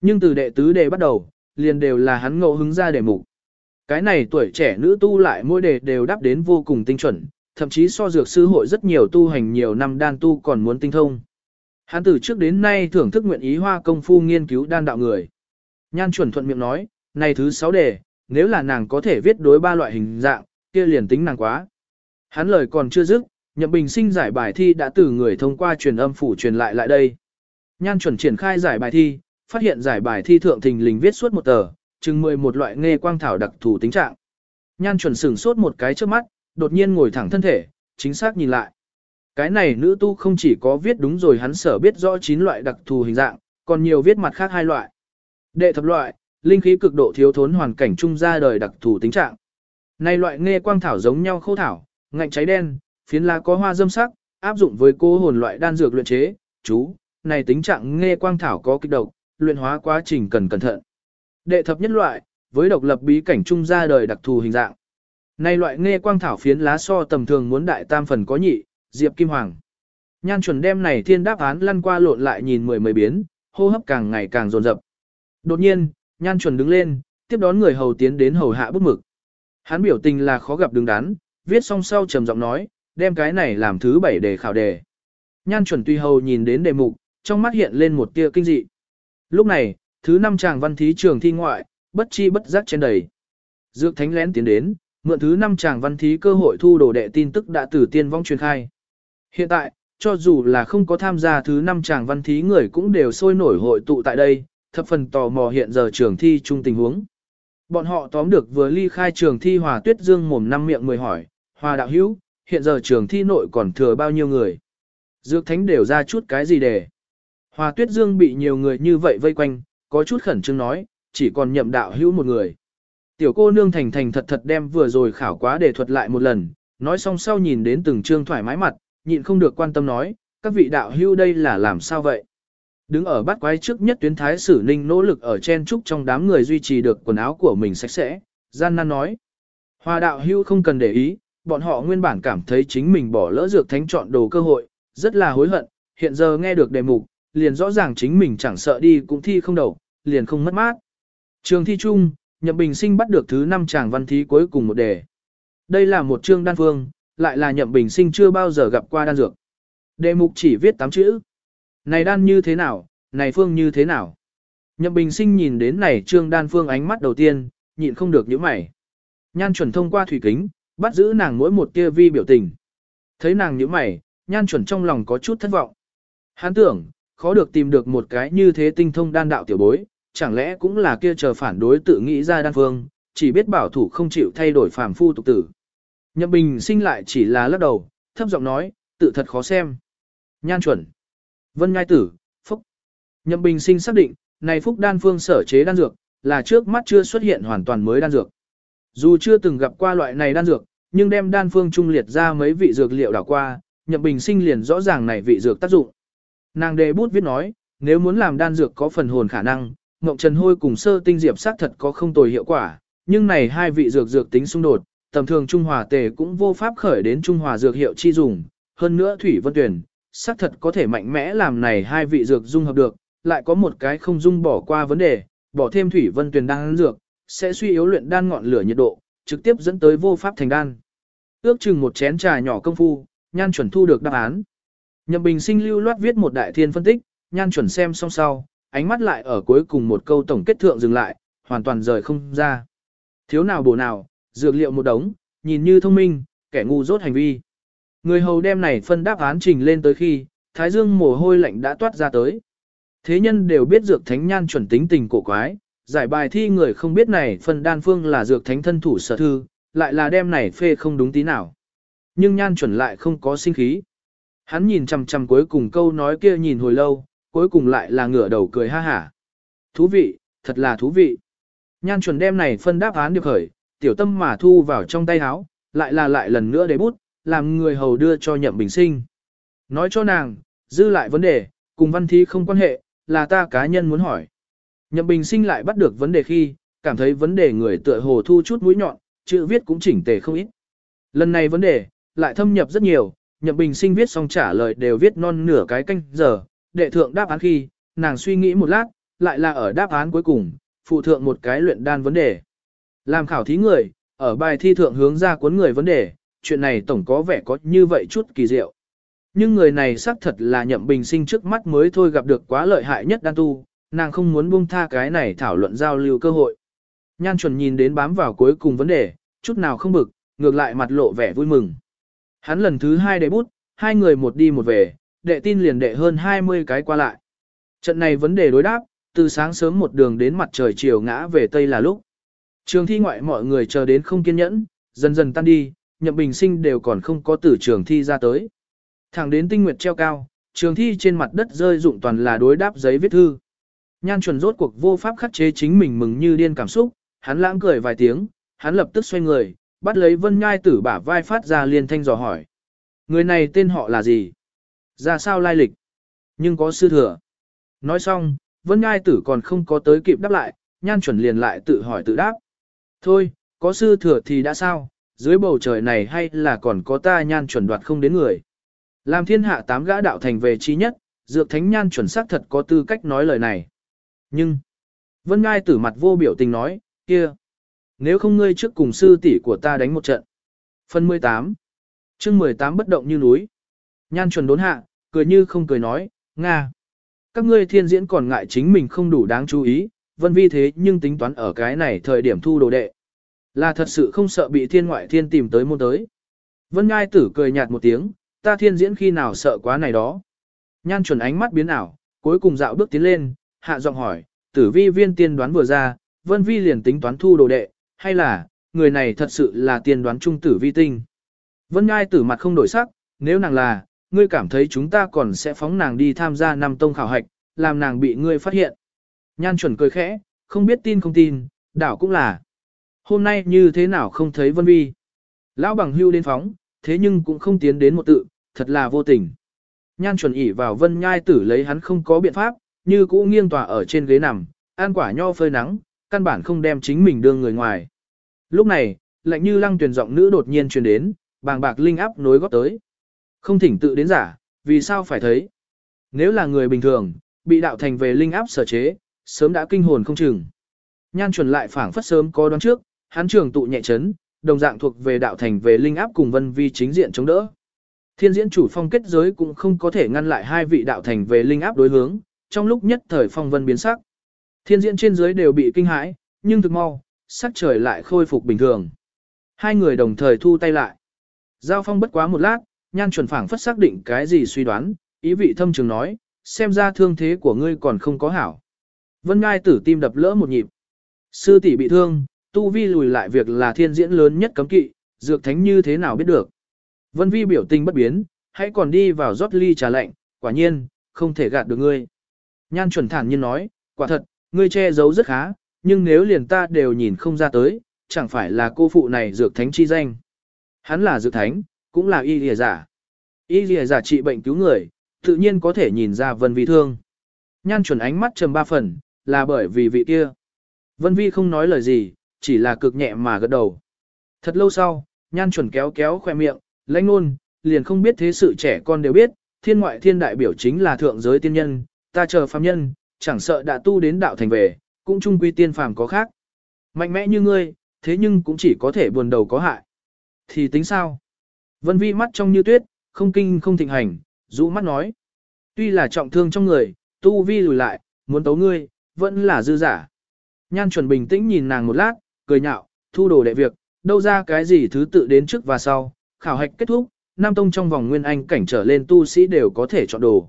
S1: Nhưng từ đệ tứ đề bắt đầu, liền đều là hắn ngộ hứng ra đề mục. Cái này tuổi trẻ nữ tu lại mỗi đề đều đáp đến vô cùng tinh chuẩn, thậm chí so dược sư hội rất nhiều tu hành nhiều năm đan tu còn muốn tinh thông. Hắn từ trước đến nay thưởng thức nguyện ý hoa công phu nghiên cứu đan đạo người. Nhan chuẩn thuận miệng nói, này thứ sáu đề, nếu là nàng có thể viết đối ba loại hình dạng, kia liền tính nàng quá. Hắn lời còn chưa dứt, Nhậm Bình Sinh giải bài thi đã từ người thông qua truyền âm phủ truyền lại lại đây. Nhan chuẩn triển khai giải bài thi, phát hiện giải bài thi thượng thình lình viết suốt một tờ, chừng 11 loại nghe quang thảo đặc thù tính trạng. Nhan chuẩn sửng sốt một cái trước mắt, đột nhiên ngồi thẳng thân thể, chính xác nhìn lại. Cái này nữ tu không chỉ có viết đúng rồi hắn sở biết rõ 9 loại đặc thù hình dạng, còn nhiều viết mặt khác hai loại. Đệ thập loại, linh khí cực độ thiếu thốn hoàn cảnh trung ra đời đặc thù tính trạng. Này loại nghe quang thảo giống nhau khô thảo, ngạnh cháy đen, phiến lá có hoa dâm sắc, áp dụng với cô hồn loại đan dược luyện chế, chú, này tính trạng nghe quang thảo có kích độc, luyện hóa quá trình cần cẩn thận. Đệ thập nhất loại, với độc lập bí cảnh trung ra đời đặc thù hình dạng. Này loại nghe quang thảo phiến lá so tầm thường muốn đại tam phần có nhị, diệp kim hoàng. Nhan chuẩn đem này thiên đáp án lăn qua lộn lại nhìn mười mười biến, hô hấp càng ngày càng dồn dập. Đột nhiên, nhan chuẩn đứng lên, tiếp đón người hầu tiến đến hầu hạ bút mực. Hắn biểu tình là khó gặp đứng đắn, viết xong sau trầm giọng nói, đem cái này làm thứ bảy đề khảo đề. Nhan chuẩn tuy hầu nhìn đến đề mục, trong mắt hiện lên một tia kinh dị. Lúc này, thứ năm chàng văn thí trường thi ngoại, bất chi bất giác trên đầy. Dược thánh lén tiến đến, mượn thứ năm chàng văn thí cơ hội thu đồ đệ tin tức đã từ tiên vong truyền khai. Hiện tại, cho dù là không có tham gia thứ năm chàng văn thí người cũng đều sôi nổi hội tụ tại đây, thập phần tò mò hiện giờ trường thi chung tình huống. Bọn họ tóm được vừa ly khai trường thi Hòa Tuyết Dương mồm năm miệng mười hỏi, Hòa đạo hữu, hiện giờ trường thi nội còn thừa bao nhiêu người? Dược thánh đều ra chút cái gì để? Hòa Tuyết Dương bị nhiều người như vậy vây quanh, có chút khẩn trương nói, chỉ còn nhậm đạo hữu một người. Tiểu cô nương thành thành thật thật đem vừa rồi khảo quá để thuật lại một lần, nói xong sau nhìn đến từng trương thoải mái mặt, nhịn không được quan tâm nói, các vị đạo hữu đây là làm sao vậy? Đứng ở bát quái trước nhất tuyến thái sử ninh nỗ lực ở chen trúc trong đám người duy trì được quần áo của mình sạch sẽ, gian nan nói. Hòa đạo hưu không cần để ý, bọn họ nguyên bản cảm thấy chính mình bỏ lỡ dược thánh chọn đồ cơ hội, rất là hối hận, hiện giờ nghe được đề mục, liền rõ ràng chính mình chẳng sợ đi cũng thi không đầu, liền không mất mát. Trường thi chung, Nhậm Bình Sinh bắt được thứ 5 chàng văn thí cuối cùng một đề. Đây là một chương đan phương, lại là Nhậm Bình Sinh chưa bao giờ gặp qua đan dược. Đề mục chỉ viết 8 chữ. Này đan như thế nào, này phương như thế nào? Nhậm Bình Sinh nhìn đến này trương đan phương ánh mắt đầu tiên, nhịn không được nhíu mày. Nhan chuẩn thông qua thủy kính, bắt giữ nàng mỗi một tia vi biểu tình. Thấy nàng như mày, nhan chuẩn trong lòng có chút thất vọng. Hắn tưởng, khó được tìm được một cái như thế tinh thông đan đạo tiểu bối, chẳng lẽ cũng là kia chờ phản đối tự nghĩ ra đan phương, chỉ biết bảo thủ không chịu thay đổi phàm phu tục tử. Nhậm Bình sinh lại chỉ là lắc đầu, thấp giọng nói, tự thật khó xem. Nhan chuẩn. Vân Ngai Tử, Phúc. Nhậm Bình sinh xác định, này Phúc đan phương sở chế đan dược, là trước mắt chưa xuất hiện hoàn toàn mới đan dược. Dù chưa từng gặp qua loại này đan dược, nhưng đem đan phương trung liệt ra mấy vị dược liệu đảo qua, Nhậm Bình sinh liền rõ ràng này vị dược tác dụng. Nàng đề bút viết nói, nếu muốn làm đan dược có phần hồn khả năng, Ngộng Trần Hôi cùng sơ tinh diệp xác thật có không tồi hiệu quả, nhưng này hai vị dược dược tính xung đột, tầm thường Trung Hòa tề cũng vô pháp khởi đến Trung Hòa dược hiệu chi dùng, hơn nữa Thủy Vân Tuyển, xác thật có thể mạnh mẽ làm này hai vị dược dung hợp được, lại có một cái không dung bỏ qua vấn đề, bỏ thêm Thủy Vân Tuyển đan dược, sẽ suy yếu luyện đan ngọn lửa nhiệt độ, trực tiếp dẫn tới vô pháp thành đan. Ước chừng một chén trà nhỏ công phu, nhan chuẩn thu được đáp án. Nhậm Bình Sinh lưu loát viết một đại thiên phân tích, nhan chuẩn xem xong sau, ánh mắt lại ở cuối cùng một câu tổng kết thượng dừng lại, hoàn toàn rời không ra. Thiếu nào bổ nào, dược liệu một đống, nhìn như thông minh, kẻ ngu dốt hành vi. Người hầu đem này phân đáp án trình lên tới khi, thái dương mồ hôi lạnh đã toát ra tới. Thế nhân đều biết dược thánh nhan chuẩn tính tình cổ quái, giải bài thi người không biết này phần đan phương là dược thánh thân thủ sở thư, lại là đem này phê không đúng tí nào. Nhưng nhan chuẩn lại không có sinh khí. Hắn nhìn chằm chằm cuối cùng câu nói kia nhìn hồi lâu, cuối cùng lại là ngửa đầu cười ha hả. Thú vị, thật là thú vị. Nhan chuẩn đem này phân đáp án được khởi, tiểu tâm mà thu vào trong tay áo, lại là lại lần nữa để bút, làm người hầu đưa cho nhậm bình sinh. Nói cho nàng, dư lại vấn đề, cùng văn thi không quan hệ, là ta cá nhân muốn hỏi. Nhậm bình sinh lại bắt được vấn đề khi, cảm thấy vấn đề người tựa hồ thu chút mũi nhọn, chữ viết cũng chỉnh tề không ít. Lần này vấn đề, lại thâm nhập rất nhiều, nhậm bình sinh viết xong trả lời đều viết non nửa cái canh giờ, đệ thượng đáp án khi, nàng suy nghĩ một lát, lại là ở đáp án cuối cùng, phụ thượng một cái luyện đan vấn đề. Làm khảo thí người, ở bài thi thượng hướng ra cuốn người vấn đề, chuyện này tổng có vẻ có như vậy chút kỳ diệu. Nhưng người này xác thật là nhậm bình sinh trước mắt mới thôi gặp được quá lợi hại nhất đan tu, nàng không muốn buông tha cái này thảo luận giao lưu cơ hội. Nhan chuẩn nhìn đến bám vào cuối cùng vấn đề, chút nào không bực, ngược lại mặt lộ vẻ vui mừng. Hắn lần thứ hai đệ bút, hai người một đi một về, đệ tin liền đệ hơn 20 cái qua lại. Trận này vấn đề đối đáp, từ sáng sớm một đường đến mặt trời chiều ngã về Tây là lúc. Trường thi ngoại mọi người chờ đến không kiên nhẫn, dần dần tan đi, nhậm bình sinh đều còn không có tử trường thi ra tới. Thẳng đến tinh nguyệt treo cao, trường thi trên mặt đất rơi dụng toàn là đối đáp giấy viết thư. Nhan chuẩn rốt cuộc vô pháp khắc chế chính mình mừng như điên cảm xúc, hắn lãng cười vài tiếng, hắn lập tức xoay người, bắt lấy vân nhai tử bả vai phát ra liền thanh dò hỏi. Người này tên họ là gì? Ra sao lai lịch? Nhưng có sư thừa. Nói xong, vân nhai tử còn không có tới kịp đáp lại, nhan chuẩn liền lại tự hỏi tự đáp. Thôi, có sư thừa thì đã sao, dưới bầu trời này hay là còn có ta nhan chuẩn đoạt không đến người. Làm thiên hạ tám gã đạo thành về trí nhất, dược thánh nhan chuẩn xác thật có tư cách nói lời này. Nhưng, Vân Ngai tử mặt vô biểu tình nói, kia, nếu không ngươi trước cùng sư tỷ của ta đánh một trận. Phần 18 chương 18 bất động như núi. Nhan chuẩn đốn hạ, cười như không cười nói, Nga. Các ngươi thiên diễn còn ngại chính mình không đủ đáng chú ý, vân vi thế nhưng tính toán ở cái này thời điểm thu đồ đệ. Là thật sự không sợ bị thiên ngoại thiên tìm tới môn tới. Vân Ngai tử cười nhạt một tiếng, ta thiên diễn khi nào sợ quá này đó. Nhan chuẩn ánh mắt biến ảo, cuối cùng dạo bước tiến lên, hạ giọng hỏi, tử vi viên tiên đoán vừa ra, vân vi liền tính toán thu đồ đệ, hay là, người này thật sự là tiên đoán trung tử vi tinh. Vân Ngai tử mặt không đổi sắc, nếu nàng là, ngươi cảm thấy chúng ta còn sẽ phóng nàng đi tham gia năm tông khảo hạch, làm nàng bị ngươi phát hiện. Nhan chuẩn cười khẽ, không biết tin không tin, đảo cũng là. Hôm nay như thế nào không thấy Vân Vi. Lão bằng hưu đến phóng, thế nhưng cũng không tiến đến một tự, thật là vô tình. Nhan chuẩn ỉ vào Vân Nhai tử lấy hắn không có biện pháp, như cũ nghiêng tòa ở trên ghế nằm, ăn quả nho phơi nắng, căn bản không đem chính mình đưa người ngoài. Lúc này, lạnh như lăng tuyển giọng nữ đột nhiên truyền đến, bàng bạc linh áp nối góp tới. Không thỉnh tự đến giả, vì sao phải thấy? Nếu là người bình thường, bị đạo thành về linh áp sở chế, sớm đã kinh hồn không chừng. Nhan chuẩn lại phảng phất sớm có đoán trước, hắn trường tụ nhẹ chấn, đồng dạng thuộc về đạo thành về linh áp cùng vân vi chính diện chống đỡ. Thiên diễn chủ phong kết giới cũng không có thể ngăn lại hai vị đạo thành về linh áp đối hướng, trong lúc nhất thời phong vân biến sắc. Thiên diễn trên dưới đều bị kinh hãi, nhưng thực mau, sắc trời lại khôi phục bình thường. Hai người đồng thời thu tay lại. Giao phong bất quá một lát, nhan chuẩn phảng phất xác định cái gì suy đoán, ý vị thâm trường nói, xem ra thương thế của ngươi còn không có hảo. Vân Ngai tử tim đập lỡ một nhịp. Sư tỷ bị thương, tu vi lùi lại việc là thiên diễn lớn nhất cấm kỵ, dược thánh như thế nào biết được. Vân vi biểu tình bất biến, hãy còn đi vào rót ly trà lạnh, quả nhiên, không thể gạt được ngươi. Nhan chuẩn thản nhiên nói, quả thật, ngươi che giấu rất khá, nhưng nếu liền ta đều nhìn không ra tới, chẳng phải là cô phụ này dược thánh chi danh. Hắn là dược thánh, cũng là y lìa giả. Y lìa giả trị bệnh cứu người, tự nhiên có thể nhìn ra vân vi thương. Nhan chuẩn ánh mắt trầm ba phần, là bởi vì vị kia. Vân vi không nói lời gì, chỉ là cực nhẹ mà gật đầu. Thật lâu sau, nhan chuẩn kéo kéo khoe miệng, lãnh nôn, liền không biết thế sự trẻ con đều biết, thiên ngoại thiên đại biểu chính là thượng giới tiên nhân, ta chờ phàm nhân, chẳng sợ đã tu đến đạo thành về, cũng chung quy tiên phàm có khác. Mạnh mẽ như ngươi, thế nhưng cũng chỉ có thể buồn đầu có hại. Thì tính sao? Vân vi mắt trong như tuyết, không kinh không thịnh hành, rũ mắt nói. Tuy là trọng thương trong người, tu vi lùi lại, muốn tấu ngươi, vẫn là dư giả. Nhan chuẩn bình tĩnh nhìn nàng một lát, cười nhạo, thu đồ đệ việc, đâu ra cái gì thứ tự đến trước và sau, khảo hạch kết thúc, Nam Tông trong vòng nguyên anh cảnh trở lên tu sĩ đều có thể chọn đồ.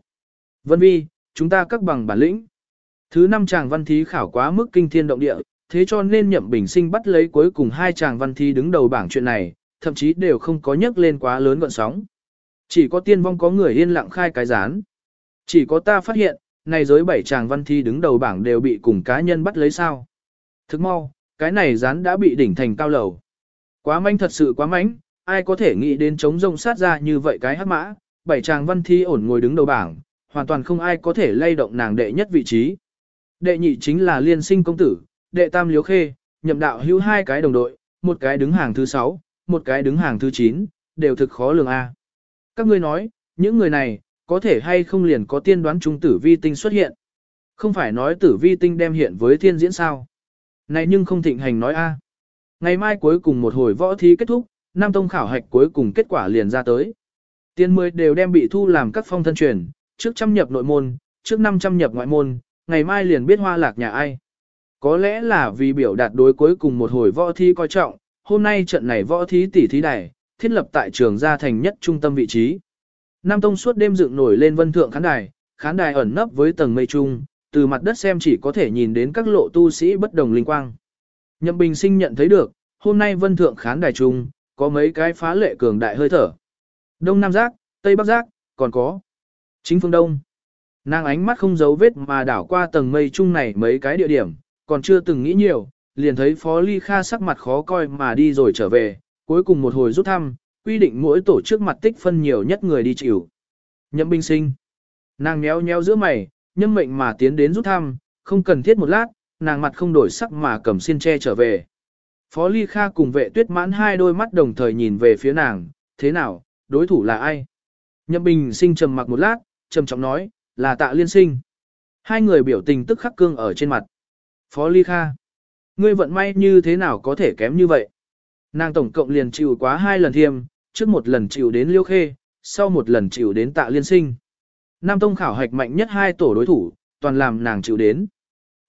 S1: Vân vi, chúng ta các bằng bản lĩnh. Thứ năm chàng văn thí khảo quá mức kinh thiên động địa, thế cho nên nhậm bình sinh bắt lấy cuối cùng hai chàng văn thí đứng đầu bảng chuyện này, thậm chí đều không có nhắc lên quá lớn gọn sóng. Chỉ có tiên vong có người yên lặng khai cái rán. Chỉ có ta phát hiện, này giới bảy chàng văn thi đứng đầu bảng đều bị cùng cá nhân bắt lấy sao. Thức mau, cái này rán đã bị đỉnh thành cao lầu. Quá manh thật sự quá manh, ai có thể nghĩ đến chống rông sát ra như vậy cái hắc mã, bảy chàng văn thi ổn ngồi đứng đầu bảng, hoàn toàn không ai có thể lay động nàng đệ nhất vị trí. Đệ nhị chính là liên sinh công tử, đệ tam liếu khê, nhậm đạo hữu hai cái đồng đội, một cái đứng hàng thứ sáu, một cái đứng hàng thứ chín, đều thực khó lường A. Các ngươi nói, những người này, có thể hay không liền có tiên đoán trung tử vi tinh xuất hiện. Không phải nói tử vi tinh đem hiện với thiên diễn sao. Này nhưng không thịnh hành nói A. Ngày mai cuối cùng một hồi võ thi kết thúc, Nam Tông khảo hạch cuối cùng kết quả liền ra tới. Tiên mười đều đem bị thu làm các phong thân truyền, trước trăm nhập nội môn, trước năm trăm nhập ngoại môn, ngày mai liền biết hoa lạc nhà ai. Có lẽ là vì biểu đạt đối cuối cùng một hồi võ thi coi trọng, hôm nay trận này võ thí tỷ thí đài, thiết lập tại trường gia thành nhất trung tâm vị trí. Nam Tông suốt đêm dựng nổi lên vân thượng khán đài, khán đài ẩn nấp với tầng mây trung, từ mặt đất xem chỉ có thể nhìn đến các lộ tu sĩ bất đồng linh quang. Nhậm Bình Sinh nhận thấy được, hôm nay vân thượng khán đài trung, có mấy cái phá lệ cường đại hơi thở. Đông Nam Giác, Tây Bắc Giác, còn có chính phương Đông. Nàng ánh mắt không giấu vết mà đảo qua tầng mây chung này mấy cái địa điểm, còn chưa từng nghĩ nhiều, liền thấy Phó Ly Kha sắc mặt khó coi mà đi rồi trở về, cuối cùng một hồi rút thăm, quy định mỗi tổ trước mặt tích phân nhiều nhất người đi chịu. Nhậm binh sinh. Nàng méo méo giữa mày, nhâm mệnh mà tiến đến rút thăm, không cần thiết một lát, nàng mặt không đổi sắc mà cầm xiên tre trở về. Phó Ly Kha cùng vệ tuyết mãn hai đôi mắt đồng thời nhìn về phía nàng, thế nào, đối thủ là ai? Nhậm bình sinh trầm mặc một lát, trầm trọng nói, là tạ liên sinh. Hai người biểu tình tức khắc cương ở trên mặt. Phó Ly Kha. Ngươi vận may như thế nào có thể kém như vậy? Nàng tổng cộng liền chịu quá hai lần thiêm, trước một lần chịu đến liêu khê, sau một lần chịu đến tạ liên sinh. Nam Tông khảo hạch mạnh nhất hai tổ đối thủ, toàn làm nàng chịu đến.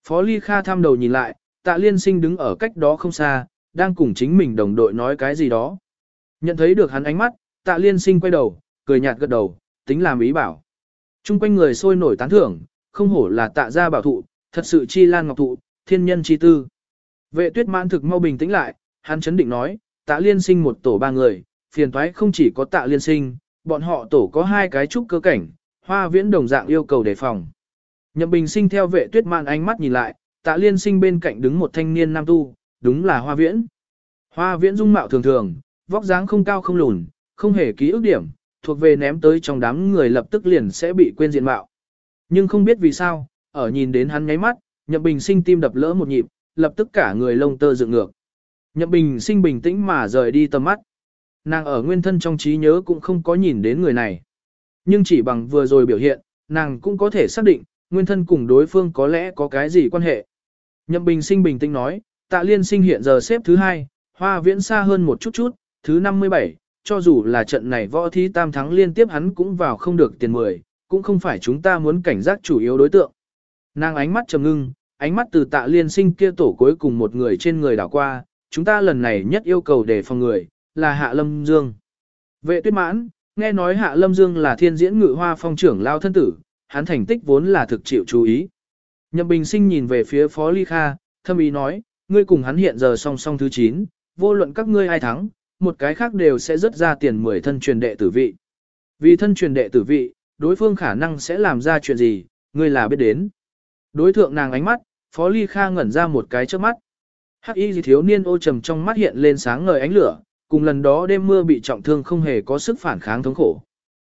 S1: Phó Ly Kha thăm đầu nhìn lại, tạ liên sinh đứng ở cách đó không xa, đang cùng chính mình đồng đội nói cái gì đó. Nhận thấy được hắn ánh mắt, tạ liên sinh quay đầu, cười nhạt gật đầu, tính làm ý bảo. Trung quanh người sôi nổi tán thưởng, không hổ là tạ gia bảo thụ, thật sự chi lan ngọc thụ, thiên nhân chi tư. Vệ tuyết mãn thực mau bình tĩnh lại, hắn chấn định nói, tạ liên sinh một tổ ba người, phiền thoái không chỉ có tạ liên sinh, bọn họ tổ có hai cái trúc cơ cảnh, hoa viễn đồng dạng yêu cầu đề phòng. Nhậm bình sinh theo vệ tuyết mãn ánh mắt nhìn lại, tạ liên sinh bên cạnh đứng một thanh niên nam tu, đúng là hoa viễn. Hoa viễn dung mạo thường thường, vóc dáng không cao không lùn, không hề ký ức điểm, thuộc về ném tới trong đám người lập tức liền sẽ bị quên diện mạo. Nhưng không biết vì sao, ở nhìn đến hắn nháy mắt, nhậm bình sinh tim đập lỡ một nhịp, lập tức cả người lông tơ dựng ngược. Nhậm bình sinh bình tĩnh mà rời đi tầm mắt. Nàng ở nguyên thân trong trí nhớ cũng không có nhìn đến người này. Nhưng chỉ bằng vừa rồi biểu hiện, nàng cũng có thể xác định, nguyên thân cùng đối phương có lẽ có cái gì quan hệ. Nhậm bình sinh bình tĩnh nói, tạ liên sinh hiện giờ xếp thứ hai, hoa viễn xa hơn một chút chút, thứ 57, cho dù là trận này võ thí tam thắng liên tiếp hắn cũng vào không được tiền 10, cũng không phải chúng ta muốn cảnh giác chủ yếu đối tượng. Nàng ánh mắt trầm ngưng, ánh mắt từ tạ liên sinh kia tổ cuối cùng một người trên người đảo qua, chúng ta lần này nhất yêu cầu để phòng người, là Hạ Lâm Dương. Vệ tuyết mãn, nghe nói Hạ Lâm Dương là thiên diễn ngự hoa phong trưởng lao thân tử, hắn thành tích vốn là thực chịu chú ý. Nhậm Bình Sinh nhìn về phía Phó Ly Kha, thâm ý nói, ngươi cùng hắn hiện giờ song song thứ 9, vô luận các ngươi ai thắng, một cái khác đều sẽ rất ra tiền 10 thân truyền đệ tử vị. Vì thân truyền đệ tử vị, đối phương khả năng sẽ làm ra chuyện gì, ngươi là biết đến. Đối thượng nàng ánh mắt, Phó Ly Kha ngẩn ra một cái trước mắt. Hắc y thiếu niên ô trầm trong mắt hiện lên sáng ngời ánh lửa, cùng lần đó đêm mưa bị trọng thương không hề có sức phản kháng thống khổ.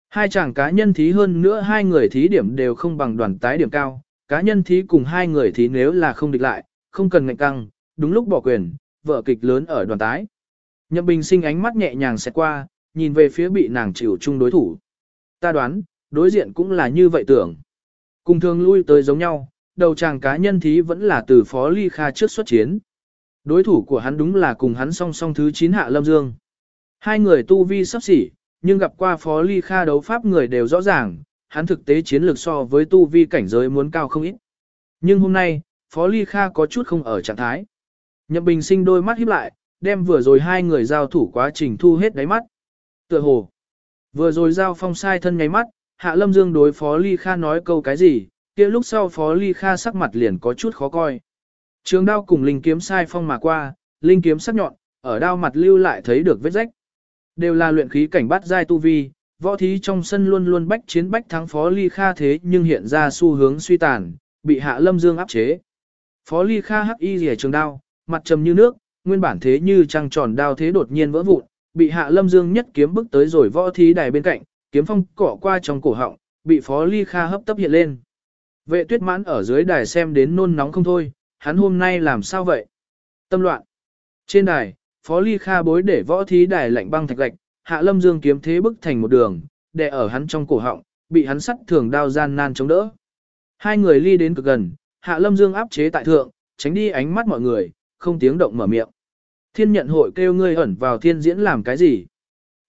S1: Hai chàng cá nhân thí hơn nữa hai người thí điểm đều không bằng đoàn tái điểm cao, cá nhân thí cùng hai người thí nếu là không địch lại, không cần ngạnh căng, đúng lúc bỏ quyền, vợ kịch lớn ở đoàn tái. Nhậm Bình sinh ánh mắt nhẹ nhàng xẹt qua, nhìn về phía bị nàng chịu chung đối thủ. Ta đoán, đối diện cũng là như vậy tưởng. Cùng thường lui tới giống nhau, đầu chàng cá nhân thí vẫn là từ Phó Ly Kha trước xuất chiến. Đối thủ của hắn đúng là cùng hắn song song thứ 9 Hạ Lâm Dương. Hai người tu vi sắp xỉ, nhưng gặp qua Phó Ly Kha đấu pháp người đều rõ ràng, hắn thực tế chiến lược so với tu vi cảnh giới muốn cao không ít. Nhưng hôm nay, Phó Ly Kha có chút không ở trạng thái. Nhậm Bình sinh đôi mắt híp lại, đem vừa rồi hai người giao thủ quá trình thu hết đáy mắt. Tựa hồ, vừa rồi giao phong sai thân nháy mắt, Hạ Lâm Dương đối Phó Ly Kha nói câu cái gì, kia lúc sau Phó Ly Kha sắc mặt liền có chút khó coi. Trường đao cùng linh kiếm sai phong mà qua, linh kiếm sắc nhọn, ở đao mặt lưu lại thấy được vết rách. Đều là luyện khí cảnh bắt giai tu vi, võ thí trong sân luôn luôn bách chiến bách thắng Phó Ly Kha thế nhưng hiện ra xu hướng suy tàn, bị Hạ Lâm Dương áp chế. Phó Ly Kha hắc y rìa trường đao, mặt trầm như nước, nguyên bản thế như trăng tròn đao thế đột nhiên vỡ vụn, bị Hạ Lâm Dương nhất kiếm bức tới rồi võ thí đài bên cạnh, kiếm phong cỏ qua trong cổ họng, bị Phó Ly Kha hấp tấp hiện lên. Vệ tuyết mãn ở dưới đài xem đến nôn nóng không thôi, hắn hôm nay làm sao vậy? Tâm loạn. Trên đài, Phó Ly Kha bối để võ thí đài lạnh băng thạch lạch, Hạ Lâm Dương kiếm thế bức thành một đường, đè ở hắn trong cổ họng, bị hắn sắt thường đao gian nan chống đỡ. Hai người ly đến cực gần, Hạ Lâm Dương áp chế tại thượng, tránh đi ánh mắt mọi người, không tiếng động mở miệng. Thiên nhận hội kêu ngươi ẩn vào thiên diễn làm cái gì?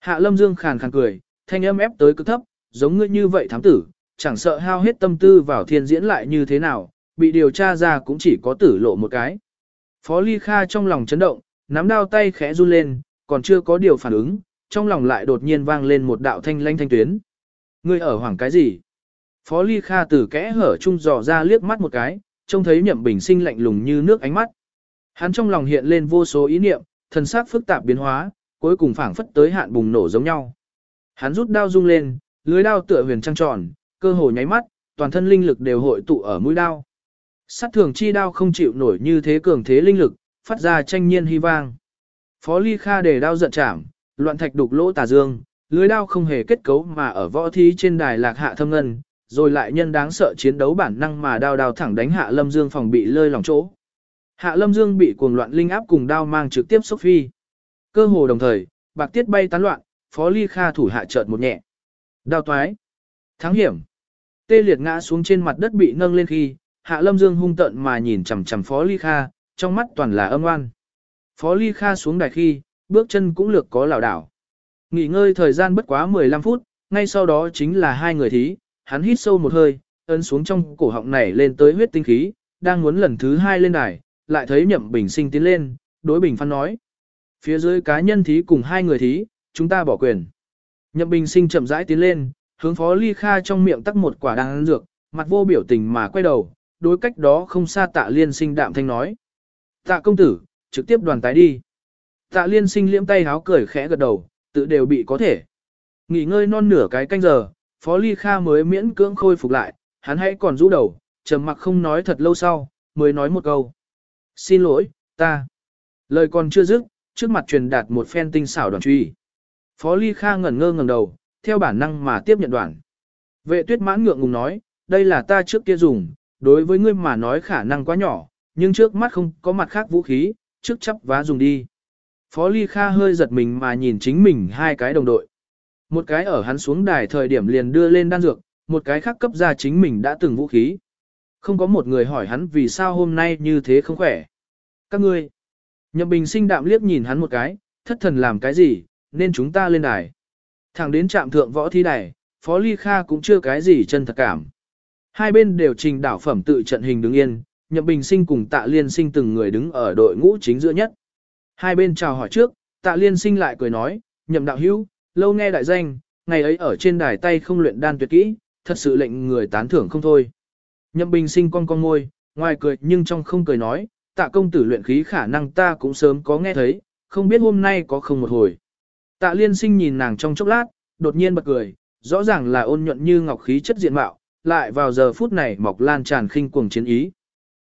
S1: Hạ Lâm Dương khàn khàn cười, thanh âm ép tới cực thấp, giống ngươi như vậy thám tử, chẳng sợ hao hết tâm tư vào thiên diễn lại như thế nào, bị điều tra ra cũng chỉ có tử lộ một cái. Phó Ly Kha trong lòng chấn động, nắm đao tay khẽ run lên, còn chưa có điều phản ứng, trong lòng lại đột nhiên vang lên một đạo thanh lanh thanh tuyến. Ngươi ở hoảng cái gì? Phó Ly Kha từ kẽ hở trung dò ra liếc mắt một cái, trông thấy Nhậm Bình Sinh lạnh lùng như nước ánh mắt. Hắn trong lòng hiện lên vô số ý niệm, thần sắc phức tạp biến hóa, cuối cùng phảng phất tới hạn bùng nổ giống nhau. Hắn rút đao rung lên, lưới đao tựa huyền trăng tròn, cơ hồ nháy mắt, toàn thân linh lực đều hội tụ ở mũi đao. Sát thường chi đao không chịu nổi như thế cường thế linh lực, phát ra tranh nhiên hy vang. Phó Ly Kha để đao giận chạm, loạn thạch đục lỗ tà dương, lưới đao không hề kết cấu mà ở võ thí trên đài lạc hạ thâm ngân, rồi lại nhân đáng sợ chiến đấu bản năng mà đao đao thẳng đánh hạ Lâm Dương phòng bị lơi lòng chỗ. Hạ Lâm Dương bị cuồng loạn linh áp cùng đao mang trực tiếp sốc phi. Cơ hồ đồng thời, bạc tiết bay tán loạn, Phó Ly Kha thủ hạ chợt một nhẹ. Đao toái. Thắng hiểm. Tê liệt ngã xuống trên mặt đất bị nâng lên khi, Hạ Lâm Dương hung tận mà nhìn chằm chằm Phó Ly Kha, trong mắt toàn là âm oan. Phó Ly Kha xuống đài khi, bước chân cũng lược có lảo đảo. Nghỉ ngơi thời gian bất quá 15 phút, ngay sau đó chính là hai người thí, hắn hít sâu một hơi, ấn xuống trong cổ họng này lên tới huyết tinh khí, đang muốn lần thứ hai lên đài, lại thấy Nhậm Bình Sinh tiến lên, đối Bình Phan nói. Phía dưới cá nhân thí cùng hai người thí, chúng ta bỏ quyền. Nhậm Bình Sinh chậm rãi tiến lên, hướng Phó Ly Kha trong miệng tắc một quả đan dược, mặt vô biểu tình mà quay đầu, đối cách đó không xa tạ liên sinh đạm thanh nói. Tạ công tử, trực tiếp đoàn tái đi. Tạ liên sinh liễm tay háo cười khẽ gật đầu, tự đều bị có thể. Nghỉ ngơi non nửa cái canh giờ, Phó Ly Kha mới miễn cưỡng khôi phục lại, hắn hãy còn rũ đầu, trầm mặc không nói thật lâu sau, mới nói một câu. Xin lỗi, ta. Lời còn chưa dứt, trước mặt truyền đạt một phen tinh xảo đoàn truy. Phó Ly Kha ngẩn ngơ ngẩng đầu, theo bản năng mà tiếp nhận đoàn. Vệ tuyết mãn ngượng ngùng nói, đây là ta trước kia dùng, đối với ngươi mà nói khả năng quá nhỏ, nhưng trước mắt không có mặt khác vũ khí, trước chấp vá dùng đi. Phó Ly Kha hơi giật mình mà nhìn chính mình hai cái đồng đội. Một cái ở hắn xuống đài thời điểm liền đưa lên đan dược, một cái khác cấp ra chính mình đã từng vũ khí. Không có một người hỏi hắn vì sao hôm nay như thế không khỏe. Các ngươi. Nhậm Bình sinh đạm liếc nhìn hắn một cái, thất thần làm cái gì, nên chúng ta lên đài. Thẳng đến trạm thượng võ thi đài, Phó Ly Kha cũng chưa cái gì chân thật cảm. Hai bên đều trình đảo phẩm tự trận hình đứng yên, Nhậm Bình sinh cùng tạ liên sinh từng người đứng ở đội ngũ chính giữa nhất. Hai bên chào hỏi trước, tạ liên sinh lại cười nói, Nhậm đạo hữu, lâu nghe đại danh, ngày ấy ở trên đài tay không luyện đan tuyệt kỹ, thật sự lệnh người tán thưởng không thôi. Nhậm Bình sinh con con ngôi, ngoài cười nhưng trong không cười nói, tạ công tử luyện khí khả năng ta cũng sớm có nghe thấy, không biết hôm nay có không một hồi. Tạ liên sinh nhìn nàng trong chốc lát, đột nhiên bật cười, rõ ràng là ôn nhuận như ngọc khí chất diện mạo, lại vào giờ phút này mọc lan tràn khinh cuồng chiến ý.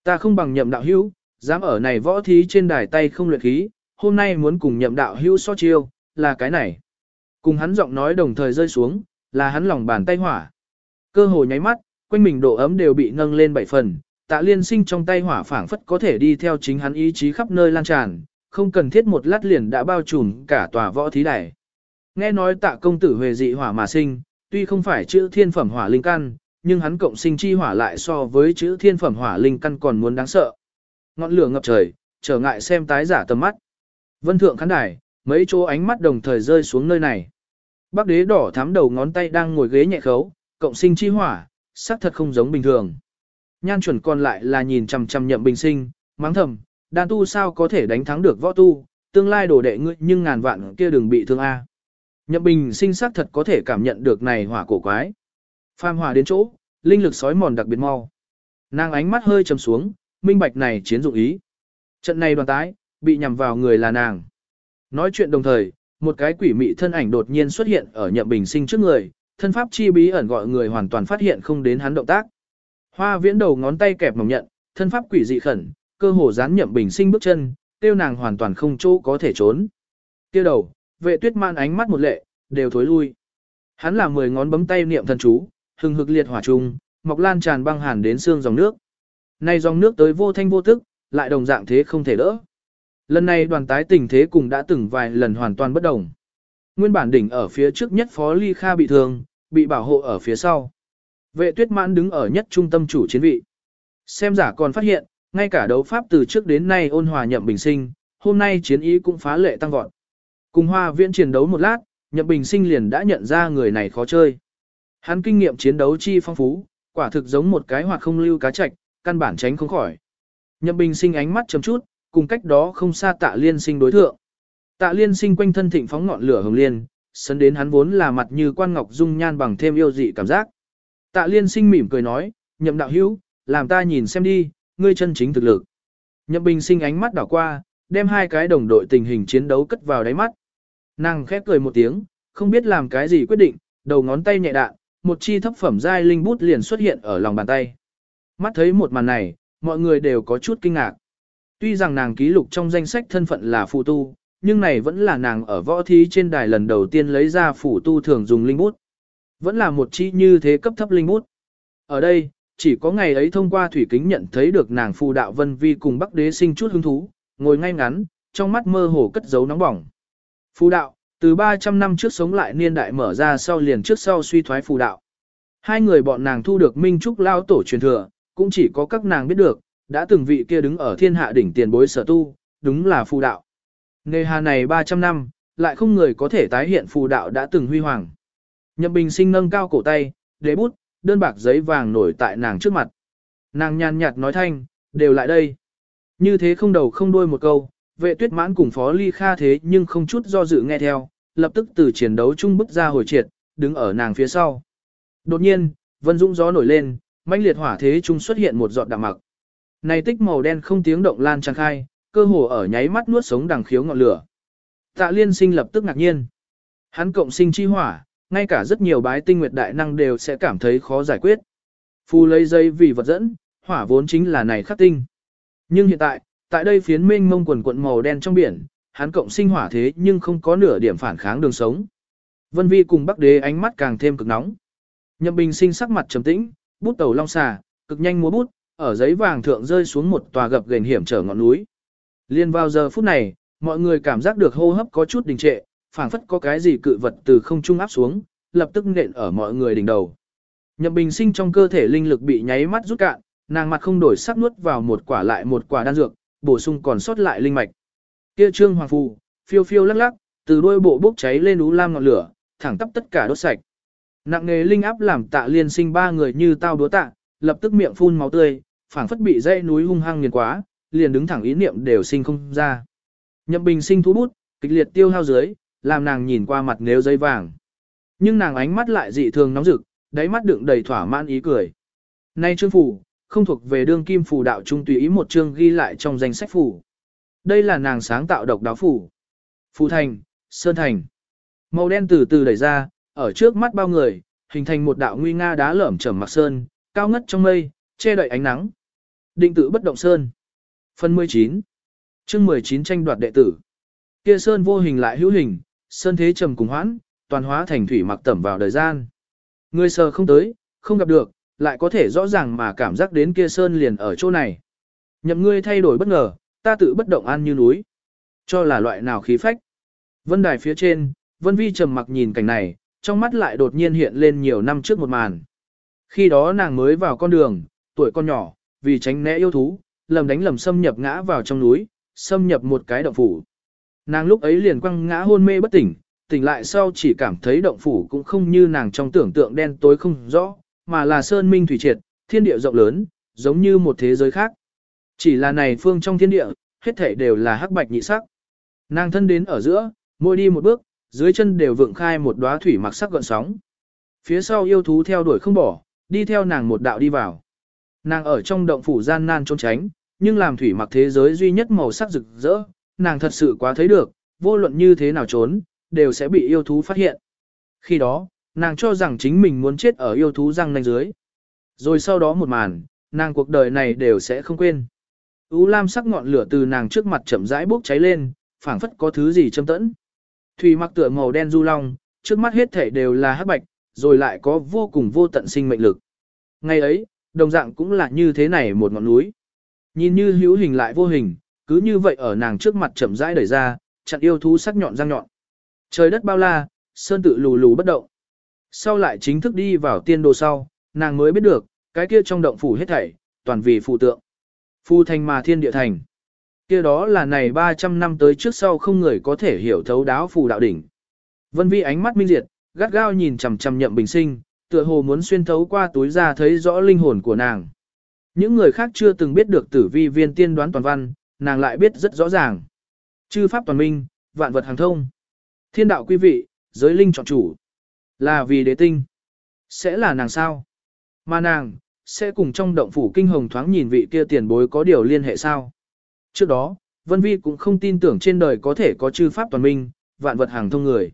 S1: Ta không bằng nhậm đạo hữu, dám ở này võ thí trên đài tay không luyện khí, hôm nay muốn cùng nhậm đạo hữu so chiêu, là cái này. Cùng hắn giọng nói đồng thời rơi xuống, là hắn lòng bàn tay hỏa. Cơ hồ nháy mắt, quanh mình độ ấm đều bị nâng lên bảy phần, tạ liên sinh trong tay hỏa phảng phất có thể đi theo chính hắn ý chí khắp nơi lan tràn, không cần thiết một lát liền đã bao trùm cả tòa võ thí đài. Nghe nói tạ công tử về dị hỏa mà sinh, tuy không phải chữ thiên phẩm hỏa linh căn, nhưng hắn cộng sinh chi hỏa lại so với chữ thiên phẩm hỏa linh căn còn muốn đáng sợ. Ngọn lửa ngập trời, trở ngại xem tái giả tầm mắt. Vân thượng khán đài, mấy chỗ ánh mắt đồng thời rơi xuống nơi này. Bác đế đỏ thắm đầu ngón tay đang ngồi ghế nhẹ khấu, cộng sinh chi hỏa, xác thật không giống bình thường. Nhan chuẩn còn lại là nhìn chằm chằm nhậm bình sinh, mắng thầm, đan tu sao có thể đánh thắng được võ tu, tương lai đổ đệ ngươi nhưng ngàn vạn kia đừng bị thương a. Nhậm bình sinh xác thật có thể cảm nhận được này hỏa cổ quái. Phàm hỏa đến chỗ, linh lực sói mòn đặc biệt mau. Nàng ánh mắt hơi trầm xuống, minh bạch này chiến dụng ý. Trận này đoàn tái, bị nhằm vào người là nàng. Nói chuyện đồng thời, một cái quỷ mị thân ảnh đột nhiên xuất hiện ở nhậm bình sinh trước người, thân pháp chi bí ẩn gọi người hoàn toàn phát hiện không đến hắn động tác. Hoa viễn đầu ngón tay kẹp mỏng nhận, thân pháp quỷ dị khẩn, cơ hồ dán nhậm bình sinh bước chân, tiêu nàng hoàn toàn không chỗ có thể trốn. Kia đầu, vệ tuyết man ánh mắt một lệ, đều thối lui. Hắn là mười ngón bấm tay niệm thần chú, hừng hực liệt hỏa trùng, mọc lan tràn băng hàn đến xương dòng nước. Nay dòng nước tới vô thanh vô tức, lại đồng dạng thế không thể đỡ. Lần này đoàn tái tình thế cùng đã từng vài lần hoàn toàn bất đồng. Nguyên bản đỉnh ở phía trước nhất Phó Ly Kha bị thương, bị bảo hộ ở phía sau. Vệ tuyết mãn đứng ở nhất trung tâm chủ chiến vị. Xem giả còn phát hiện, ngay cả đấu pháp từ trước đến nay ôn hòa nhậm bình sinh, hôm nay chiến ý cũng phá lệ tăng vọt. Cùng hoa viễn chiến đấu một lát, nhậm bình sinh liền đã nhận ra người này khó chơi. Hắn kinh nghiệm chiến đấu chi phong phú, quả thực giống một cái hoặc không lưu cá chạch, căn bản tránh không khỏi. Nhậm bình sinh ánh mắt chấm chút, cùng cách đó không xa tạ liên sinh đối thượng. Tạ liên sinh quanh thân thịnh phóng ngọn lửa hồng liên, sân đến hắn vốn là mặt như quan ngọc dung nhan bằng thêm yêu dị cảm giác. Tạ liên sinh mỉm cười nói, nhậm đạo hữu, làm ta nhìn xem đi, ngươi chân chính thực lực. Nhậm bình sinh ánh mắt đảo qua, đem hai cái đồng đội tình hình chiến đấu cất vào đáy mắt. Nàng khép cười một tiếng, không biết làm cái gì quyết định, đầu ngón tay nhẹ đạn, một chi thấp phẩm giai linh bút liền xuất hiện ở lòng bàn tay. Mắt thấy một màn này, mọi người đều có chút kinh ngạc. Tuy rằng nàng ký lục trong danh sách thân phận là phụ tu, nhưng này vẫn là nàng ở võ thí trên đài lần đầu tiên lấy ra phủ tu thường dùng linh bút. Vẫn là một chi như thế cấp thấp linh bút. Ở đây, chỉ có ngày ấy thông qua thủy kính nhận thấy được nàng phù đạo vân vi cùng bắc đế sinh chút hứng thú, ngồi ngay ngắn, trong mắt mơ hồ cất giấu nóng bỏng. Phù đạo, từ 300 năm trước sống lại niên đại mở ra sau liền trước sau suy thoái phù đạo. Hai người bọn nàng thu được minh trúc lao tổ truyền thừa, cũng chỉ có các nàng biết được, đã từng vị kia đứng ở thiên hạ đỉnh tiền bối sở tu, đúng là phù đạo. Nề hà này 300 năm, lại không người có thể tái hiện phù đạo đã từng huy hoàng. Nhậm Bình sinh nâng cao cổ tay, đế bút, đơn bạc giấy vàng nổi tại nàng trước mặt. Nàng nhàn nhạt nói thanh, đều lại đây. Như thế không đầu không đuôi một câu, vệ tuyết mãn cùng phó ly kha thế nhưng không chút do dự nghe theo, lập tức từ chiến đấu chung bức ra hồi triệt, đứng ở nàng phía sau. Đột nhiên, vân dũng gió nổi lên, mãnh liệt hỏa thế chung xuất hiện một giọt đạm mặc. Này tích màu đen không tiếng động lan tràn khai, cơ hồ ở nháy mắt nuốt sống đằng khiếu ngọn lửa. Tạ liên sinh lập tức ngạc nhiên. Hắn cộng sinh chi hỏa, ngay cả rất nhiều bái tinh nguyệt đại năng đều sẽ cảm thấy khó giải quyết. Phu lấy dây vì vật dẫn, hỏa vốn chính là này khắc tinh. Nhưng hiện tại, tại đây phiến mênh mông quần quận màu đen trong biển, hắn cộng sinh hỏa thế nhưng không có nửa điểm phản kháng đường sống. Vân Vi cùng Bắc Đế ánh mắt càng thêm cực nóng. Nhậm Bình sinh sắc mặt trầm tĩnh, bút tàu long xà, cực nhanh múa bút, ở giấy vàng thượng rơi xuống một tòa gập ghềnh hiểm trở ngọn núi. Liên vào giờ phút này, mọi người cảm giác được hô hấp có chút đình trệ, phảng phất có cái gì cự vật từ không trung áp xuống, lập tức nện ở mọi người đỉnh đầu. Nhậm Bình Sinh trong cơ thể linh lực bị nháy mắt rút cạn, nàng mặt không đổi sắc nuốt vào một quả lại một quả đan dược, bổ sung còn sót lại linh mạch. Kia Trương Hoàng phù, phiêu phiêu lắc lắc, từ đuôi bộ bốc cháy lên ú lam ngọn lửa, thẳng tắp tất cả đốt sạch. Nặng nghề linh áp làm Tạ Liên Sinh ba người như tao đúa tạ, lập tức miệng phun máu tươi, phảng phất bị dãy núi hung hăng nghiền quá, liền đứng thẳng ý niệm đều sinh không ra. Nhậm Bình Sinh thú bút, kịch liệt tiêu hao dưới, làm nàng nhìn qua mặt nếu dây vàng. Nhưng nàng ánh mắt lại dị thường nóng rực, đáy mắt đựng đầy thỏa mãn ý cười. Nay chương phủ, không thuộc về đương kim phủ đạo trung tùy ý một chương ghi lại trong danh sách phủ. Đây là nàng sáng tạo độc đáo phủ. phủ thành, sơn thành. Màu đen từ từ đẩy ra, ở trước mắt bao người, hình thành một đạo nguy nga đá lởm chởm mặc sơn, cao ngất trong mây, che đậy ánh nắng. Định tự bất động sơn. Phần 19. Chương 19 tranh đoạt đệ tử. Kia sơn vô hình lại hữu hình, sơn thế trầm cùng hoãn, toàn hóa thành thủy mặc tẩm vào đời gian. Người sờ không tới, không gặp được, lại có thể rõ ràng mà cảm giác đến kia sơn liền ở chỗ này. Nhậm ngươi thay đổi bất ngờ, ta tự bất động an như núi. Cho là loại nào khí phách. Vân đài phía trên, Vân Vi trầm mặc nhìn cảnh này, trong mắt lại đột nhiên hiện lên nhiều năm trước một màn. Khi đó nàng mới vào con đường, tuổi con nhỏ, vì tránh né yêu thú, lầm đánh lầm xâm nhập ngã vào trong núi, xâm nhập một cái động phủ. Nàng lúc ấy liền quăng ngã hôn mê bất tỉnh, tỉnh lại sau chỉ cảm thấy động phủ cũng không như nàng trong tưởng tượng đen tối không rõ, mà là sơn minh thủy triệt, thiên địa rộng lớn, giống như một thế giới khác. Chỉ là này phương trong thiên địa, hết thảy đều là hắc bạch nhị sắc. Nàng thân đến ở giữa, môi đi một bước, dưới chân đều vượng khai một đóa thủy mặc sắc gợn sóng. Phía sau yêu thú theo đuổi không bỏ, đi theo nàng một đạo đi vào. Nàng ở trong động phủ gian nan trốn tránh, nhưng làm thủy mặc thế giới duy nhất màu sắc rực rỡ, nàng thật sự quá thấy được, vô luận như thế nào trốn, đều sẽ bị yêu thú phát hiện. Khi đó, nàng cho rằng chính mình muốn chết ở yêu thú răng nanh dưới. Rồi sau đó một màn, nàng cuộc đời này đều sẽ không quên. U lam sắc ngọn lửa từ nàng trước mặt chậm rãi bốc cháy lên, phảng phất có thứ gì châm tẫn. Thủy mặc tựa màu đen du long, trước mắt hết thể đều là hắc bạch, rồi lại có vô cùng vô tận sinh mệnh lực. Ngày ấy, đồng dạng cũng là như thế này một ngọn núi. Nhìn như hữu hình lại vô hình, cứ như vậy ở nàng trước mặt chậm rãi đẩy ra, chặn yêu thú sắc nhọn răng nhọn. Trời đất bao la, sơn tự lù lù bất động. Sau lại chính thức đi vào tiên đồ sau, nàng mới biết được, cái kia trong động phủ hết thảy, toàn vì phù tượng. Phù thành mà thiên địa thành. Kia đó là này 300 năm tới trước sau không người có thể hiểu thấu đáo phù đạo đỉnh. Vân Vi ánh mắt minh diệt, gắt gao nhìn chằm chằm nhậm bình sinh, tựa hồ muốn xuyên thấu qua túi ra thấy rõ linh hồn của nàng. Những người khác chưa từng biết được tử vi viên tiên đoán toàn văn, nàng lại biết rất rõ ràng. Chư pháp toàn minh, vạn vật hàng thông. Thiên đạo quý vị, giới linh chọn chủ. Là vì đế tinh. Sẽ là nàng sao? Mà nàng, sẽ cùng trong động phủ kinh hồng thoáng nhìn vị kia tiền bối có điều liên hệ sao? Trước đó, Vân Vi cũng không tin tưởng trên đời có thể có chư pháp toàn minh, vạn vật hàng thông người.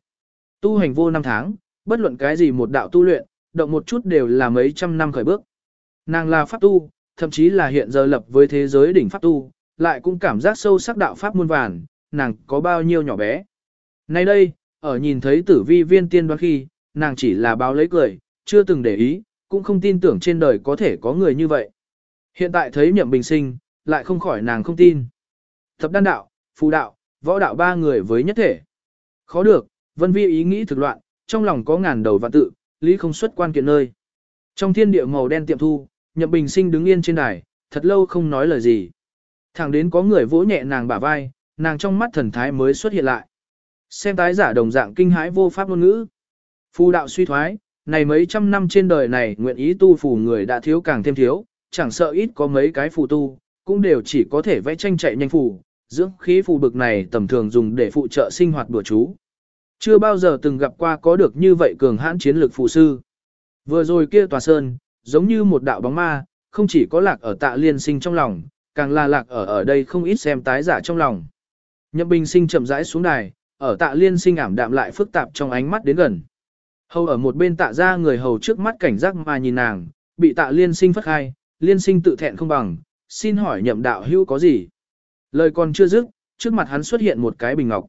S1: Tu hành vô năm tháng, bất luận cái gì một đạo tu luyện, động một chút đều là mấy trăm năm khởi bước. Nàng là pháp tu, thậm chí là hiện giờ lập với thế giới đỉnh pháp tu, lại cũng cảm giác sâu sắc đạo pháp muôn vàn, nàng có bao nhiêu nhỏ bé. Nay đây, ở nhìn thấy tử vi viên tiên đoán khi, nàng chỉ là báo lấy cười, chưa từng để ý, cũng không tin tưởng trên đời có thể có người như vậy. Hiện tại thấy nhậm bình sinh, lại không khỏi nàng không tin. Thập đan đạo, phù đạo, võ đạo ba người với nhất thể. Khó được, vân vi ý nghĩ thực loạn, trong lòng có ngàn đầu vạn tự, lý không xuất quan kiện nơi. Trong thiên địa màu đen tiệm thu, nhậm bình sinh đứng yên trên đài, thật lâu không nói lời gì. Thẳng đến có người vỗ nhẹ nàng bả vai, nàng trong mắt thần thái mới xuất hiện lại. Xem tái giả đồng dạng kinh hãi vô pháp ngôn ngữ. Phù đạo suy thoái, này mấy trăm năm trên đời này nguyện ý tu phù người đã thiếu càng thêm thiếu, chẳng sợ ít có mấy cái phù tu, cũng đều chỉ có thể vẽ tranh chạy nhanh phù, dưỡng khí phù bực này tầm thường dùng để phụ trợ sinh hoạt bữa chú. Chưa bao giờ từng gặp qua có được như vậy cường hãn chiến lược phụ sư. Vừa rồi kia tòa sơn, giống như một đạo bóng ma, không chỉ có lạc ở tạ liên sinh trong lòng, càng là lạc ở ở đây không ít xem tái giả trong lòng. Nhậm bình sinh chậm rãi xuống đài, ở tạ liên sinh ảm đạm lại phức tạp trong ánh mắt đến gần. Hầu ở một bên tạ ra người hầu trước mắt cảnh giác mà nhìn nàng, bị tạ liên sinh phất khai, liên sinh tự thẹn không bằng, xin hỏi nhậm đạo hữu có gì. Lời còn chưa dứt, trước mặt hắn xuất hiện một cái bình ngọc.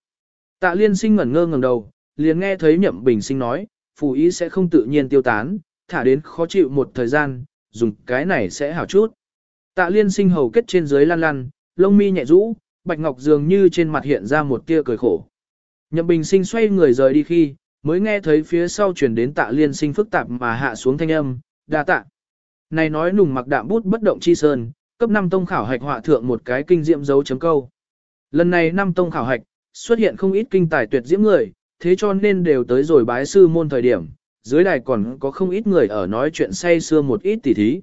S1: Tạ liên sinh ngẩn ngơ ngẩng đầu, liền nghe thấy nhậm bình sinh nói, phù ý sẽ không tự nhiên tiêu tán, thả đến khó chịu một thời gian, dùng cái này sẽ hảo chút. Tạ liên sinh hầu kết trên dưới lăn lăn, lông mi nhẹ rũ, bạch ngọc dường như trên mặt hiện ra một tia cười khổ. Nhậm bình sinh xoay người rời đi khi, mới nghe thấy phía sau truyền đến tạ liên sinh phức tạp mà hạ xuống thanh âm, đa tạ. Này nói nùng mặc đạm bút bất động chi sơn, cấp 5 tông khảo hạch họa thượng một cái kinh diệm dấu chấm câu. Lần này 5 tông khảo hạch, xuất hiện không ít kinh tài tuyệt diễm người, thế cho nên đều tới rồi bái sư môn thời điểm, dưới đài còn có không ít người ở nói chuyện say xưa một ít tỉ thí.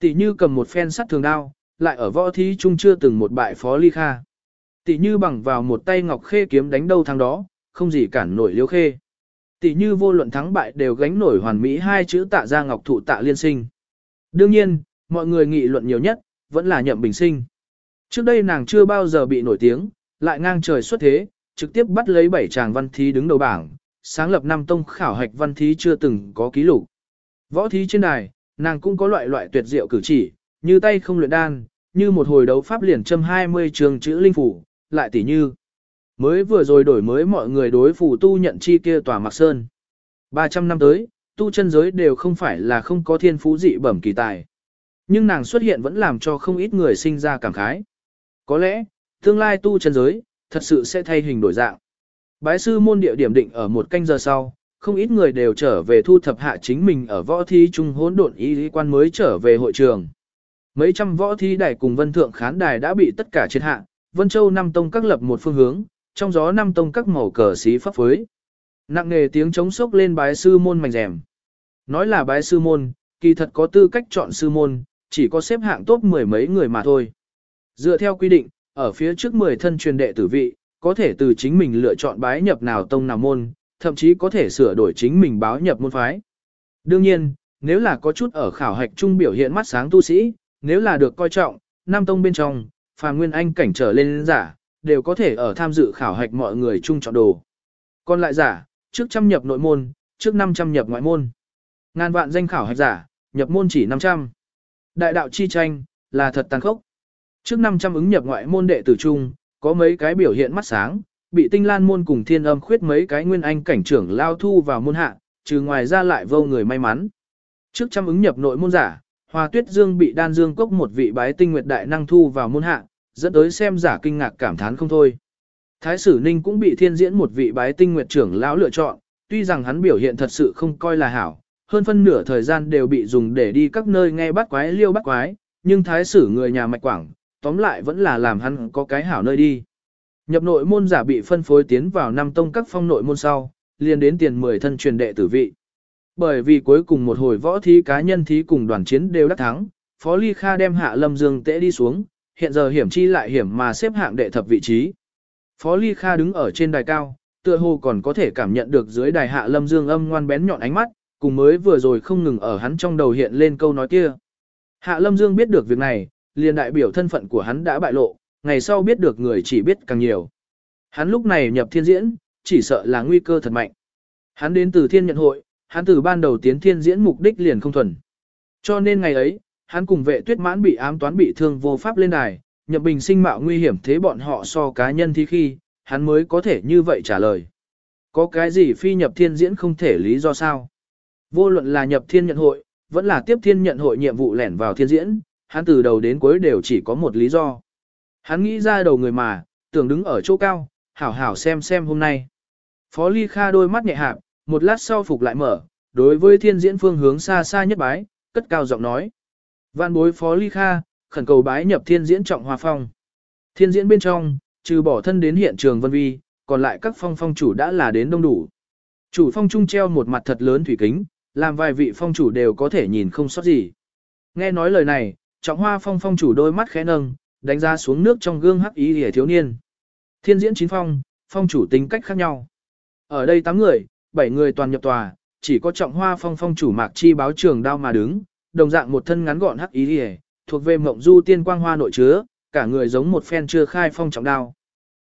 S1: Tỷ như cầm một phen sắt thường đao, lại ở võ thí chung chưa từng một bại phó ly kha. Tỷ như bằng vào một tay ngọc khê kiếm đánh đâu thằng đó, không gì cản nổi liêu khê. Tỷ như vô luận thắng bại đều gánh nổi hoàn mỹ hai chữ tạ ra ngọc thụ tạ liên sinh. Đương nhiên, mọi người nghị luận nhiều nhất, vẫn là nhậm bình sinh. Trước đây nàng chưa bao giờ bị nổi tiếng, lại ngang trời xuất thế, trực tiếp bắt lấy bảy chàng văn thí đứng đầu bảng, sáng lập năm tông khảo hạch văn thí chưa từng có ký lục. Võ thí trên đài, nàng cũng có loại loại tuyệt diệu cử chỉ, như tay không luyện đan, như một hồi đấu pháp liền châm 20 trường chữ linh phủ, lại tỉ như. Mới vừa rồi đổi mới mọi người đối phủ tu nhận chi kia tòa mạc sơn. 300 năm tới, tu chân giới đều không phải là không có thiên phú dị bẩm kỳ tài. Nhưng nàng xuất hiện vẫn làm cho không ít người sinh ra cảm khái. Có lẽ, tương lai tu chân giới, thật sự sẽ thay hình đổi dạng. Bái sư môn địa điểm định ở một canh giờ sau, không ít người đều trở về thu thập hạ chính mình ở võ thi trung hỗn độn ý lý quan mới trở về hội trường. Mấy trăm võ thi đài cùng vân thượng khán đài đã bị tất cả triệt hạ, vân châu năm tông các lập một phương hướng, trong gió năm tông các màu cờ xí pháp phối. Nặng nề tiếng chống sốc lên bái sư môn mảnh rèm. Nói là bái sư môn, kỳ thật có tư cách chọn sư môn, chỉ có xếp hạng tốt mười mấy người mà thôi. Dựa theo quy định, ở phía trước 10 thân truyền đệ tử vị, có thể từ chính mình lựa chọn bái nhập nào tông nào môn, thậm chí có thể sửa đổi chính mình báo nhập môn phái. Đương nhiên, nếu là có chút ở khảo hạch trung biểu hiện mắt sáng tu sĩ, nếu là được coi trọng, nam tông bên trong, phàm nguyên anh cảnh trở lên giả, đều có thể ở tham dự khảo hạch mọi người chung chọn đồ. Còn lại giả, trước trăm nhập nội môn, trước 500 nhập ngoại môn. Ngàn vạn danh khảo hạch giả, nhập môn chỉ 500. Đại đạo chi tranh, là thật tàn khốc. Trước 500 ứng nhập ngoại môn đệ tử trung, có mấy cái biểu hiện mắt sáng, bị tinh lan môn cùng thiên âm khuyết mấy cái nguyên anh cảnh trưởng lao thu vào môn hạ, trừ ngoài ra lại vô người may mắn. Trước trăm ứng nhập nội môn giả, Hoa Tuyết Dương bị đan dương cốc một vị bái tinh nguyệt đại năng thu vào môn hạ, dẫn tới xem giả kinh ngạc cảm thán không thôi. Thái sử Ninh cũng bị thiên diễn một vị bái tinh nguyệt trưởng lão lựa chọn, tuy rằng hắn biểu hiện thật sự không coi là hảo, hơn phân nửa thời gian đều bị dùng để đi các nơi nghe bắt quái liêu bắt quái, nhưng thái sử người nhà mạch quảng, tóm lại vẫn là làm hắn có cái hảo nơi đi. Nhập nội môn giả bị phân phối tiến vào năm tông các phong nội môn sau, liền đến tiền 10 thân truyền đệ tử vị. Bởi vì cuối cùng một hồi võ thí cá nhân thí cùng đoàn chiến đều đắc thắng, Phó Ly Kha đem Hạ Lâm Dương tễ đi xuống, hiện giờ hiểm chi lại hiểm mà xếp hạng đệ thập vị trí. Phó Ly Kha đứng ở trên đài cao, tựa hồ còn có thể cảm nhận được dưới đài Hạ Lâm Dương âm ngoan bén nhọn ánh mắt, cùng mới vừa rồi không ngừng ở hắn trong đầu hiện lên câu nói kia. Hạ Lâm Dương biết được việc này, liền đại biểu thân phận của hắn đã bại lộ, ngày sau biết được người chỉ biết càng nhiều. Hắn lúc này nhập thiên diễn, chỉ sợ là nguy cơ thật mạnh. Hắn đến từ thiên nhận hội, hắn từ ban đầu tiến thiên diễn mục đích liền không thuần. Cho nên ngày ấy, hắn cùng vệ tuyết mãn bị ám toán bị thương vô pháp lên đài, nhập bình sinh mạo nguy hiểm thế bọn họ so cá nhân thì khi, hắn mới có thể như vậy trả lời. Có cái gì phi nhập thiên diễn không thể lý do sao? Vô luận là nhập thiên nhận hội, vẫn là tiếp thiên nhận hội nhiệm vụ lẻn vào thiên diễn, hắn từ đầu đến cuối đều chỉ có một lý do. Hắn nghĩ ra đầu người mà, tưởng đứng ở chỗ cao, hảo hảo xem xem hôm nay. Phó Ly Kha đôi mắt nhẹ hạp, một lát sau phục lại mở, đối với thiên diễn phương hướng xa xa nhất bái, cất cao giọng nói. Vạn bối Phó Ly Kha, khẩn cầu bái nhập thiên diễn trọng hòa phong. Thiên diễn bên trong, trừ bỏ thân đến hiện trường vân vi, còn lại các phong phong chủ đã là đến đông đủ. Chủ phong trung treo một mặt thật lớn thủy kính, làm vài vị phong chủ đều có thể nhìn không sót gì. Nghe nói lời này, trọng hoa phong phong chủ đôi mắt khẽ nâng, đánh ra xuống nước trong gương hắc ý hề thiếu niên. Thiên diễn chín phong, phong chủ tính cách khác nhau. Ở đây 8 người, 7 người toàn nhập tòa, chỉ có trọng hoa phong phong chủ mạc chi báo trường đao mà đứng, đồng dạng một thân ngắn gọn hắc ý hề, thuộc về mộng du tiên quang hoa nội chứa, cả người giống một phen chưa khai phong trọng đao.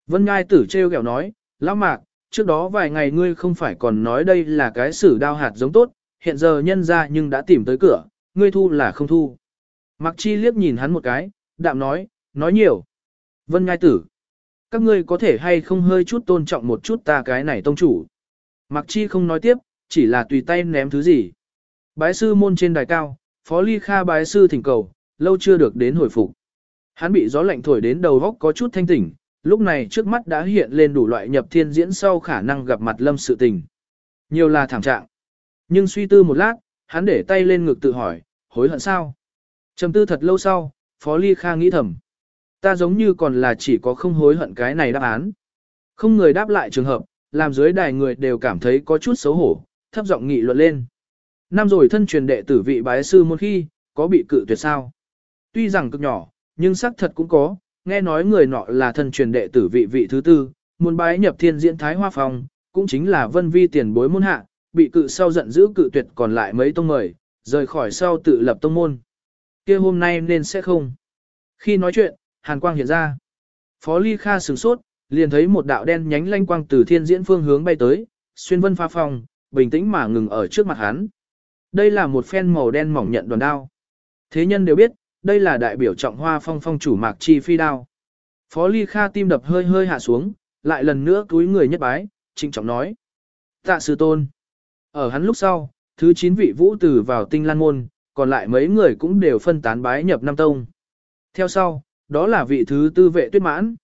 S1: Vân Ngai tử treo kẹo nói, lão mạc, trước đó vài ngày ngươi không phải còn nói đây là cái sử đao hạt giống tốt, hiện giờ nhân ra nhưng đã tìm tới cửa, ngươi thu là không thu. Mạc chi liếc nhìn hắn một cái, đạm nói, nói nhiều. Vân Ngai tử, các ngươi có thể hay không hơi chút tôn trọng một chút ta cái này tông chủ. Mạc chi không nói tiếp, chỉ là tùy tay ném thứ gì. Bái sư môn trên đài cao, Phó Ly Kha bái sư thỉnh cầu, lâu chưa được đến hồi phục. Hắn bị gió lạnh thổi đến đầu góc có chút thanh tỉnh, lúc này trước mắt đã hiện lên đủ loại nhập thiên diễn sau khả năng gặp mặt lâm sự tình. Nhiều là thảm trạng. Nhưng suy tư một lát, hắn để tay lên ngực tự hỏi, hối hận sao? Trầm tư thật lâu sau, Phó Ly Kha nghĩ thầm. Ta giống như còn là chỉ có không hối hận cái này đáp án. Không người đáp lại trường hợp, làm dưới đài người đều cảm thấy có chút xấu hổ, thấp giọng nghị luận lên. Năm rồi thân truyền đệ tử vị bái sư một khi, có bị cự tuyệt sao? Tuy rằng cực nhỏ, nhưng xác thật cũng có, nghe nói người nọ là thân truyền đệ tử vị vị thứ tư, muốn bái nhập thiên diễn thái hoa phòng, cũng chính là vân vi tiền bối môn hạ, bị cự sau giận giữ cự tuyệt còn lại mấy tông mời, rời khỏi sau tự lập tông môn kia hôm nay nên sẽ không. Khi nói chuyện, hàn quang hiện ra. Phó Ly Kha sửng sốt, liền thấy một đạo đen nhánh lanh quang từ thiên diễn phương hướng bay tới, xuyên vân pha phòng, bình tĩnh mà ngừng ở trước mặt hắn. Đây là một phen màu đen mỏng nhận đoàn đao. Thế nhân đều biết, đây là đại biểu trọng hoa phong phong chủ mạc chi phi đao. Phó Ly Kha tim đập hơi hơi hạ xuống, lại lần nữa túi người nhất bái, trịnh trọng nói. Tạ sư tôn. Ở hắn lúc sau, thứ 9 vị vũ tử vào tinh lan môn, còn lại mấy người cũng đều phân tán bái nhập Nam Tông. Theo sau, đó là vị thứ tư vệ tuyết mãn.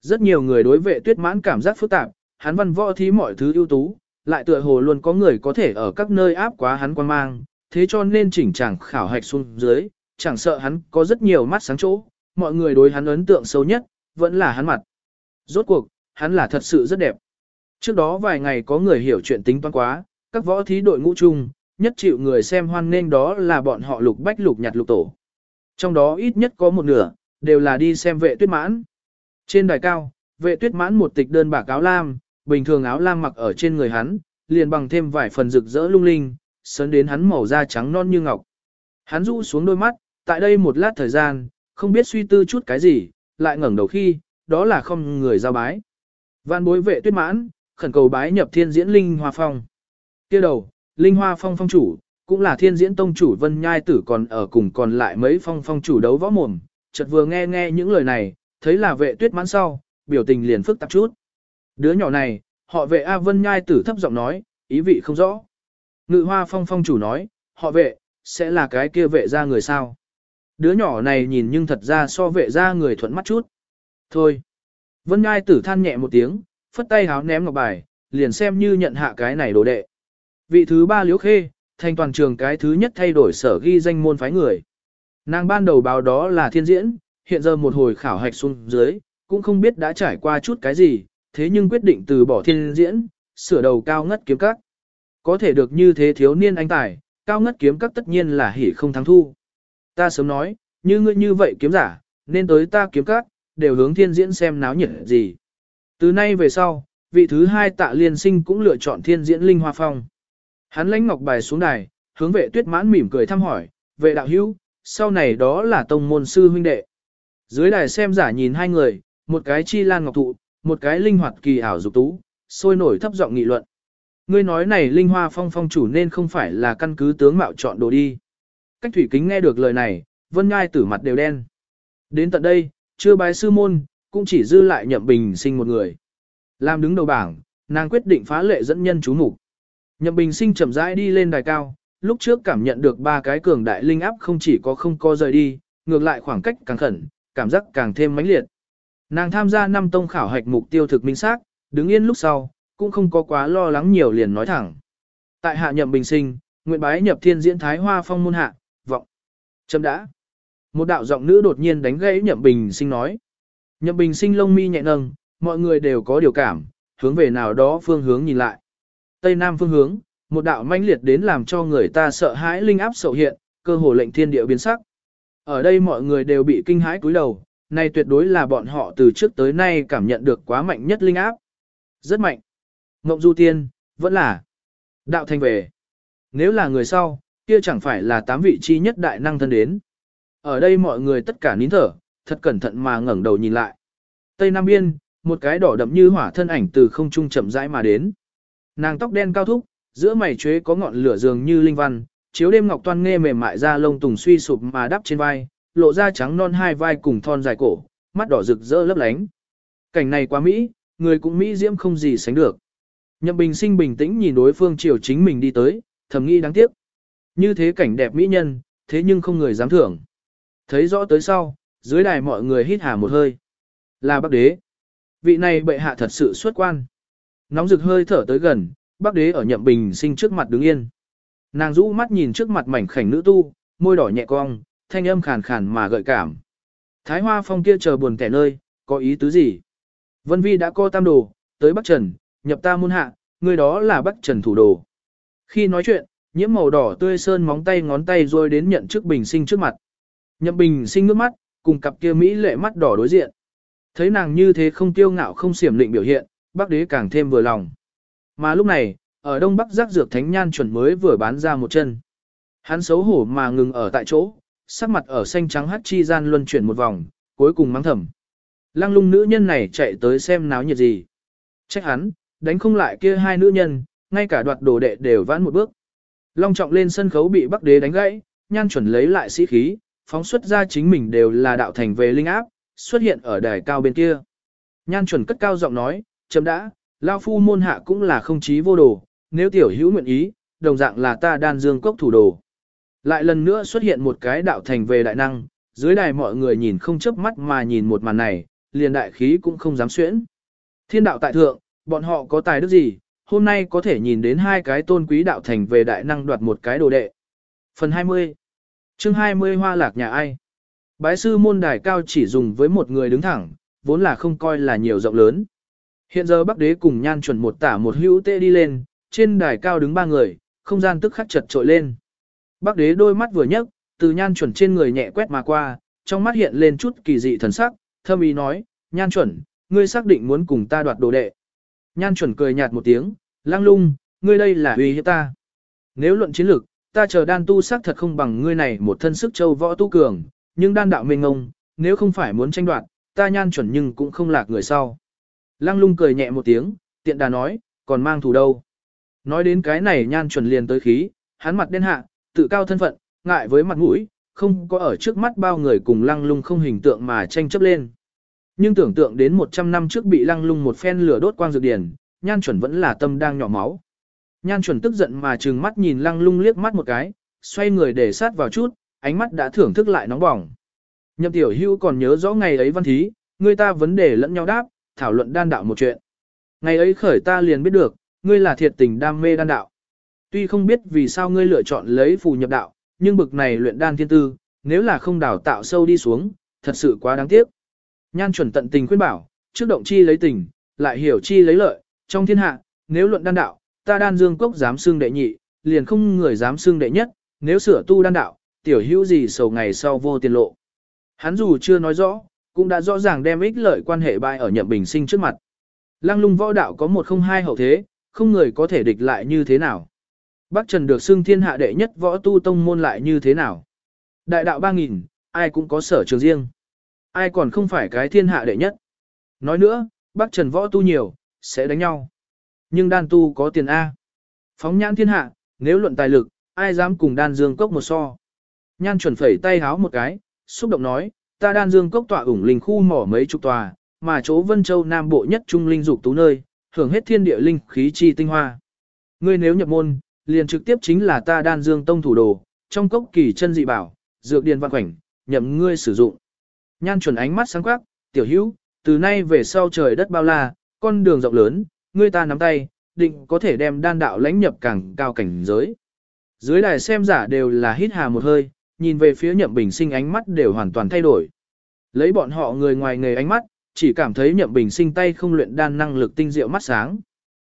S1: Rất nhiều người đối vệ tuyết mãn cảm giác phức tạp, hắn văn võ thí mọi thứ ưu tú, lại tựa hồ luôn có người có thể ở các nơi áp quá hắn quan mang, thế cho nên chỉnh chàng khảo hạch xuống dưới, chẳng sợ hắn có rất nhiều mắt sáng chỗ, mọi người đối hắn ấn tượng sâu nhất, vẫn là hắn mặt. Rốt cuộc, hắn là thật sự rất đẹp. Trước đó vài ngày có người hiểu chuyện tính toán quá, các võ thí đội ngũ chung, nhất chịu người xem hoan nghênh đó là bọn họ lục bách lục nhặt lục tổ. Trong đó ít nhất có một nửa, đều là đi xem vệ tuyết mãn. Trên đài cao, vệ tuyết mãn một tịch đơn bạc áo lam, bình thường áo lam mặc ở trên người hắn, liền bằng thêm vài phần rực rỡ lung linh, sớn đến hắn màu da trắng non như ngọc. Hắn rũ xuống đôi mắt, tại đây một lát thời gian, không biết suy tư chút cái gì, lại ngẩng đầu khi, đó là không người giao bái. Vạn bối vệ tuyết mãn, khẩn cầu bái nhập thiên diễn linh hòa phong. kia đầu, linh hoa phong phong chủ, cũng là thiên diễn tông chủ vân nhai tử còn ở cùng còn lại mấy phong phong chủ đấu võ mồm, chợt vừa nghe nghe những lời này, thấy là vệ tuyết mãn sau, biểu tình liền phức tạp chút. Đứa nhỏ này, họ vệ A Vân nhai tử thấp giọng nói, ý vị không rõ. Ngự hoa phong phong chủ nói, họ vệ, sẽ là cái kia vệ ra người sao. Đứa nhỏ này nhìn nhưng thật ra so vệ ra người thuận mắt chút. Thôi. Vân nhai tử than nhẹ một tiếng, phất tay háo ném ngọc bài, liền xem như nhận hạ cái này đồ đệ. Vị thứ ba liễu khê, thành toàn trường cái thứ nhất thay đổi sở ghi danh môn phái người. Nàng ban đầu báo đó là thiên diễn, hiện giờ một hồi khảo hạch xuống dưới, cũng không biết đã trải qua chút cái gì, thế nhưng quyết định từ bỏ thiên diễn, sửa đầu cao ngất kiếm các. Có thể được như thế thiếu niên anh tài, cao ngất kiếm các tất nhiên là hỉ không thắng thu. Ta sớm nói, như ngươi như vậy kiếm giả, nên tới ta kiếm các, đều hướng thiên diễn xem náo nhiệt gì. Từ nay về sau, vị thứ hai tạ liên sinh cũng lựa chọn thiên diễn linh hoa phong. Hắn lãnh ngọc bài xuống đài, hướng vệ tuyết mãn mỉm cười thăm hỏi, vệ đạo hữu, sau này đó là tông môn sư huynh đệ. Dưới đài xem giả nhìn hai người, một cái chi lan ngọc thụ, một cái linh hoạt kỳ ảo dục tú, sôi nổi thấp giọng nghị luận. Ngươi nói này linh hoa phong phong chủ nên không phải là căn cứ tướng mạo chọn đồ đi. Cách thủy kính nghe được lời này, vân ngai tử mặt đều đen. Đến tận đây, chưa bái sư môn, cũng chỉ dư lại nhậm bình sinh một người. Làm đứng đầu bảng, nàng quyết định phá lệ dẫn nhân chú mục Nhậm bình sinh chậm rãi đi lên đài cao, lúc trước cảm nhận được ba cái cường đại linh áp không chỉ có không co rời đi, ngược lại khoảng cách càng khẩn, cảm giác càng thêm mãnh liệt. Nàng tham gia năm tông khảo hạch mục tiêu thực minh xác, đứng yên lúc sau, cũng không có quá lo lắng nhiều liền nói thẳng. Tại hạ nhậm bình sinh, nguyện bái nhập thiên diễn thái hoa phong môn hạ, vọng. Chấm đã. Một đạo giọng nữ đột nhiên đánh gãy nhậm bình sinh nói. Nhậm bình sinh lông mi nhẹ nâng, mọi người đều có điều cảm, hướng về nào đó phương hướng nhìn lại. Tây Nam phương hướng, một đạo manh liệt đến làm cho người ta sợ hãi linh áp sầu hiện, cơ hồ lệnh thiên địa biến sắc. Ở đây mọi người đều bị kinh hãi cúi đầu, này tuyệt đối là bọn họ từ trước tới nay cảm nhận được quá mạnh nhất linh áp. Rất mạnh. Ngộng du tiên, vẫn là đạo thanh về. Nếu là người sau, kia chẳng phải là tám vị chi nhất đại năng thân đến. Ở đây mọi người tất cả nín thở, thật cẩn thận mà ngẩng đầu nhìn lại. Tây Nam Biên, một cái đỏ đậm như hỏa thân ảnh từ không trung chậm rãi mà đến. Nàng tóc đen cao thúc, giữa mày chuế có ngọn lửa dường như linh văn, chiếu đêm ngọc toan nghe mềm mại ra lông tùng suy sụp mà đắp trên vai, lộ ra trắng non hai vai cùng thon dài cổ, mắt đỏ rực rỡ lấp lánh. Cảnh này quá mỹ, người cũng mỹ diễm không gì sánh được. Nhậm Bình Sinh bình tĩnh nhìn đối phương chiều chính mình đi tới, thầm nghĩ đáng tiếc. Như thế cảnh đẹp mỹ nhân, thế nhưng không người dám thưởng. Thấy rõ tới sau, dưới đài mọi người hít hà một hơi. Là bác đế. Vị này bệ hạ thật sự xuất quan. Nóng rực hơi thở tới gần, bác đế ở nhậm bình sinh trước mặt đứng yên. Nàng rũ mắt nhìn trước mặt mảnh khảnh nữ tu, môi đỏ nhẹ cong, thanh âm khàn khàn mà gợi cảm. Thái hoa phong kia chờ buồn tẻ nơi, có ý tứ gì? Vân Vi đã co tam đồ, tới Bắc Trần, nhập ta môn hạ, người đó là Bắc Trần thủ đồ. Khi nói chuyện, nhiễm màu đỏ tươi sơn móng tay ngón tay rồi đến nhận trước bình sinh trước mặt. Nhậm bình sinh nước mắt, cùng cặp kia Mỹ lệ mắt đỏ đối diện. Thấy nàng như thế không tiêu ngạo không xiểm định biểu hiện, bác đế càng thêm vừa lòng. Mà lúc này, ở đông bắc giác dược thánh nhan chuẩn mới vừa bán ra một chân. Hắn xấu hổ mà ngừng ở tại chỗ, sắc mặt ở xanh trắng hắt chi gian luân chuyển một vòng, cuối cùng mắng thầm. Lăng lung nữ nhân này chạy tới xem náo nhiệt gì. Trách hắn, đánh không lại kia hai nữ nhân, ngay cả đoạt đồ đệ đều vãn một bước. Long trọng lên sân khấu bị bắc đế đánh gãy, nhan chuẩn lấy lại sĩ khí, phóng xuất ra chính mình đều là đạo thành về linh áp, xuất hiện ở đài cao bên kia. Nhan chuẩn cất cao giọng nói, chấm đã, lao phu môn hạ cũng là không chí vô đồ, nếu tiểu hữu nguyện ý, đồng dạng là ta đan dương cốc thủ đồ. Lại lần nữa xuất hiện một cái đạo thành về đại năng, dưới đài mọi người nhìn không chớp mắt mà nhìn một màn này, liền đại khí cũng không dám xuyễn. Thiên đạo tại thượng, bọn họ có tài đức gì, hôm nay có thể nhìn đến hai cái tôn quý đạo thành về đại năng đoạt một cái đồ đệ. Phần 20 chương 20 hoa lạc nhà ai? Bái sư môn đài cao chỉ dùng với một người đứng thẳng, vốn là không coi là nhiều rộng lớn. Hiện giờ Bắc Đế cùng nhan chuẩn một tả một hữu tê đi lên, trên đài cao đứng ba người, không gian tức khắc chật trội lên. Bắc Đế đôi mắt vừa nhấc, từ nhan chuẩn trên người nhẹ quét mà qua, trong mắt hiện lên chút kỳ dị thần sắc, thâm ý nói, nhan chuẩn, ngươi xác định muốn cùng ta đoạt đồ đệ. Nhan chuẩn cười nhạt một tiếng, lang lung, ngươi đây là uy hiếp ta. Nếu luận chiến lược, ta chờ đan tu xác thật không bằng ngươi này một thân sức châu võ tu cường, nhưng đan đạo mênh ngông, nếu không phải muốn tranh đoạt, ta nhan chuẩn nhưng cũng không lạc người sau. Lăng lung cười nhẹ một tiếng, tiện đà nói, còn mang thù đâu. Nói đến cái này nhan chuẩn liền tới khí, hắn mặt đen hạ, tự cao thân phận, ngại với mặt mũi, không có ở trước mắt bao người cùng lăng lung không hình tượng mà tranh chấp lên. Nhưng tưởng tượng đến 100 năm trước bị lăng lung một phen lửa đốt quang dược điển, nhan chuẩn vẫn là tâm đang nhỏ máu. Nhan chuẩn tức giận mà trừng mắt nhìn lăng lung liếc mắt một cái, xoay người để sát vào chút, ánh mắt đã thưởng thức lại nóng bỏng. Nhậm tiểu hưu còn nhớ rõ ngày ấy văn thí, người ta vấn đề lẫn nhau đáp, thảo luận đan đạo một chuyện. Ngày ấy khởi ta liền biết được, ngươi là thiệt tình đam mê đan đạo. Tuy không biết vì sao ngươi lựa chọn lấy phù nhập đạo, nhưng bực này luyện đan thiên tư, nếu là không đào tạo sâu đi xuống, thật sự quá đáng tiếc. Nhan chuẩn tận tình khuyên bảo, trước động chi lấy tình, lại hiểu chi lấy lợi, trong thiên hạ, nếu luận đan đạo, ta đan dương cốc dám xưng đệ nhị, liền không người dám xưng đệ nhất, nếu sửa tu đan đạo, tiểu hữu gì sầu ngày sau vô tiền lộ. Hắn dù chưa nói rõ, cũng đã rõ ràng đem ích lợi quan hệ bại ở nhậm bình sinh trước mặt. Lăng lung võ đạo có một không hai hậu thế, không người có thể địch lại như thế nào. Bắc Trần được xưng thiên hạ đệ nhất võ tu tông môn lại như thế nào. Đại đạo ba nghìn, ai cũng có sở trường riêng. Ai còn không phải cái thiên hạ đệ nhất. Nói nữa, Bắc Trần võ tu nhiều, sẽ đánh nhau. Nhưng đan tu có tiền A. Phóng nhãn thiên hạ, nếu luận tài lực, ai dám cùng đan dương cốc một so. Nhan chuẩn phẩy tay háo một cái, xúc động nói, ta đan dương cốc tọa ủng linh khu mỏ mấy chục tòa, mà chỗ Vân Châu Nam Bộ nhất trung linh dục tú nơi, hưởng hết thiên địa linh khí chi tinh hoa. Ngươi nếu nhập môn, liền trực tiếp chính là ta đan dương tông thủ đồ, trong cốc kỳ chân dị bảo, dược điền văn khoảnh, nhậm ngươi sử dụng. Nhan chuẩn ánh mắt sáng quắc, tiểu hữu, từ nay về sau trời đất bao la, con đường rộng lớn, ngươi ta nắm tay, định có thể đem đan đạo lãnh nhập càng cao cảnh giới. Dưới đài xem giả đều là hít hà một hơi, nhìn về phía nhậm bình sinh ánh mắt đều hoàn toàn thay đổi. Lấy bọn họ người ngoài nghề ánh mắt, chỉ cảm thấy nhậm bình sinh tay không luyện đan năng lực tinh diệu mắt sáng.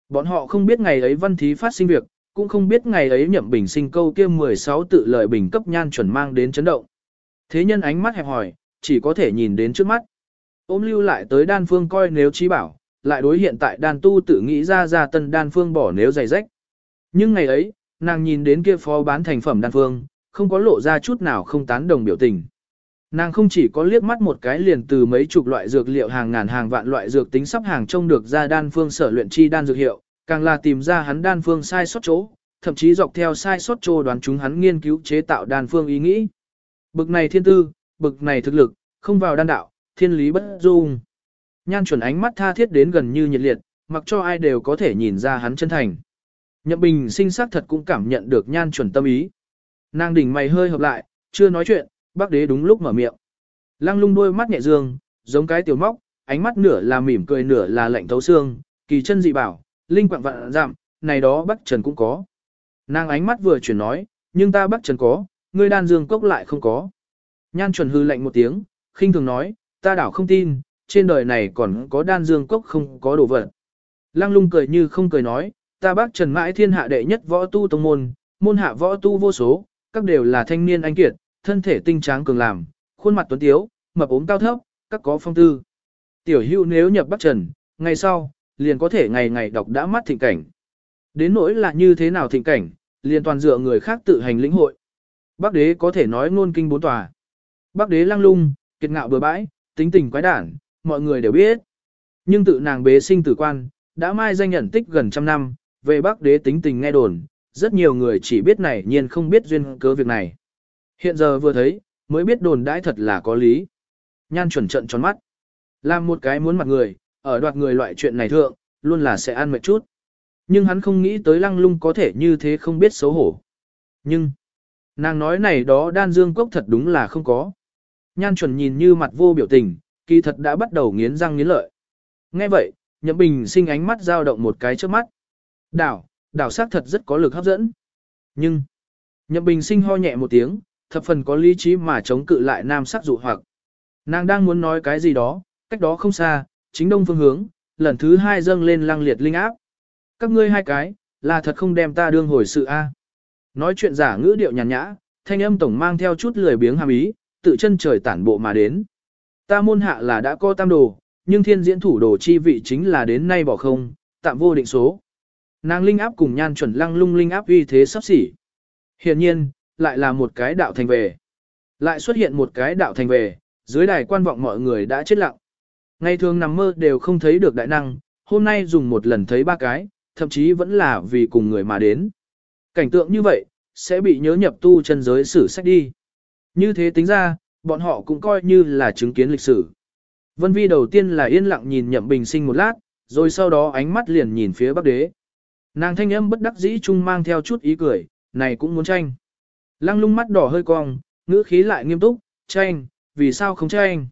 S1: Bọn họ không biết ngày ấy văn thí phát sinh việc, cũng không biết ngày ấy nhậm bình sinh câu kia 16 tự lợi bình cấp nhan chuẩn mang đến chấn động. Thế nhân ánh mắt hẹp hỏi, chỉ có thể nhìn đến trước mắt. Ôm lưu lại tới đan phương coi nếu trí bảo, lại đối hiện tại đan tu tự nghĩ ra ra tân đan phương bỏ nếu dày rách. Nhưng ngày ấy, nàng nhìn đến kia phó bán thành phẩm đan phương, không có lộ ra chút nào không tán đồng biểu tình. Nàng không chỉ có liếc mắt một cái liền từ mấy chục loại dược liệu hàng ngàn hàng vạn loại dược tính sắp hàng trông được ra đan phương sở luyện chi đan dược hiệu, càng là tìm ra hắn đan phương sai sót chỗ, thậm chí dọc theo sai sót chỗ đoán chúng hắn nghiên cứu chế tạo đan phương ý nghĩ. Bực này thiên tư, bực này thực lực, không vào đan đạo, thiên lý bất dung. Nhan chuẩn ánh mắt tha thiết đến gần như nhiệt liệt, mặc cho ai đều có thể nhìn ra hắn chân thành. Nhậm bình sinh sắc thật cũng cảm nhận được nhan chuẩn tâm ý. Nàng đỉnh mày hơi hợp lại, chưa nói chuyện, bác đế đúng lúc mở miệng. Lăng lung đôi mắt nhẹ dương, giống cái tiểu móc, ánh mắt nửa là mỉm cười nửa là lạnh thấu xương, kỳ chân dị bảo, linh quạng vạn giảm, này đó Bắc Trần cũng có. Nàng ánh mắt vừa chuyển nói, nhưng ta Bắc Trần có, ngươi đan dương cốc lại không có. Nhan chuẩn hư lạnh một tiếng, khinh thường nói, ta đảo không tin, trên đời này còn có đan dương cốc không có đồ vật. Lăng lung cười như không cười nói, ta Bắc Trần mãi thiên hạ đệ nhất võ tu tông môn, môn hạ võ tu vô số, các đều là thanh niên anh kiệt, thân thể tinh tráng cường làm, khuôn mặt tuấn tiếu, mập ốm cao thấp, các có phong tư. Tiểu hưu nếu nhập Bắc Trần, ngày sau, liền có thể ngày ngày đọc đã mắt thịnh cảnh. Đến nỗi là như thế nào thịnh cảnh, liền toàn dựa người khác tự hành lĩnh hội. Bắc đế có thể nói ngôn kinh bốn tòa. Bắc đế lăng lung, kiệt ngạo bừa bãi, tính tình quái đản, mọi người đều biết. Nhưng tự nàng bế sinh tử quan, đã mai danh nhận tích gần trăm năm, về Bắc đế tính tình nghe đồn, rất nhiều người chỉ biết này nhiên không biết duyên cớ việc này. Hiện giờ vừa thấy, mới biết đồn đãi thật là có lý. Nhan chuẩn trận tròn mắt. Làm một cái muốn mặt người, ở đoạt người loại chuyện này thượng, luôn là sẽ ăn mệt chút. Nhưng hắn không nghĩ tới lăng lung có thể như thế không biết xấu hổ. Nhưng, nàng nói này đó đan dương cốc thật đúng là không có. Nhan chuẩn nhìn như mặt vô biểu tình, kỳ thật đã bắt đầu nghiến răng nghiến lợi. Nghe vậy, nhậm bình sinh ánh mắt dao động một cái trước mắt. Đảo, đảo sát thật rất có lực hấp dẫn. Nhưng, nhậm bình sinh ho nhẹ một tiếng, thập phần có lý trí mà chống cự lại nam sắc dụ hoặc. Nàng đang muốn nói cái gì đó, cách đó không xa, chính đông phương hướng, lần thứ hai dâng lên lăng liệt linh áp. Các ngươi hai cái, là thật không đem ta đương hồi sự a. Nói chuyện giả ngữ điệu nhàn nhã, thanh âm tổng mang theo chút lười biếng hàm ý, tự chân trời tản bộ mà đến. Ta môn hạ là đã có tam đồ, nhưng thiên diễn thủ đồ chi vị chính là đến nay bỏ không, tạm vô định số. Nàng linh áp cùng nhan chuẩn lăng lung linh áp uy thế sắp xỉ. Hiện nhiên, lại là một cái đạo thành về. Lại xuất hiện một cái đạo thành về, dưới đài quan vọng mọi người đã chết lặng. Ngày thường nằm mơ đều không thấy được đại năng, hôm nay dùng một lần thấy ba cái, thậm chí vẫn là vì cùng người mà đến. Cảnh tượng như vậy, sẽ bị nhớ nhập tu chân giới sử sách đi. Như thế tính ra, bọn họ cũng coi như là chứng kiến lịch sử. Vân Vi đầu tiên là yên lặng nhìn Nhậm Bình Sinh một lát, rồi sau đó ánh mắt liền nhìn phía Bắc Đế. Nàng thanh âm bất đắc dĩ chung mang theo chút ý cười, này cũng muốn tranh. Lăng lung mắt đỏ hơi cong, ngữ khí lại nghiêm túc, tranh, vì sao không tranh?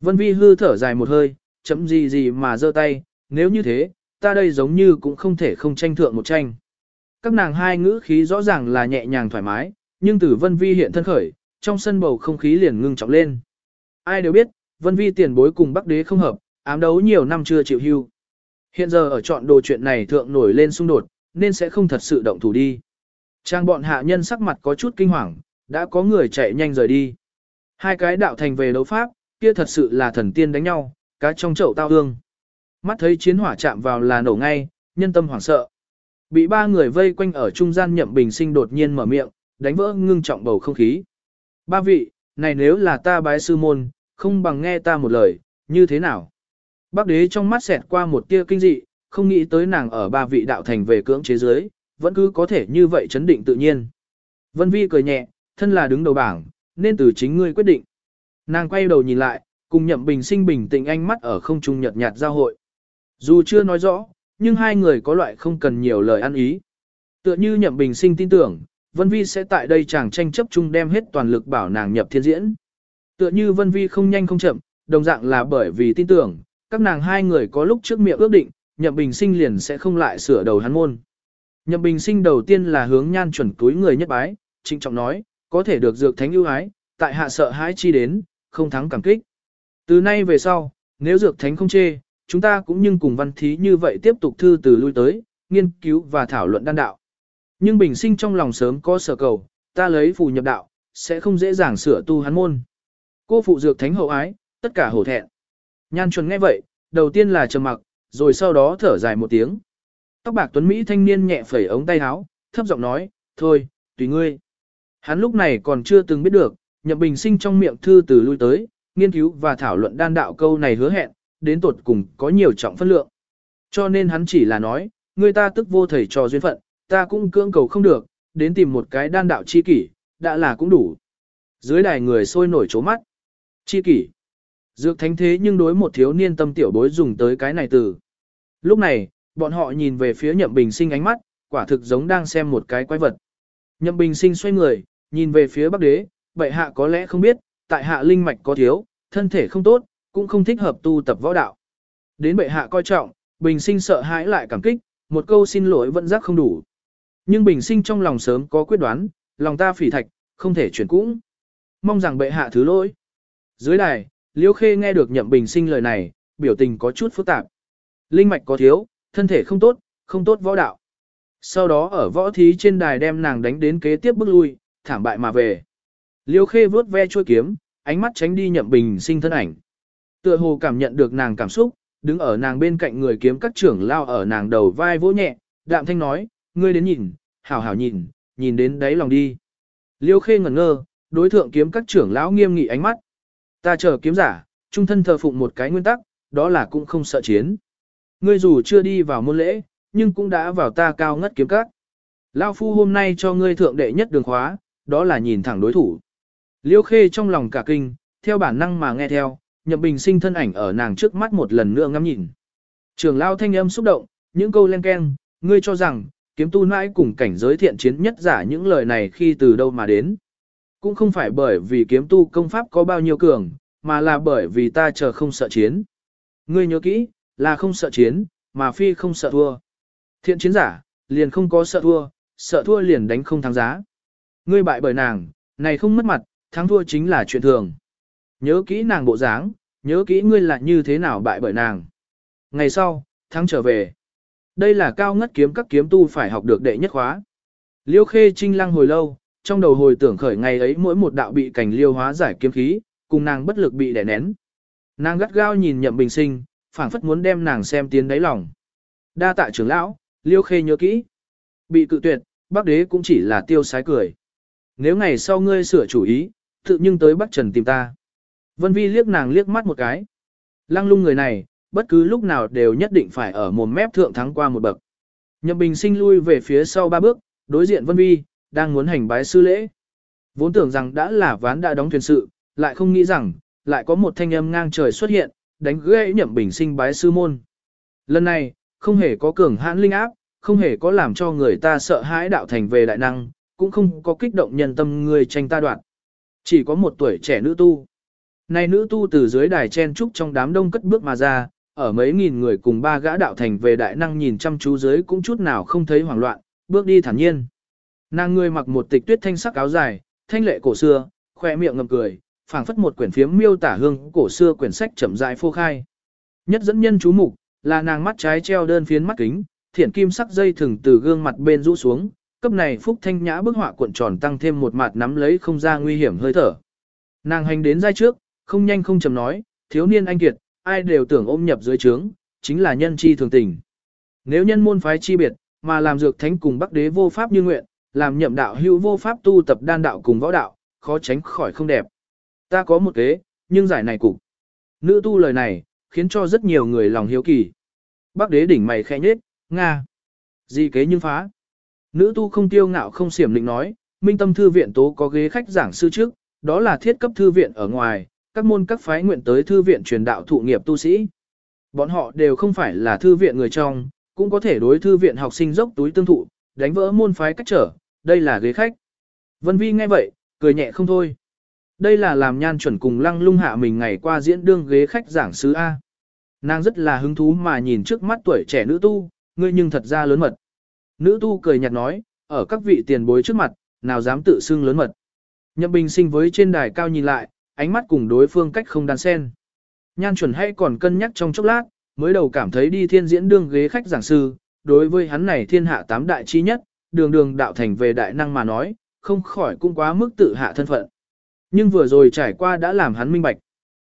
S1: Vân Vi hư thở dài một hơi, chấm gì gì mà giơ tay, nếu như thế, ta đây giống như cũng không thể không tranh thượng một tranh. Các nàng hai ngữ khí rõ ràng là nhẹ nhàng thoải mái, nhưng từ Vân Vi hiện thân khởi, trong sân bầu không khí liền ngưng trọng lên. Ai đều biết, Vân Vi tiền bối cùng Bắc Đế không hợp, ám đấu nhiều năm chưa chịu hưu. Hiện giờ ở chọn đồ chuyện này thượng nổi lên xung đột, nên sẽ không thật sự động thủ đi. Trang bọn hạ nhân sắc mặt có chút kinh hoàng, đã có người chạy nhanh rời đi. Hai cái đạo thành về đấu pháp, kia thật sự là thần tiên đánh nhau, cá trong chậu tao hương. Mắt thấy chiến hỏa chạm vào là nổ ngay, nhân tâm hoảng sợ. Bị ba người vây quanh ở trung gian nhậm bình sinh đột nhiên mở miệng, đánh vỡ ngưng trọng bầu không khí. Ba vị, này nếu là ta bái sư môn, không bằng nghe ta một lời, như thế nào? Bác đế trong mắt xẹt qua một tia kinh dị, không nghĩ tới nàng ở ba vị đạo thành về cưỡng chế giới, vẫn cứ có thể như vậy chấn định tự nhiên. Vân Vi cười nhẹ, thân là đứng đầu bảng, nên từ chính ngươi quyết định. Nàng quay đầu nhìn lại, cùng nhậm bình sinh bình tĩnh ánh mắt ở không trung nhật nhạt giao hội. Dù chưa nói rõ, nhưng hai người có loại không cần nhiều lời ăn ý. Tựa như nhậm bình sinh tin tưởng, Vân Vi sẽ tại đây chàng tranh chấp chung đem hết toàn lực bảo nàng nhập thiên diễn. Tựa như Vân Vi không nhanh không chậm, đồng dạng là bởi vì tin tưởng, các nàng hai người có lúc trước miệng ước định, nhậm bình sinh liền sẽ không lại sửa đầu hắn môn. Nhậm bình sinh đầu tiên là hướng nhan chuẩn túi người nhất bái, trịnh trọng nói, có thể được dược thánh ưu ái, tại hạ sợ hãi chi đến, không thắng cảm kích. Từ nay về sau, nếu dược thánh không chê, chúng ta cũng nhưng cùng văn thí như vậy tiếp tục thư từ lui tới, nghiên cứu và thảo luận đan đạo. Nhưng bình sinh trong lòng sớm có sở cầu, ta lấy phù nhập đạo, sẽ không dễ dàng sửa tu hắn môn. Cô phụ dược thánh hậu ái, tất cả hổ thẹn. Nhan chuẩn nghe vậy, đầu tiên là trầm mặc, rồi sau đó thở dài một tiếng. Tóc bạc tuấn Mỹ thanh niên nhẹ phẩy ống tay áo, thấp giọng nói, thôi, tùy ngươi. Hắn lúc này còn chưa từng biết được, nhậm bình sinh trong miệng thư từ lui tới, nghiên cứu và thảo luận đan đạo câu này hứa hẹn, đến tột cùng có nhiều trọng phân lượng. Cho nên hắn chỉ là nói, người ta tức vô thầy trò duyên phận, ta cũng cưỡng cầu không được, đến tìm một cái đan đạo chi kỷ, đã là cũng đủ. Dưới đài người sôi nổi chố mắt. Chi kỷ. Dược thánh thế nhưng đối một thiếu niên tâm tiểu bối dùng tới cái này từ. Lúc này, bọn họ nhìn về phía nhậm bình sinh ánh mắt, quả thực giống đang xem một cái quái vật. Nhậm bình sinh xoay người, nhìn về phía bắc đế, bệ hạ có lẽ không biết, tại hạ linh mạch có thiếu, thân thể không tốt, cũng không thích hợp tu tập võ đạo. Đến bệ hạ coi trọng, bình sinh sợ hãi lại cảm kích, một câu xin lỗi vẫn giác không đủ. Nhưng bình sinh trong lòng sớm có quyết đoán, lòng ta phỉ thạch, không thể chuyển cũng. Mong rằng bệ hạ thứ lỗi. Dưới đài, Liễu Khê nghe được nhậm bình sinh lời này, biểu tình có chút phức tạp. Linh mạch có thiếu, thân thể không tốt, không tốt võ đạo. Sau đó ở võ thí trên đài đem nàng đánh đến kế tiếp bước lui, thảm bại mà về. Liêu khê vớt ve chuôi kiếm, ánh mắt tránh đi nhậm bình sinh thân ảnh. Tựa hồ cảm nhận được nàng cảm xúc, đứng ở nàng bên cạnh người kiếm các trưởng lao ở nàng đầu vai vỗ nhẹ, đạm thanh nói, ngươi đến nhìn, hảo hảo nhìn, nhìn đến đáy lòng đi. Liêu khê ngẩn ngơ, đối thượng kiếm các trưởng lão nghiêm nghị ánh mắt. Ta chờ kiếm giả, trung thân thờ phụng một cái nguyên tắc, đó là cũng không sợ chiến. Ngươi dù chưa đi vào môn lễ, nhưng cũng đã vào ta cao ngất kiếm các. Lao phu hôm nay cho ngươi thượng đệ nhất đường khóa, đó là nhìn thẳng đối thủ. Liêu khê trong lòng cả kinh, theo bản năng mà nghe theo, nhậm bình sinh thân ảnh ở nàng trước mắt một lần nữa ngắm nhìn. Trường lao thanh âm xúc động, những câu len ken, ngươi cho rằng, kiếm tu nãi cùng cảnh giới thiện chiến nhất giả những lời này khi từ đâu mà đến. Cũng không phải bởi vì kiếm tu công pháp có bao nhiêu cường, mà là bởi vì ta chờ không sợ chiến. Ngươi nhớ kỹ, là không sợ chiến, mà phi không sợ thua. Thiện chiến giả, liền không có sợ thua, sợ thua liền đánh không thắng giá. Ngươi bại bởi nàng, này không mất mặt, thắng thua chính là chuyện thường. Nhớ kỹ nàng bộ dáng, nhớ kỹ ngươi là như thế nào bại bởi nàng. Ngày sau, thắng trở về. Đây là cao ngất kiếm các kiếm tu phải học được đệ nhất khóa. Liêu khê trinh lăng hồi lâu, trong đầu hồi tưởng khởi ngày ấy mỗi một đạo bị cảnh liêu hóa giải kiếm khí, cùng nàng bất lực bị đè nén. Nàng gắt gao nhìn nhậm bình sinh, phảng phất muốn đem nàng xem tiến đáy lòng. Đa tạ trưởng lão, liêu khê nhớ kỹ. Bị cự tuyệt, bác đế cũng chỉ là tiêu sái cười. Nếu ngày sau ngươi sửa chủ ý, tự nhưng tới Bắc Trần tìm ta. Vân Vi liếc nàng liếc mắt một cái. Lăng lung người này, bất cứ lúc nào đều nhất định phải ở mồm mép thượng thắng qua một bậc. Nhậm Bình sinh lui về phía sau ba bước, đối diện Vân Vi, đang muốn hành bái sư lễ. Vốn tưởng rằng đã là ván đã đóng thuyền sự, lại không nghĩ rằng, lại có một thanh âm ngang trời xuất hiện, đánh gãy nhậm bình sinh bái sư môn. Lần này, không hề có cường hãn linh áp, không hề có làm cho người ta sợ hãi đạo thành về đại năng, cũng không có kích động nhân tâm người tranh ta đoạn. Chỉ có một tuổi trẻ nữ tu. Này nữ tu từ dưới đài chen trúc trong đám đông cất bước mà ra, ở mấy nghìn người cùng ba gã đạo thành về đại năng nhìn chăm chú dưới cũng chút nào không thấy hoảng loạn, bước đi thản nhiên. Nàng người mặc một tịch tuyết thanh sắc áo dài, thanh lệ cổ xưa, khoe miệng ngầm cười, phảng phất một quyển phiếm miêu tả hương cổ xưa quyển sách chậm rãi phô khai. Nhất dẫn nhân chú mục là nàng mắt trái treo đơn phiến mắt kính, thiển kim sắc dây thừng từ gương mặt bên rũ xuống, cấp này phúc thanh nhã bức họa cuộn tròn tăng thêm một mặt nắm lấy không ra nguy hiểm hơi thở. Nàng hành đến giai trước, không nhanh không chậm nói, thiếu niên anh kiệt, ai đều tưởng ôm nhập dưới trướng, chính là nhân chi thường tình. Nếu nhân môn phái chi biệt, mà làm dược thánh cùng bắc đế vô pháp như nguyện, làm nhậm đạo hữu vô pháp tu tập đan đạo cùng võ đạo, khó tránh khỏi không đẹp. Ta có một kế, nhưng giải này cục. Nữ tu lời này, khiến cho rất nhiều người lòng hiếu kỳ. Bắc đế đỉnh mày khẽ nhết, Nga. Gì kế nhưng phá. Nữ tu không tiêu ngạo không xiểm định nói, minh tâm thư viện tố có ghế khách giảng sư trước, đó là thiết cấp thư viện ở ngoài, các môn các phái nguyện tới thư viện truyền đạo thụ nghiệp tu sĩ. Bọn họ đều không phải là thư viện người trong, cũng có thể đối thư viện học sinh dốc túi tương thụ, đánh vỡ môn phái cách trở, đây là ghế khách. Vân Vi nghe vậy, cười nhẹ không thôi. Đây là làm nhan chuẩn cùng lăng lung hạ mình ngày qua diễn đương ghế khách giảng sứ A. Nàng rất là hứng thú mà nhìn trước mắt tuổi trẻ nữ tu, ngươi nhưng thật ra lớn mật. Nữ tu cười nhạt nói, ở các vị tiền bối trước mặt, nào dám tự xưng lớn mật. Nhậm bình sinh với trên đài cao nhìn lại, ánh mắt cùng đối phương cách không đan sen. Nhan chuẩn hay còn cân nhắc trong chốc lát, mới đầu cảm thấy đi thiên diễn đương ghế khách giảng sư, đối với hắn này thiên hạ tám đại chi nhất, đường đường đạo thành về đại năng mà nói, không khỏi cũng quá mức tự hạ thân phận. Nhưng vừa rồi trải qua đã làm hắn minh bạch.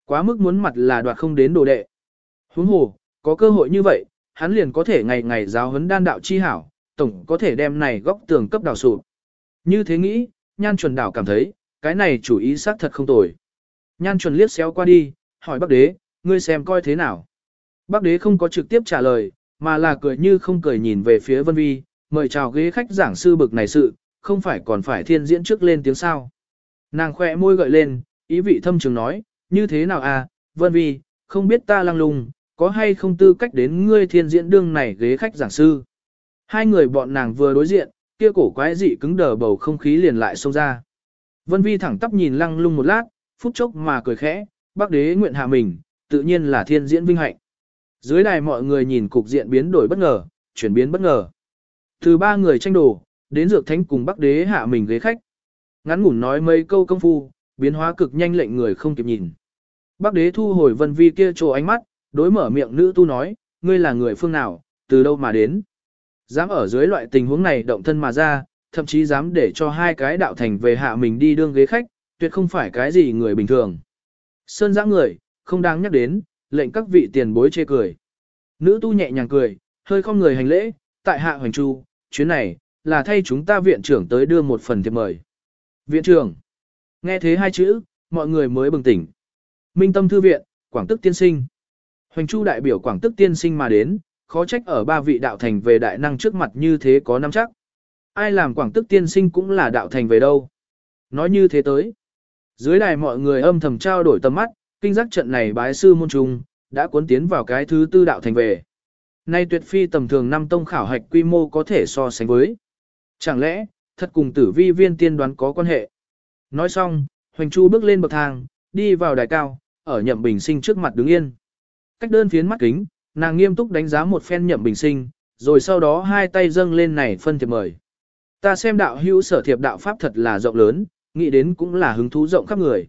S1: Quá mức muốn mặt là đoạt không đến đồ đệ. Huống hồ, có cơ hội như vậy, hắn liền có thể ngày ngày giáo huấn đan đạo chi hảo, tổng có thể đem này góc tường cấp đào sụp. Như thế nghĩ, nhan chuẩn đảo cảm thấy, cái này chủ ý xác thật không tồi. Nhan chuẩn liếc xéo qua đi, hỏi bác đế, ngươi xem coi thế nào. Bác đế không có trực tiếp trả lời, mà là cười như không cười nhìn về phía Vân Vi, mời chào ghế khách giảng sư bực này sự, không phải còn phải thiên diễn trước lên tiếng sao. Nàng khỏe môi gợi lên, ý vị thâm trường nói, như thế nào à, Vân Vi, không biết ta lăng lùng, có hay không tư cách đến ngươi thiên diễn đương này ghế khách giảng sư. Hai người bọn nàng vừa đối diện, kia cổ quái dị cứng đờ bầu không khí liền lại xông ra. Vân Vi thẳng tắp nhìn lăng lung một lát, phút chốc mà cười khẽ, bác đế nguyện hạ mình, tự nhiên là thiên diễn vinh hạnh. Dưới đài mọi người nhìn cục diện biến đổi bất ngờ, chuyển biến bất ngờ. Từ ba người tranh đồ, đến dược thánh cùng bắc đế hạ mình ghế khách. Ngắn ngủn nói mấy câu công phu, biến hóa cực nhanh lệnh người không kịp nhìn. bắc đế thu hồi vân vi kia trồ ánh mắt, đối mở miệng nữ tu nói, ngươi là người phương nào, từ đâu mà đến. Dám ở dưới loại tình huống này động thân mà ra, thậm chí dám để cho hai cái đạo thành về hạ mình đi đương ghế khách, tuyệt không phải cái gì người bình thường. Sơn giã người, không đáng nhắc đến, lệnh các vị tiền bối chê cười. Nữ tu nhẹ nhàng cười, hơi không người hành lễ, tại hạ hoành chu, chuyến này, là thay chúng ta viện trưởng tới đưa một phần thiệp mời. Viện trưởng, nghe thế hai chữ, mọi người mới bừng tỉnh. Minh tâm thư viện, Quảng Tức tiên sinh. Hoành chu đại biểu Quảng Tức tiên sinh mà đến, khó trách ở ba vị đạo thành về đại năng trước mặt như thế có năm chắc. Ai làm Quảng Tức tiên sinh cũng là đạo thành về đâu. Nói như thế tới. Dưới đài mọi người âm thầm trao đổi tầm mắt, kinh giác trận này bái sư môn trung, đã cuốn tiến vào cái thứ tư đạo thành về. Nay tuyệt phi tầm thường năm tông khảo hạch quy mô có thể so sánh với. Chẳng lẽ, thật cùng tử vi viên tiên đoán có quan hệ? Nói xong, Hoành Chu bước lên bậc thang, đi vào đài cao, ở nhậm bình sinh trước mặt đứng yên. Cách đơn phiến mắt kính, nàng nghiêm túc đánh giá một phen nhậm bình sinh, rồi sau đó hai tay dâng lên này phân thiệp mời. Ta xem đạo hữu sở thiệp đạo pháp thật là rộng lớn, nghĩ đến cũng là hứng thú rộng khắp người.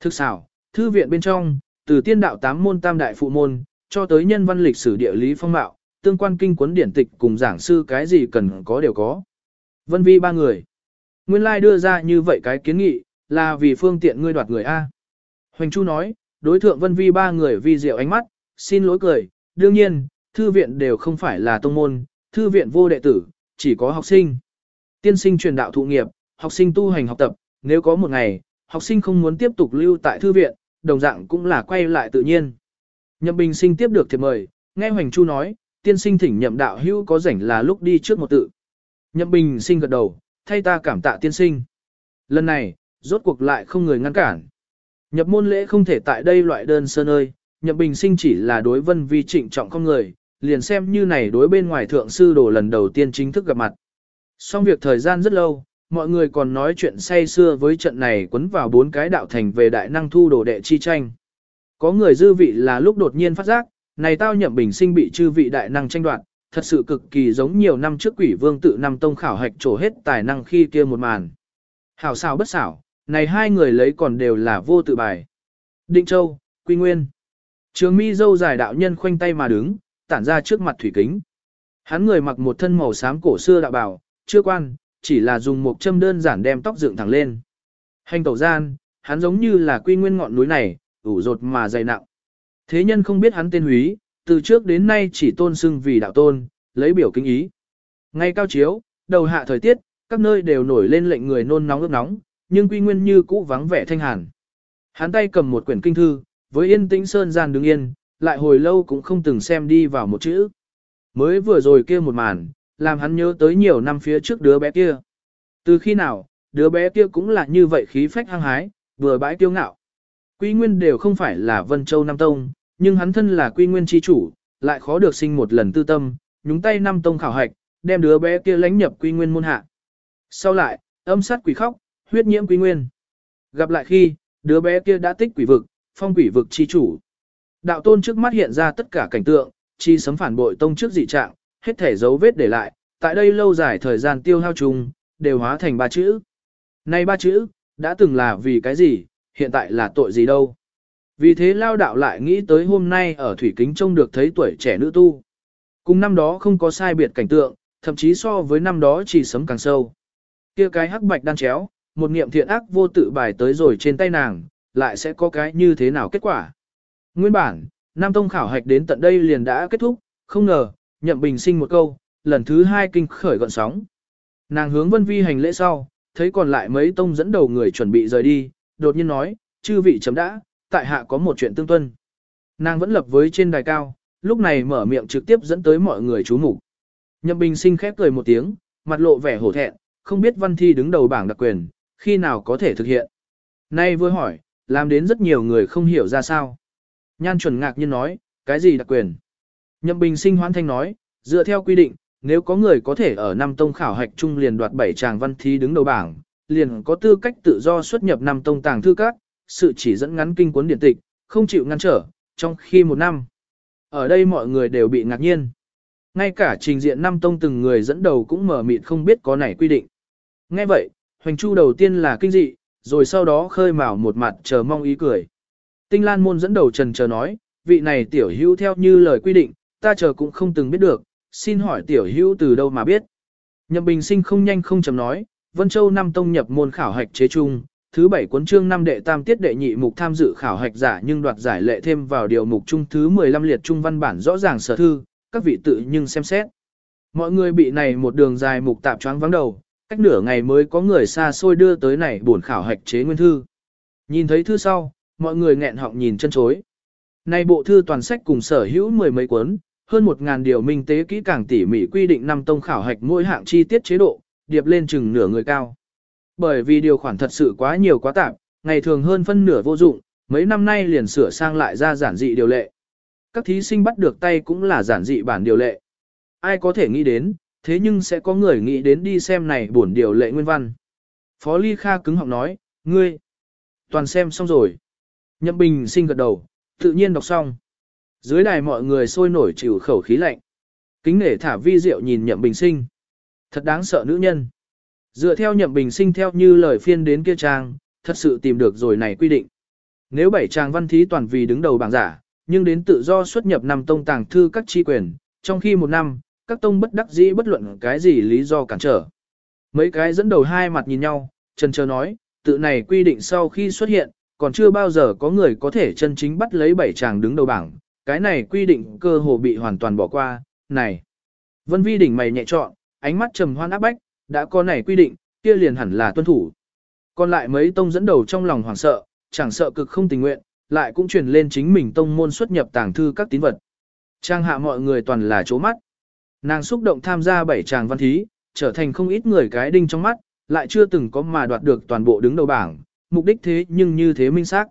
S1: Thực xảo, thư viện bên trong, từ tiên đạo tám môn tam đại phụ môn, cho tới nhân văn lịch sử địa lý phong mạo, tương quan kinh cuốn điển tịch cùng giảng sư cái gì cần có đều có. Vân vi ba người. Nguyên lai đưa ra như vậy cái kiến nghị, là vì phương tiện ngươi đoạt người A. Hoành Chu nói, đối thượng vân vi ba người vi diệu ánh mắt, xin lỗi cười, đương nhiên, thư viện đều không phải là tông môn, thư viện vô đệ tử, chỉ có học sinh. Tiên sinh truyền đạo thụ nghiệp, học sinh tu hành học tập, nếu có một ngày, học sinh không muốn tiếp tục lưu tại thư viện, đồng dạng cũng là quay lại tự nhiên. Nhậm Bình sinh tiếp được thiệp mời, nghe Hoành Chu nói, tiên sinh thỉnh nhậm đạo hữu có rảnh là lúc đi trước một tự. Nhậm Bình sinh gật đầu, thay ta cảm tạ tiên sinh. Lần này, rốt cuộc lại không người ngăn cản. Nhập môn lễ không thể tại đây loại đơn sơ nơi, Nhậm bình sinh chỉ là đối vân vi trịnh trọng con người, liền xem như này đối bên ngoài thượng sư đồ lần đầu tiên chính thức gặp mặt. Xong việc thời gian rất lâu, mọi người còn nói chuyện say xưa với trận này quấn vào bốn cái đạo thành về đại năng thu đồ đệ chi tranh. Có người dư vị là lúc đột nhiên phát giác, này tao nhậm bình sinh bị chư vị đại năng tranh đoạt, thật sự cực kỳ giống nhiều năm trước quỷ vương tự năm tông khảo hạch trổ hết tài năng khi kia một màn. Hảo xảo bất xảo, này hai người lấy còn đều là vô tự bài. Định Châu, Quy Nguyên. Trường mi dâu dài đạo nhân khoanh tay mà đứng, tản ra trước mặt thủy kính. Hắn người mặc một thân màu xám cổ xưa đạo bào, chưa quan, chỉ là dùng một châm đơn giản đem tóc dựng thẳng lên. Hành tẩu gian, hắn giống như là quy nguyên ngọn núi này, ủ rột mà dày nặng. Thế nhân không biết hắn tên húy, từ trước đến nay chỉ tôn xưng vì đạo tôn, lấy biểu kinh ý. Ngay cao chiếu, đầu hạ thời tiết, các nơi đều nổi lên lệnh người nôn nóng ước nóng, nhưng quy nguyên như cũ vắng vẻ thanh hàn. Hắn tay cầm một quyển kinh thư, với yên tĩnh sơn gian đứng yên, lại hồi lâu cũng không từng xem đi vào một chữ. Mới vừa rồi kia một màn, làm hắn nhớ tới nhiều năm phía trước đứa bé kia. Từ khi nào, đứa bé kia cũng là như vậy khí phách hăng hái, vừa bãi kiêu ngạo. Quy Nguyên đều không phải là Vân Châu Nam Tông, nhưng hắn thân là Quy Nguyên chi chủ, lại khó được sinh một lần tư tâm, nhúng tay Nam Tông khảo hạch, đem đứa bé kia lánh nhập Quy Nguyên môn hạ. Sau lại, âm sát quỷ khóc, huyết nhiễm Quy Nguyên. Gặp lại khi, đứa bé kia đã tích quỷ vực, phong quỷ vực chi chủ. Đạo tôn trước mắt hiện ra tất cả cảnh tượng, chi sấm phản bội tông trước dị trạng, hết thể dấu vết để lại, tại đây lâu dài thời gian tiêu hao chung, đều hóa thành ba chữ. Này ba chữ, đã từng là vì cái gì, hiện tại là tội gì đâu. Vì thế lao đạo lại nghĩ tới hôm nay ở Thủy Kính trông được thấy tuổi trẻ nữ tu. Cùng năm đó không có sai biệt cảnh tượng, thậm chí so với năm đó chỉ sấm càng sâu. kia cái hắc bạch đan chéo, một niệm thiện ác vô tự bài tới rồi trên tay nàng, lại sẽ có cái như thế nào kết quả. Nguyên bản, Nam Tông khảo hạch đến tận đây liền đã kết thúc, không ngờ, nhậm bình sinh một câu, lần thứ hai kinh khởi gọn sóng. Nàng hướng vân vi hành lễ sau, thấy còn lại mấy tông dẫn đầu người chuẩn bị rời đi, đột nhiên nói, chư vị chấm đã, tại hạ có một chuyện tương tuân. Nàng vẫn lập với trên đài cao, lúc này mở miệng trực tiếp dẫn tới mọi người chú mục. Nhậm bình sinh khép cười một tiếng, mặt lộ vẻ hổ thẹn, không biết văn thi đứng đầu bảng đặc quyền, khi nào có thể thực hiện. Nay vừa hỏi, làm đến rất nhiều người không hiểu ra sao. Nhan chuẩn ngạc nhiên nói, cái gì đặc quyền? Nhậm Bình sinh hoan thanh nói, dựa theo quy định, nếu có người có thể ở năm tông khảo hạch trung liền đoạt bảy tràng văn thi đứng đầu bảng, liền có tư cách tự do xuất nhập năm tông tàng thư các, sự chỉ dẫn ngắn kinh cuốn điển tịch, không chịu ngăn trở, trong khi một năm. Ở đây mọi người đều bị ngạc nhiên. Ngay cả trình diện năm tông từng người dẫn đầu cũng mở mịt không biết có này quy định. Ngay vậy, Hoành Chu đầu tiên là kinh dị, rồi sau đó khơi mào một mặt chờ mong ý cười. Tinh Lan môn dẫn đầu trần chờ nói, vị này tiểu hữu theo như lời quy định, ta chờ cũng không từng biết được, xin hỏi tiểu hữu từ đâu mà biết. Nhậm Bình Sinh không nhanh không chậm nói, Vân Châu năm tông nhập môn khảo hạch chế trung, thứ bảy cuốn chương năm đệ tam tiết đệ nhị mục tham dự khảo hạch giả nhưng đoạt giải lệ thêm vào điều mục trung thứ 15 liệt trung văn bản rõ ràng sở thư, các vị tự nhưng xem xét. Mọi người bị này một đường dài mục tạp choáng vắng đầu, cách nửa ngày mới có người xa xôi đưa tới này buồn khảo hạch chế nguyên thư. Nhìn thấy thư sau, mọi người nghẹn họng nhìn chân chối. Này bộ thư toàn sách cùng sở hữu mười mấy cuốn, hơn một ngàn điều minh tế kỹ càng tỉ mỉ quy định năm tông khảo hạch mỗi hạng chi tiết chế độ, điệp lên chừng nửa người cao. Bởi vì điều khoản thật sự quá nhiều quá tạp, ngày thường hơn phân nửa vô dụng, mấy năm nay liền sửa sang lại ra giản dị điều lệ. Các thí sinh bắt được tay cũng là giản dị bản điều lệ. Ai có thể nghĩ đến, thế nhưng sẽ có người nghĩ đến đi xem này buồn điều lệ nguyên văn. Phó Ly Kha cứng họng nói, ngươi, toàn xem xong rồi. Nhậm Bình sinh gật đầu, tự nhiên đọc xong. Dưới đài mọi người sôi nổi chịu khẩu khí lạnh. Kính nể thả vi diệu nhìn Nhậm Bình sinh. Thật đáng sợ nữ nhân. Dựa theo Nhậm Bình sinh theo như lời phiên đến kia trang, thật sự tìm được rồi này quy định. Nếu bảy trang văn thí toàn vì đứng đầu bảng giả, nhưng đến tự do xuất nhập năm tông tàng thư các chi quyền, trong khi một năm, các tông bất đắc dĩ bất luận cái gì lý do cản trở. Mấy cái dẫn đầu hai mặt nhìn nhau, chân chờ nói, tự này quy định sau khi xuất hiện, còn chưa bao giờ có người có thể chân chính bắt lấy bảy chàng đứng đầu bảng, cái này quy định cơ hồ bị hoàn toàn bỏ qua, này. Vân Vi đỉnh mày nhẹ trọn, ánh mắt trầm hoan áp bách, đã có này quy định, kia liền hẳn là tuân thủ. Còn lại mấy tông dẫn đầu trong lòng hoảng sợ, chẳng sợ cực không tình nguyện, lại cũng truyền lên chính mình tông môn xuất nhập tàng thư các tín vật. Trang hạ mọi người toàn là chố mắt. Nàng xúc động tham gia bảy tràng văn thí, trở thành không ít người cái đinh trong mắt, lại chưa từng có mà đoạt được toàn bộ đứng đầu bảng, mục đích thế nhưng như thế minh xác.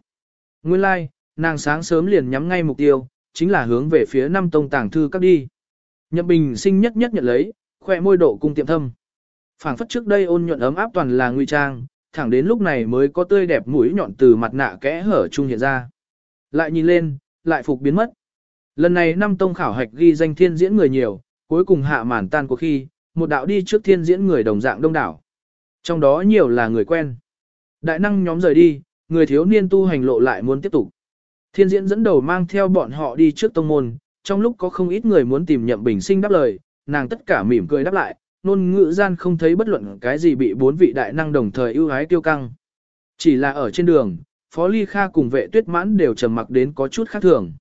S1: Nguyên lai, like, nàng sáng sớm liền nhắm ngay mục tiêu, chính là hướng về phía năm tông tàng thư các đi. Nhậm Bình sinh nhất nhất nhận lấy, khoe môi độ cung tiệm thâm. phảng phất trước đây ôn nhuận ấm áp toàn là nguy trang, thẳng đến lúc này mới có tươi đẹp mũi nhọn từ mặt nạ kẽ hở trung hiện ra. Lại nhìn lên, lại phục biến mất. Lần này năm tông khảo hạch ghi danh thiên diễn người nhiều, cuối cùng hạ màn tan của khi, một đạo đi trước thiên diễn người đồng dạng đông đảo. Trong đó nhiều là người quen. Đại năng nhóm rời đi, người thiếu niên tu hành lộ lại muốn tiếp tục. Thiên diễn dẫn đầu mang theo bọn họ đi trước tông môn, trong lúc có không ít người muốn tìm nhậm bình sinh đáp lời, nàng tất cả mỉm cười đáp lại, nôn ngữ gian không thấy bất luận cái gì bị bốn vị đại năng đồng thời ưu ái tiêu căng. Chỉ là ở trên đường, Phó Ly Kha cùng vệ tuyết mãn đều trầm mặc đến có chút khác thường.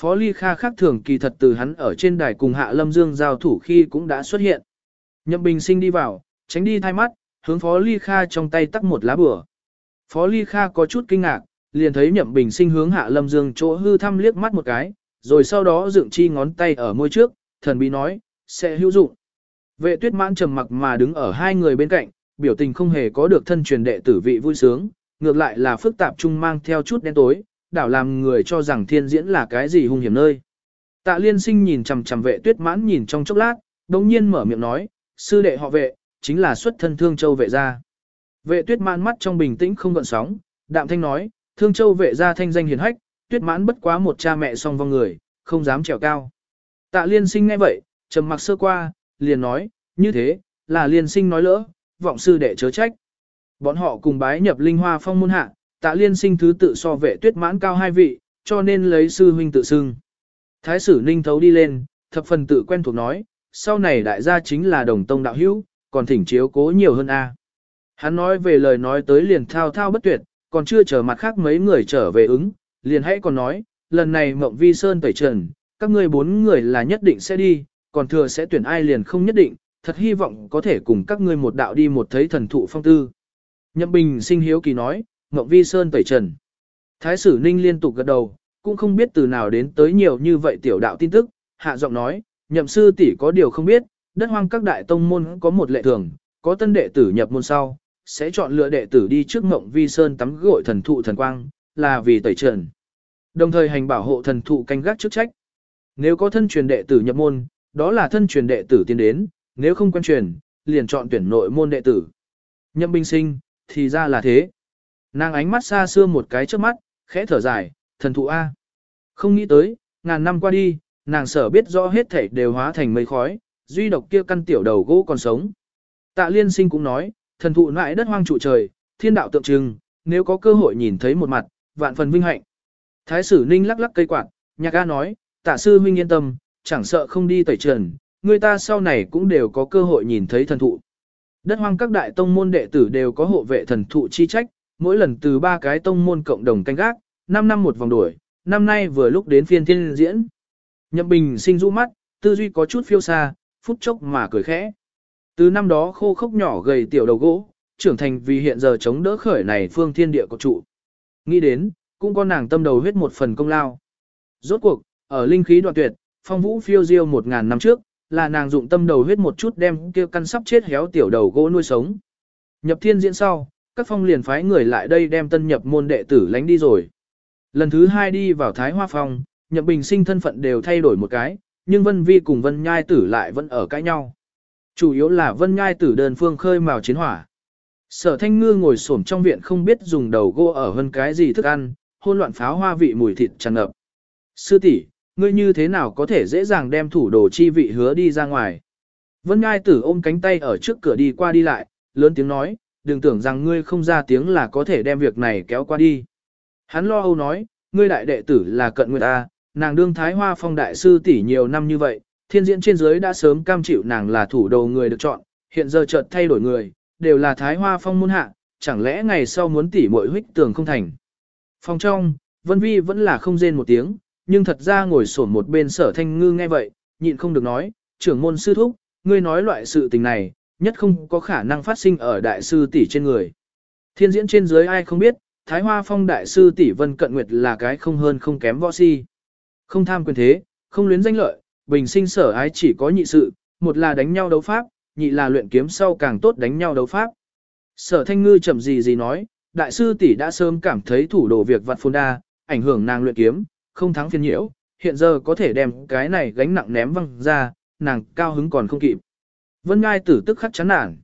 S1: Phó Ly Kha khác thường kỳ thật từ hắn ở trên đài cùng Hạ Lâm Dương giao thủ khi cũng đã xuất hiện. Nhậm Bình Sinh đi vào, tránh đi thay mắt, hướng Phó Ly Kha trong tay tắt một lá bửa. Phó Ly Kha có chút kinh ngạc, liền thấy Nhậm Bình Sinh hướng Hạ Lâm Dương chỗ hư thăm liếc mắt một cái, rồi sau đó dựng chi ngón tay ở môi trước, thần bí nói, sẽ hữu dụng. Vệ tuyết mãn trầm mặc mà đứng ở hai người bên cạnh, biểu tình không hề có được thân truyền đệ tử vị vui sướng, ngược lại là phức tạp chung mang theo chút đen tối, đảo làm người cho rằng thiên diễn là cái gì hung hiểm nơi. Tạ liên sinh nhìn chằm chằm vệ tuyết mãn nhìn trong chốc lát, đống nhiên mở miệng nói, sư đệ họ vệ, chính là xuất thân thương châu vệ gia. Vệ tuyết mãn mắt trong bình tĩnh không gợn sóng, đạm thanh nói, thương châu vệ gia thanh danh hiền hách, tuyết mãn bất quá một cha mẹ song vong người, không dám trèo cao. Tạ liên sinh nghe vậy, trầm mặc sơ qua, liền nói, như thế, là liên sinh nói lỡ, vọng sư đệ chớ trách. Bọn họ cùng bái nhập linh hoa phong môn hạ, tạ liên sinh thứ tự so vệ tuyết mãn cao hai vị, cho nên lấy sư huynh tự xưng. Thái sử ninh thấu đi lên, thập phần tự quen thuộc nói, sau này đại gia chính là đồng tông đạo hữu, còn thỉnh chiếu cố nhiều hơn a. Hắn nói về lời nói tới liền thao thao bất tuyệt, còn chưa chờ mặt khác mấy người trở về ứng, liền hãy còn nói, lần này mộng vi sơn tẩy trần, các ngươi bốn người là nhất định sẽ đi, còn thừa sẽ tuyển ai liền không nhất định, thật hy vọng có thể cùng các ngươi một đạo đi một thấy thần thụ phong tư. Nhậm Bình sinh hiếu kỳ nói, Ngọc Vi Sơn tẩy trần. Thái sử Ninh liên tục gật đầu, cũng không biết từ nào đến tới nhiều như vậy tiểu đạo tin tức, hạ giọng nói, nhậm sư tỷ có điều không biết, đất hoang các đại tông môn có một lệ thường, có tân đệ tử nhập môn sau, sẽ chọn lựa đệ tử đi trước Ngộng Vi Sơn tắm gội thần thụ thần quang, là vì tẩy trần. Đồng thời hành bảo hộ thần thụ canh gác chức trách. Nếu có thân truyền đệ tử nhập môn, đó là thân truyền đệ tử tiến đến, nếu không quan truyền, liền chọn tuyển nội môn đệ tử. Nhậm binh sinh, thì ra là thế. Nàng ánh mắt xa xưa một cái trước mắt, khẽ thở dài, thần thụ A. Không nghĩ tới, ngàn năm qua đi, nàng sở biết rõ hết thảy đều hóa thành mây khói, duy độc kia căn tiểu đầu gỗ còn sống. Tạ liên sinh cũng nói, thần thụ lại đất hoang trụ trời, thiên đạo tượng trưng, nếu có cơ hội nhìn thấy một mặt, vạn phần vinh hạnh. Thái sử ninh lắc lắc cây quạt, nhạc A nói, tạ sư huynh yên tâm, chẳng sợ không đi tẩy trần, người ta sau này cũng đều có cơ hội nhìn thấy thần thụ. Đất hoang các đại tông môn đệ tử đều có hộ vệ thần thụ chi trách, mỗi lần từ ba cái tông môn cộng đồng canh gác, 5 năm một vòng đuổi, năm nay vừa lúc đến phiên thiên diễn. Nhậm Bình sinh rũ mắt, tư duy có chút phiêu xa, phút chốc mà cười khẽ. Từ năm đó khô khốc nhỏ gầy tiểu đầu gỗ, trưởng thành vì hiện giờ chống đỡ khởi này phương thiên địa của trụ. Nghĩ đến, cũng có nàng tâm đầu huyết một phần công lao. Rốt cuộc, ở linh khí đoạn tuyệt, phong vũ phiêu diêu một ngàn năm trước, là nàng dụng tâm đầu huyết một chút đem kia căn sắp chết héo tiểu đầu gỗ nuôi sống. Nhập thiên diễn sau, các phong liền phái người lại đây đem tân nhập môn đệ tử lánh đi rồi. Lần thứ hai đi vào Thái Hoa Phong, nhập bình sinh thân phận đều thay đổi một cái, nhưng Vân Vi cùng Vân Nhai tử lại vẫn ở cãi nhau. Chủ yếu là Vân Nhai tử đơn phương khơi mào chiến hỏa. Sở thanh ngư ngồi xổm trong viện không biết dùng đầu gỗ ở hơn cái gì thức ăn, hôn loạn pháo hoa vị mùi thịt tràn ngập. Sư tỷ, ngươi như thế nào có thể dễ dàng đem thủ đồ chi vị hứa đi ra ngoài. Vân Ngai tử ôm cánh tay ở trước cửa đi qua đi lại, lớn tiếng nói, đừng tưởng rằng ngươi không ra tiếng là có thể đem việc này kéo qua đi. Hắn lo âu nói, ngươi đại đệ tử là cận nguyệt ta, nàng đương thái hoa phong đại sư tỷ nhiều năm như vậy, thiên diễn trên dưới đã sớm cam chịu nàng là thủ đầu người được chọn, hiện giờ chợt thay đổi người, đều là thái hoa phong môn hạ, chẳng lẽ ngày sau muốn tỷ muội huyết tường không thành. Phòng trong, Vân Vi vẫn là không rên một tiếng, nhưng thật ra ngồi sổn một bên sở thanh ngư nghe vậy, nhịn không được nói, trưởng môn sư thúc, ngươi nói loại sự tình này, nhất không có khả năng phát sinh ở đại sư tỷ trên người. Thiên diễn trên dưới ai không biết, Thái Hoa Phong đại sư tỷ Vân Cận Nguyệt là cái không hơn không kém võ si. Không tham quyền thế, không luyến danh lợi, bình sinh sở ái chỉ có nhị sự, một là đánh nhau đấu pháp, nhị là luyện kiếm sau càng tốt đánh nhau đấu pháp. Sở thanh ngư chậm gì gì nói, đại sư tỷ đã sớm cảm thấy thủ đồ việc vặt phôn đa, ảnh hưởng nàng luyện kiếm, không thắng phiền nhiễu, hiện giờ có thể đem cái này gánh nặng ném văng ra, nàng cao hứng còn không kịp. Vân Ngai tử tức khắc chán nản.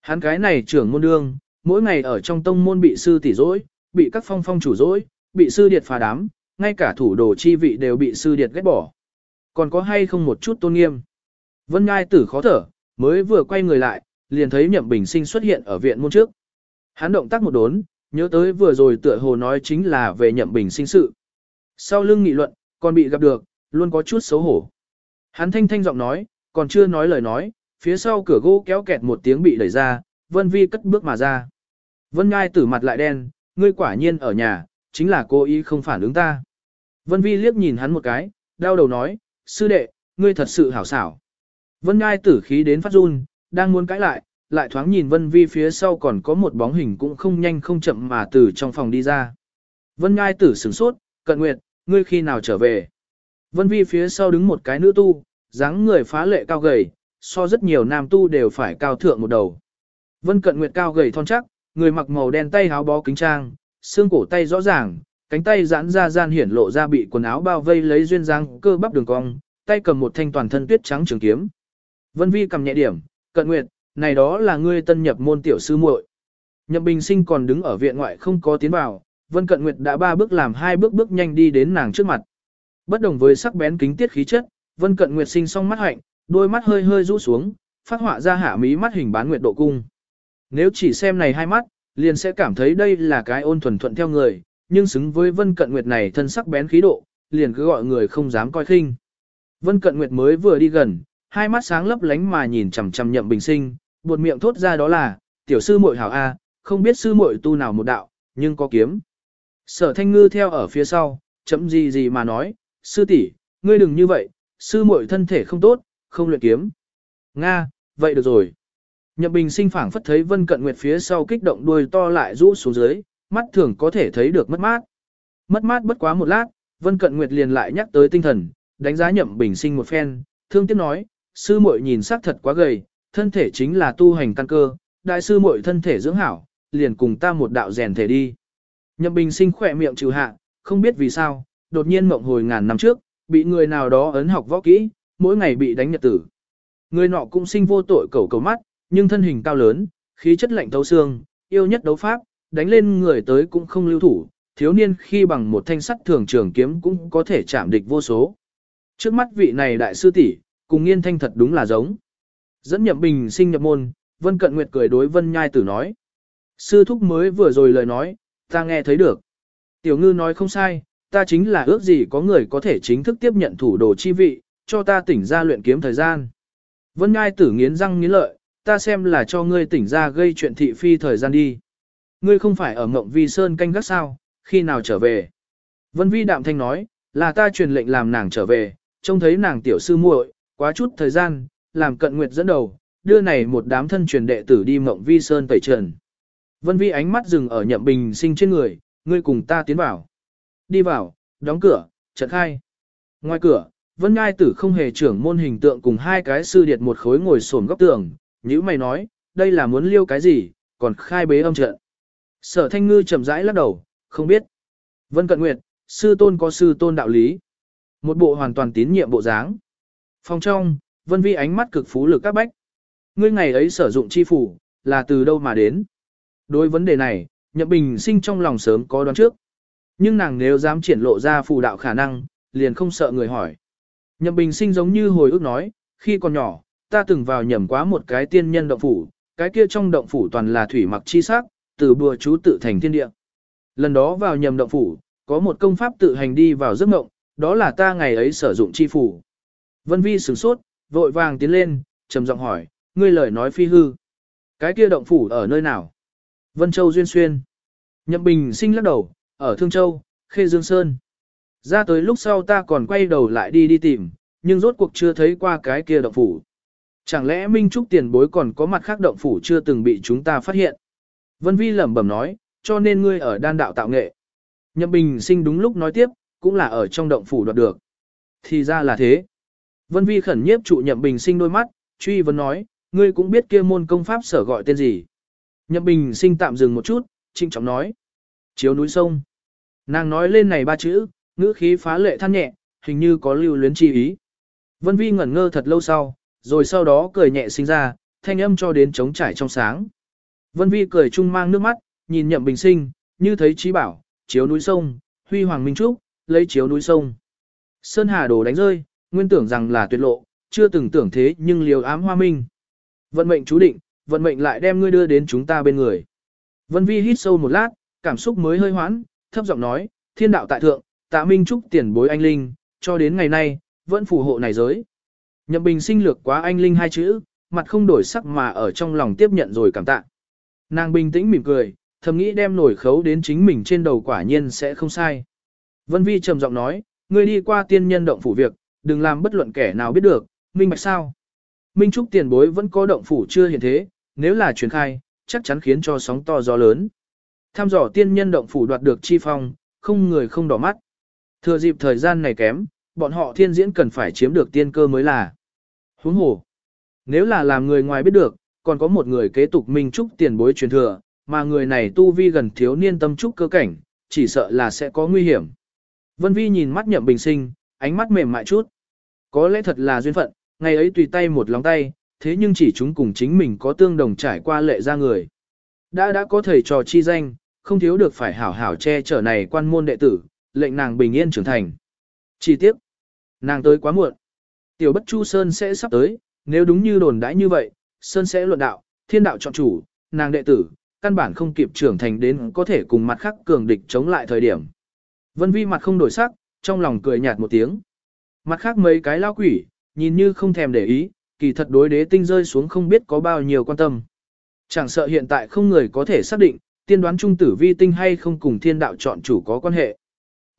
S1: Hắn cái này trưởng môn đương, mỗi ngày ở trong tông môn bị sư tỷ dối, bị các phong phong chủ dối, bị sư điệt phá đám, ngay cả thủ đồ chi vị đều bị sư điệt ghét bỏ. Còn có hay không một chút tôn nghiêm? Vân Ngai tử khó thở, mới vừa quay người lại, liền thấy Nhậm Bình Sinh xuất hiện ở viện môn trước. Hắn động tác một đốn, nhớ tới vừa rồi tựa hồ nói chính là về Nhậm Bình Sinh sự. Sau lưng nghị luận, còn bị gặp được, luôn có chút xấu hổ. Hắn thanh thanh giọng nói, còn chưa nói lời nói, phía sau cửa gỗ kéo kẹt một tiếng bị đẩy ra, Vân Vi cất bước mà ra. Vân Ngai tử mặt lại đen, ngươi quả nhiên ở nhà, chính là cô ý không phản ứng ta. Vân Vi liếc nhìn hắn một cái, đau đầu nói, sư đệ, ngươi thật sự hảo xảo. Vân Ngai tử khí đến phát run, đang muốn cãi lại, lại thoáng nhìn Vân Vi phía sau còn có một bóng hình cũng không nhanh không chậm mà từ trong phòng đi ra. Vân Ngai tử sửng sốt, cận nguyệt, ngươi khi nào trở về? Vân Vi phía sau đứng một cái nữ tu, dáng người phá lệ cao gầy, so rất nhiều nam tu đều phải cao thượng một đầu. Vân Cận Nguyệt cao gầy thon chắc, người mặc màu đen tay áo bó kính trang, xương cổ tay rõ ràng, cánh tay giãn ra gian hiển lộ ra bị quần áo bao vây lấy duyên dáng cơ bắp đường cong, tay cầm một thanh toàn thân tuyết trắng trường kiếm. Vân Vi cầm nhẹ điểm, Cận Nguyệt, này đó là ngươi tân nhập môn tiểu sư muội. Nhậm Bình Sinh còn đứng ở viện ngoại không có tiến vào, Vân Cận Nguyệt đã ba bước làm hai bước bước nhanh đi đến nàng trước mặt. Bất đồng với sắc bén kính tiết khí chất, Vân Cận Nguyệt sinh song mắt hạnh, đôi mắt hơi hơi rũ xuống, phát họa ra hạ mí mắt hình bán nguyệt độ cung. Nếu chỉ xem này hai mắt, liền sẽ cảm thấy đây là cái ôn thuần thuận theo người, nhưng xứng với Vân Cận Nguyệt này thân sắc bén khí độ, liền cứ gọi người không dám coi khinh. Vân Cận Nguyệt mới vừa đi gần, hai mắt sáng lấp lánh mà nhìn chằm chằm Nhậm Bình Sinh, buột miệng thốt ra đó là, tiểu sư muội hảo a, không biết sư muội tu nào một đạo, nhưng có kiếm. Sở Thanh Ngư theo ở phía sau, chấm gì gì mà nói, sư tỷ, ngươi đừng như vậy, sư muội thân thể không tốt, không luyện kiếm. Nga, vậy được rồi. Nhậm Bình sinh phảng phất thấy Vân Cận Nguyệt phía sau kích động đuôi to lại rũ xuống dưới, mắt thường có thể thấy được mất mát. Mất mát bất quá một lát, Vân Cận Nguyệt liền lại nhắc tới tinh thần, đánh giá Nhậm Bình sinh một phen, thương tiếc nói, sư muội nhìn sắc thật quá gầy, thân thể chính là tu hành căn cơ, đại sư muội thân thể dưỡng hảo, liền cùng ta một đạo rèn thể đi. Nhậm Bình sinh khỏe miệng trừ hạ, không biết vì sao, đột nhiên mộng hồi ngàn năm trước, bị người nào đó ấn học võ kỹ, mỗi ngày bị đánh nhật tử. Người nọ cũng sinh vô tội cầu cầu mắt, nhưng thân hình cao lớn, khí chất lạnh thấu xương, yêu nhất đấu pháp, đánh lên người tới cũng không lưu thủ, thiếu niên khi bằng một thanh sắt thường trường kiếm cũng có thể chạm địch vô số. Trước mắt vị này đại sư tỷ, cùng nghiên thanh thật đúng là giống. Dẫn nhậm bình sinh nhập môn, Vân Cận Nguyệt cười đối Vân Nhai Tử nói. Sư thúc mới vừa rồi lời nói, ta nghe thấy được. Tiểu ngư nói không sai, ta chính là ước gì có người có thể chính thức tiếp nhận thủ đồ chi vị, cho ta tỉnh ra luyện kiếm thời gian. Vân Ngai tử nghiến răng nghiến lợi, ta xem là cho ngươi tỉnh ra gây chuyện thị phi thời gian đi. Ngươi không phải ở Ngộng Vi Sơn canh gác sao, khi nào trở về. Vân Vi đạm thanh nói, là ta truyền lệnh làm nàng trở về, trông thấy nàng tiểu sư muội, quá chút thời gian, làm cận nguyệt dẫn đầu, đưa này một đám thân truyền đệ tử đi Ngộng Vi Sơn tẩy trần. Vân Vi ánh mắt dừng ở nhậm bình sinh trên người, ngươi cùng ta tiến vào. Đi vào, đóng cửa, trận khai. Ngoài cửa, Vân Ngai Tử không hề trưởng môn hình tượng cùng hai cái sư điệt một khối ngồi xổm góc tường, nhữ mày nói, đây là muốn liêu cái gì, còn khai bế âm trận. Sở Thanh Ngư chậm rãi lắc đầu, không biết. Vân Cận Nguyệt, sư tôn có sư tôn đạo lý. Một bộ hoàn toàn tín nhiệm bộ dáng. Phòng trong, Vân Vi ánh mắt cực phú lực các bách. Ngươi ngày ấy sử dụng chi phủ, là từ đâu mà đến? Đối vấn đề này, Nhậm Bình sinh trong lòng sớm có đoán trước. Nhưng nàng nếu dám triển lộ ra phù đạo khả năng, liền không sợ người hỏi. Nhậm Bình sinh giống như hồi ức nói, khi còn nhỏ, ta từng vào nhầm quá một cái tiên nhân động phủ, cái kia trong động phủ toàn là thủy mặc chi sắc, từ bùa chú tự thành thiên địa. Lần đó vào nhầm động phủ, có một công pháp tự hành đi vào giấc mộng, đó là ta ngày ấy sử dụng chi phủ. Vân Vi sửng sốt, vội vàng tiến lên, trầm giọng hỏi, ngươi lời nói phi hư. Cái kia động phủ ở nơi nào? Vân Châu Duyên Xuyên. Nhậm Bình sinh lắc đầu, ở Thương Châu, Khê Dương Sơn. Ra tới lúc sau ta còn quay đầu lại đi đi tìm, nhưng rốt cuộc chưa thấy qua cái kia động phủ. Chẳng lẽ Minh Trúc tiền bối còn có mặt khác động phủ chưa từng bị chúng ta phát hiện? Vân Vi lẩm bẩm nói, cho nên ngươi ở đan đạo tạo nghệ. Nhậm Bình sinh đúng lúc nói tiếp, cũng là ở trong động phủ đoạt được. Thì ra là thế. Vân Vi khẩn nhiếp trụ Nhậm Bình sinh đôi mắt, truy vấn nói, ngươi cũng biết kia môn công pháp sở gọi tên gì. Nhậm Bình sinh tạm dừng một chút, trinh trọng nói. Chiếu núi sông. Nàng nói lên này ba chữ, ngữ khí phá lệ than nhẹ, hình như có lưu luyến chi ý. Vân Vi ngẩn ngơ thật lâu sau, rồi sau đó cười nhẹ sinh ra, thanh âm cho đến trống trải trong sáng. Vân Vi cười chung mang nước mắt, nhìn nhậm bình sinh, như thấy trí bảo, chiếu núi sông, huy hoàng minh trúc, lấy chiếu núi sông. Sơn Hà đổ đánh rơi, nguyên tưởng rằng là tuyệt lộ, chưa từng tưởng thế nhưng liều ám hoa minh. Vận mệnh chú định, vận mệnh lại đem ngươi đưa đến chúng ta bên người. Vân Vi hít sâu một lát, cảm xúc mới hơi hoãn, thấp giọng nói, thiên đạo tại thượng, tạ minh trúc tiền bối anh linh, cho đến ngày nay, vẫn phù hộ này giới. Nhậm bình sinh lược quá anh linh hai chữ, mặt không đổi sắc mà ở trong lòng tiếp nhận rồi cảm tạ. Nàng bình tĩnh mỉm cười, thầm nghĩ đem nổi khấu đến chính mình trên đầu quả nhiên sẽ không sai. Vân Vi trầm giọng nói, ngươi đi qua tiên nhân động phủ việc, đừng làm bất luận kẻ nào biết được, minh bạch sao. Minh Trúc tiền bối vẫn có động phủ chưa hiện thế, nếu là truyền khai, chắc chắn khiến cho sóng to gió lớn. Tham dò tiên nhân động phủ đoạt được chi phong, không người không đỏ mắt. Thừa dịp thời gian này kém, bọn họ thiên diễn cần phải chiếm được tiên cơ mới là. Huống hồ. Nếu là làm người ngoài biết được, còn có một người kế tục Minh Trúc tiền bối truyền thừa, mà người này tu vi gần thiếu niên tâm trúc cơ cảnh, chỉ sợ là sẽ có nguy hiểm. Vân Vi nhìn mắt nhậm bình sinh, ánh mắt mềm mại chút. Có lẽ thật là duyên phận, ngày ấy tùy tay một lòng tay, thế nhưng chỉ chúng cùng chính mình có tương đồng trải qua lệ ra người. Đã đã có thầy trò chi danh, không thiếu được phải hảo hảo che chở này quan môn đệ tử, lệnh nàng bình yên trưởng thành. Chi tiết, nàng tới quá muộn. Tiểu bất chu Sơn sẽ sắp tới, nếu đúng như đồn đãi như vậy, Sơn sẽ luận đạo, thiên đạo chọn chủ, nàng đệ tử, căn bản không kịp trưởng thành đến có thể cùng mặt khác cường địch chống lại thời điểm. Vân vi mặt không đổi sắc, trong lòng cười nhạt một tiếng. Mặt khác mấy cái lao quỷ, nhìn như không thèm để ý, kỳ thật đối đế tinh rơi xuống không biết có bao nhiêu quan tâm. Chẳng sợ hiện tại không người có thể xác định, tiên đoán trung tử vi tinh hay không cùng thiên đạo chọn chủ có quan hệ.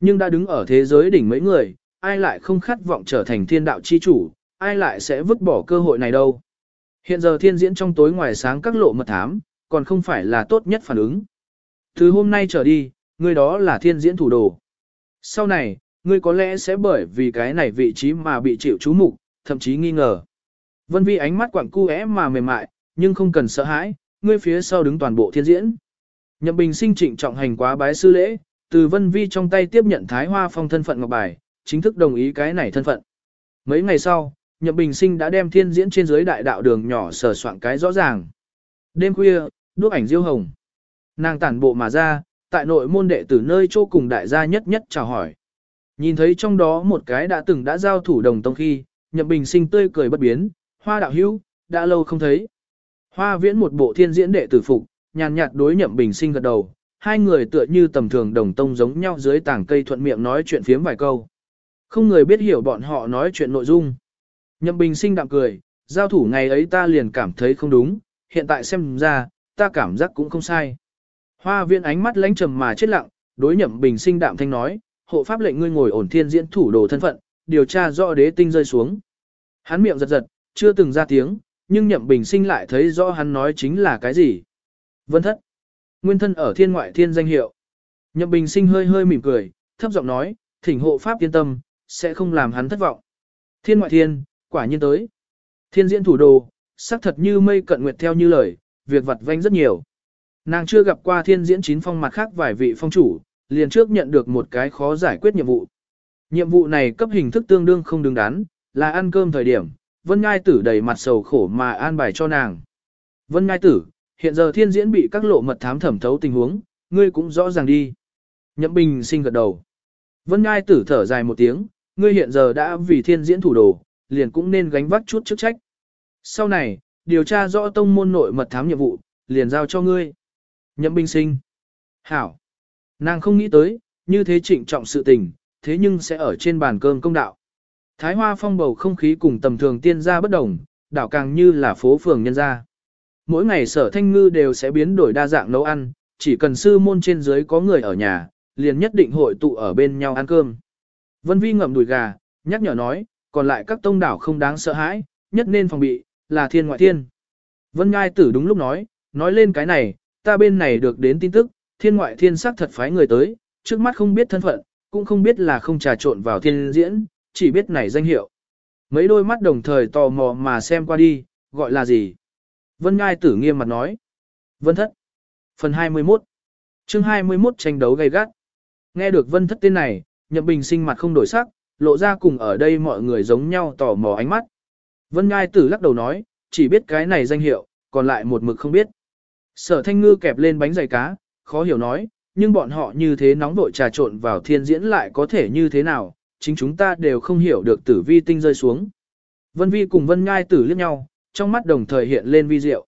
S1: Nhưng đã đứng ở thế giới đỉnh mấy người, ai lại không khát vọng trở thành thiên đạo chi chủ, ai lại sẽ vứt bỏ cơ hội này đâu. Hiện giờ thiên diễn trong tối ngoài sáng các lộ mật thám, còn không phải là tốt nhất phản ứng. Từ hôm nay trở đi, người đó là thiên diễn thủ đồ. Sau này, ngươi có lẽ sẽ bởi vì cái này vị trí mà bị chịu chú mục, thậm chí nghi ngờ. Vân Vi ánh mắt quặng cu mà mềm mại, nhưng không cần sợ hãi, ngươi phía sau đứng toàn bộ thiên diễn. Nhậm Bình sinh trịnh trọng hành quá bái sư lễ, từ Vân Vi trong tay tiếp nhận Thái Hoa Phong thân phận ngọc bài, chính thức đồng ý cái này thân phận. Mấy ngày sau, Nhậm Bình sinh đã đem thiên diễn trên dưới đại đạo đường nhỏ sờ soạn cái rõ ràng. Đêm khuya, đuốc ảnh diêu hồng. Nàng tản bộ mà ra, tại nội môn đệ tử nơi chỗ cùng đại gia nhất nhất chào hỏi. Nhìn thấy trong đó một cái đã từng đã giao thủ đồng tông khi, Nhậm Bình sinh tươi cười bất biến, hoa đạo hữu, đã lâu không thấy. Hoa viễn một bộ thiên diễn đệ tử phục, nhàn nhạt đối Nhậm Bình sinh gật đầu, hai người tựa như tầm thường đồng tông giống nhau dưới tảng cây thuận miệng nói chuyện phiếm vài câu. Không người biết hiểu bọn họ nói chuyện nội dung. Nhậm Bình sinh đạm cười, giao thủ ngày ấy ta liền cảm thấy không đúng, hiện tại xem ra, ta cảm giác cũng không sai. Hoa Viễn ánh mắt lánh trầm mà chết lặng, đối Nhậm Bình sinh đạm thanh nói, hộ pháp lệnh ngươi ngồi ổn thiên diễn thủ đồ thân phận, điều tra rõ đế tinh rơi xuống. Hắn miệng giật giật, chưa từng ra tiếng, nhưng Nhậm Bình sinh lại thấy rõ hắn nói chính là cái gì. Vân thất. Nguyên thân ở thiên ngoại thiên danh hiệu. Nhậm Bình sinh hơi hơi mỉm cười, thấp giọng nói, thỉnh hộ pháp yên tâm, sẽ không làm hắn thất vọng. Thiên ngoại thiên, quả nhiên tới. Thiên diễn thủ đồ, sắc thật như mây cận nguyệt theo như lời, việc vặt vanh rất nhiều. Nàng chưa gặp qua thiên diễn chín phong mặt khác vài vị phong chủ, liền trước nhận được một cái khó giải quyết nhiệm vụ. Nhiệm vụ này cấp hình thức tương đương không đứng đắn, là ăn cơm thời điểm, Vân Ngai Tử đầy mặt sầu khổ mà an bài cho nàng. Vân Ngai Tử, hiện giờ thiên diễn bị các lộ mật thám thẩm thấu tình huống, ngươi cũng rõ ràng đi. Nhậm Bình sinh gật đầu. Vân Ngai Tử thở dài một tiếng, ngươi hiện giờ đã vì thiên diễn thủ đồ, liền cũng nên gánh vác chút chức trách. Sau này, điều tra rõ tông môn nội mật thám nhiệm vụ, liền giao cho ngươi. Nhậm Bình sinh. Hảo. Nàng không nghĩ tới, như thế trịnh trọng sự tình, thế nhưng sẽ ở trên bàn cơm công đạo. Thái hoa phong bầu không khí cùng tầm thường tiên gia bất đồng, đảo càng như là phố phường nhân gia. Mỗi ngày sở thanh ngư đều sẽ biến đổi đa dạng nấu ăn, chỉ cần sư môn trên dưới có người ở nhà, liền nhất định hội tụ ở bên nhau ăn cơm. Vân Vi ngậm đùi gà, nhắc nhở nói, còn lại các tông đảo không đáng sợ hãi, nhất nên phòng bị, là thiên ngoại thiên. Vân Ngai tử đúng lúc nói, nói lên cái này, ta bên này được đến tin tức, thiên ngoại thiên sắc thật phái người tới, trước mắt không biết thân phận, cũng không biết là không trà trộn vào thiên diễn, chỉ biết này danh hiệu. Mấy đôi mắt đồng thời tò mò mà xem qua đi, gọi là gì? Vân Ngai tử nghiêm mặt nói. Vân thất. Phần 21. Chương 21 tranh đấu gay gắt. Nghe được vân thất tên này, nhậm bình sinh mặt không đổi sắc, lộ ra cùng ở đây mọi người giống nhau tò mò ánh mắt. Vân Ngai tử lắc đầu nói, chỉ biết cái này danh hiệu, còn lại một mực không biết. Sở thanh ngư kẹp lên bánh dày cá, khó hiểu nói, nhưng bọn họ như thế nóng vội trà trộn vào thiên diễn lại có thể như thế nào, chính chúng ta đều không hiểu được tử vi tinh rơi xuống. Vân Vi cùng Vân Ngai tử liếc nhau, trong mắt đồng thời hiện lên vi diệu.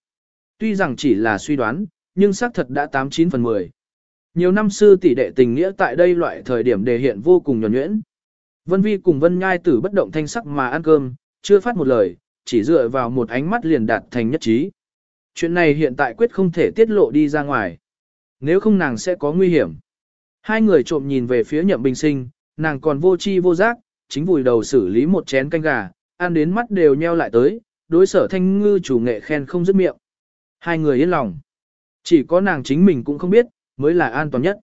S1: Tuy rằng chỉ là suy đoán, nhưng xác thật đã 89 phần 10. Nhiều năm sư tỷ đệ tình nghĩa tại đây loại thời điểm đề hiện vô cùng nhuẩn nhuyễn. Vân Vi cùng Vân Nhai tử bất động thanh sắc mà ăn cơm, chưa phát một lời, chỉ dựa vào một ánh mắt liền đạt thành nhất trí. Chuyện này hiện tại quyết không thể tiết lộ đi ra ngoài. Nếu không nàng sẽ có nguy hiểm. Hai người trộm nhìn về phía nhậm bình sinh, nàng còn vô chi vô giác, chính vùi đầu xử lý một chén canh gà, ăn đến mắt đều nheo lại tới, đối sở thanh ngư chủ nghệ khen không dứt miệng. Hai người yên lòng. Chỉ có nàng chính mình cũng không biết, mới là an toàn nhất.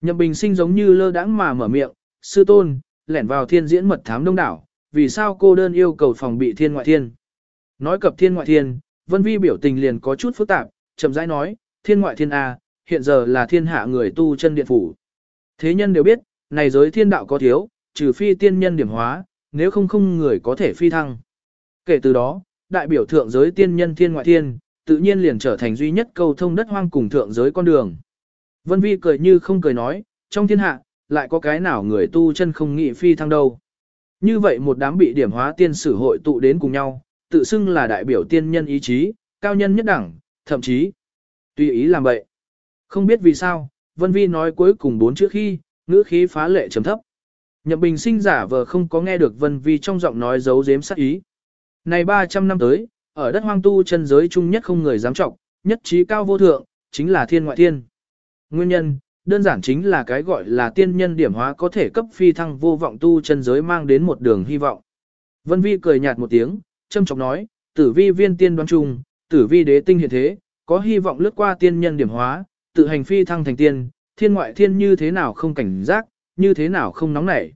S1: Nhậm bình sinh giống như lơ đãng mà mở miệng, sư tôn, lẻn vào thiên diễn mật thám đông đảo, vì sao cô đơn yêu cầu phòng bị thiên ngoại thiên. Nói cập thiên ngoại thiên, vân vi biểu tình liền có chút phức tạp, chậm rãi nói, thiên ngoại thiên A, hiện giờ là thiên hạ người tu chân điện phủ. Thế nhân đều biết, này giới thiên đạo có thiếu, trừ phi tiên nhân điểm hóa, nếu không không người có thể phi thăng. Kể từ đó, đại biểu thượng giới tiên nhân thiên ngoại thiên, tự nhiên liền trở thành duy nhất câu thông đất hoang cùng thượng giới con đường. Vân Vi cười như không cười nói, trong thiên hạ, lại có cái nào người tu chân không nghị phi thăng đâu. Như vậy một đám bị điểm hóa tiên sử hội tụ đến cùng nhau, tự xưng là đại biểu tiên nhân ý chí, cao nhân nhất đẳng, thậm chí tùy ý làm vậy. Không biết vì sao, Vân Vi nói cuối cùng bốn chữ khi, ngữ khí phá lệ trầm thấp. Nhậm Bình sinh giả vờ không có nghe được Vân Vi trong giọng nói giấu giếm sát ý. Này 300 năm tới, ở đất hoang tu chân giới chung nhất không người dám trọng, nhất trí cao vô thượng, chính là thiên ngoại thiên. Nguyên nhân, đơn giản chính là cái gọi là tiên nhân điểm hóa có thể cấp phi thăng vô vọng tu chân giới mang đến một đường hy vọng. Vân Vi cười nhạt một tiếng, châm trọng nói, tử vi viên tiên đoán trung, tử vi đế tinh hiện thế, có hy vọng lướt qua tiên nhân điểm hóa, tự hành phi thăng thành tiên, thiên ngoại thiên như thế nào không cảnh giác, như thế nào không nóng nảy.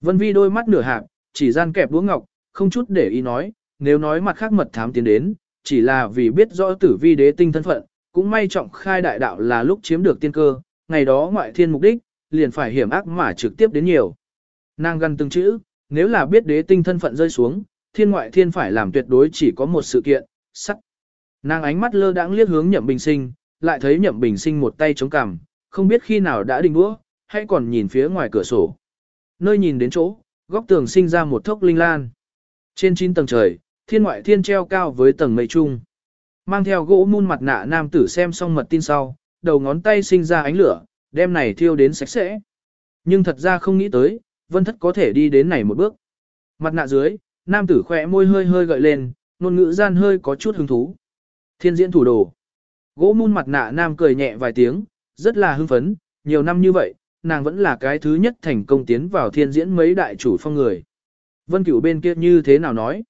S1: Vân Vi đôi mắt nửa hạp, chỉ gian kẹp đũa ngọc, không chút để ý nói, nếu nói mặt khác mật thám tiến đến, chỉ là vì biết rõ tử vi đế tinh thân phận, cũng may trọng khai đại đạo là lúc chiếm được tiên cơ, ngày đó ngoại thiên mục đích, liền phải hiểm ác mà trực tiếp đến nhiều. Nàng gần từng chữ, nếu là biết đế tinh thân phận rơi xuống, thiên ngoại thiên phải làm tuyệt đối chỉ có một sự kiện, sắt. Nàng ánh mắt lơ đãng liếc hướng nhậm bình sinh, lại thấy nhậm bình sinh một tay chống cằm, không biết khi nào đã đình đũa, hay còn nhìn phía ngoài cửa sổ. Nơi nhìn đến chỗ, góc tường sinh ra một thốc linh lan. Trên chín tầng trời, thiên ngoại thiên treo cao với tầng mây trung. Mang theo gỗ mun mặt nạ nam tử xem xong mật tin sau, đầu ngón tay sinh ra ánh lửa, đem này thiêu đến sạch sẽ. Nhưng thật ra không nghĩ tới, vân thất có thể đi đến này một bước. Mặt nạ dưới, nam tử khỏe môi hơi hơi gợi lên, ngôn ngữ gian hơi có chút hứng thú. Thiên diễn thủ đồ. Gỗ mun mặt nạ nam cười nhẹ vài tiếng, rất là hưng phấn, nhiều năm như vậy, nàng vẫn là cái thứ nhất thành công tiến vào thiên diễn mấy đại chủ phong người. Vân cửu bên kia như thế nào nói?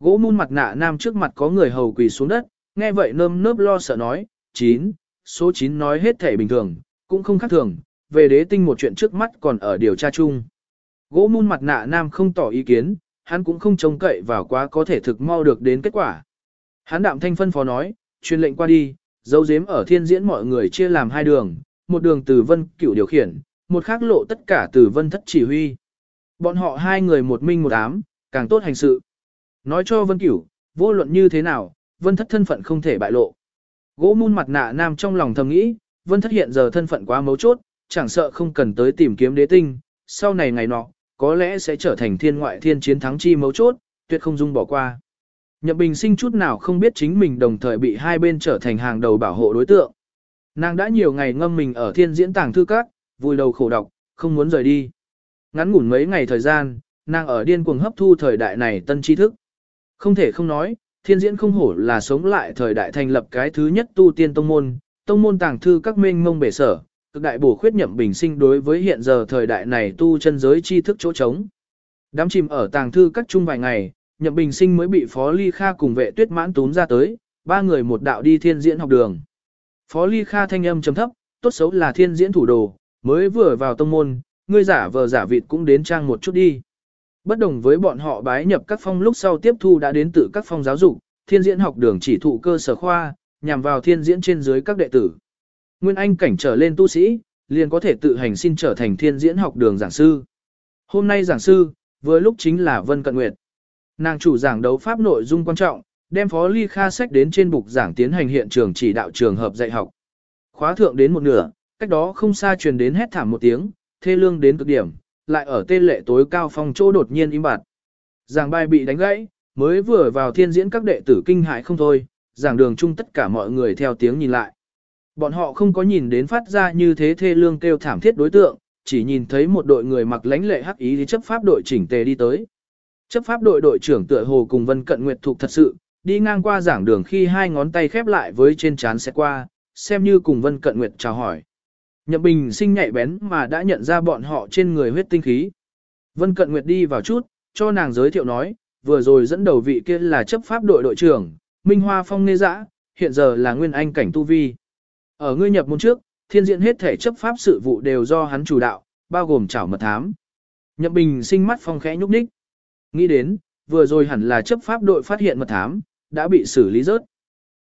S1: Gỗ mun mặt nạ nam trước mặt có người hầu quỳ xuống đất, nghe vậy nơm nớp lo sợ nói, 9, số 9 nói hết thể bình thường, cũng không khác thường, về đế tinh một chuyện trước mắt còn ở điều tra chung. Gỗ mun mặt nạ nam không tỏ ý kiến, hắn cũng không trông cậy vào quá có thể thực mau được đến kết quả. Hắn đạm thanh phân phó nói, truyền lệnh qua đi, dấu dếm ở thiên diễn mọi người chia làm hai đường, một đường từ vân cửu điều khiển, một khác lộ tất cả từ vân thất chỉ huy. Bọn họ hai người một minh một ám, càng tốt hành sự. Nói cho vân cửu, vô luận như thế nào, vân thất thân phận không thể bại lộ. Gỗ mun mặt nạ nam trong lòng thầm nghĩ, vân thất hiện giờ thân phận quá mấu chốt, chẳng sợ không cần tới tìm kiếm đế tinh, sau này ngày nọ, có lẽ sẽ trở thành thiên ngoại thiên chiến thắng chi mấu chốt, tuyệt không dung bỏ qua. Nhậm Bình sinh chút nào không biết chính mình đồng thời bị hai bên trở thành hàng đầu bảo hộ đối tượng. Nàng đã nhiều ngày ngâm mình ở thiên diễn tàng thư các, vui đầu khổ đọc, không muốn rời đi. Ngắn ngủn mấy ngày thời gian, nàng ở điên cuồng hấp thu thời đại này tân tri thức. Không thể không nói, thiên diễn không hổ là sống lại thời đại thành lập cái thứ nhất tu tiên tông môn, tông môn tàng thư các mênh mông bể sở, cực đại bổ khuyết nhậm bình sinh đối với hiện giờ thời đại này tu chân giới tri thức chỗ trống. Đám chìm ở tàng thư các chung vài ngày, nhậm bình sinh mới bị Phó Ly Kha cùng vệ tuyết mãn túm ra tới, ba người một đạo đi thiên diễn học đường. Phó Ly Kha thanh âm trầm thấp, tốt xấu là thiên diễn thủ đồ, mới vừa vào tông môn, ngươi giả vờ giả vịt cũng đến trang một chút đi. Bất đồng với bọn họ bái nhập các phong lúc sau tiếp thu đã đến từ các phong giáo dục, thiên diễn học đường chỉ thụ cơ sở khoa, nhằm vào thiên diễn trên dưới các đệ tử. Nguyên Anh cảnh trở lên tu sĩ, liền có thể tự hành xin trở thành thiên diễn học đường giảng sư. Hôm nay giảng sư, vừa lúc chính là Vân Cận Nguyệt. Nàng chủ giảng đấu pháp nội dung quan trọng, đem Phó Ly Kha sách đến trên bục giảng tiến hành hiện trường chỉ đạo trường hợp dạy học. Khóa thượng đến một nửa, cách đó không xa truyền đến hét thảm một tiếng, thê lương đến cực điểm, lại ở tên lệ tối cao phong chỗ đột nhiên im bặt. Giảng bài bị đánh gãy, mới vừa vào thiên diễn các đệ tử kinh hại không thôi, giảng đường chung tất cả mọi người theo tiếng nhìn lại. Bọn họ không có nhìn đến phát ra như thế thê lương kêu thảm thiết đối tượng, chỉ nhìn thấy một đội người mặc lãnh lệ hắc ý chấp pháp đội chỉnh tề đi tới. Chấp pháp đội đội trưởng tựa hồ cùng Vân Cận Nguyệt thuộc thật sự, đi ngang qua giảng đường khi hai ngón tay khép lại với trên trán sẽ qua, xem như cùng Vân Cận Nguyệt chào hỏi. Nhậm Bình sinh nhạy bén mà đã nhận ra bọn họ trên người huyết tinh khí. Vân Cận Nguyệt đi vào chút, cho nàng giới thiệu nói, vừa rồi dẫn đầu vị kia là chấp pháp đội đội trưởng, Minh Hoa Phong Nê Dã, hiện giờ là nguyên anh cảnh tu vi. Ở ngươi nhập môn trước, thiên diện hết thể chấp pháp sự vụ đều do hắn chủ đạo, bao gồm chảo mật thám. Nhậm Bình sinh mắt phong khẽ nhúc nhích. Nghĩ đến, vừa rồi hẳn là chấp pháp đội phát hiện mật thám, đã bị xử lý rớt.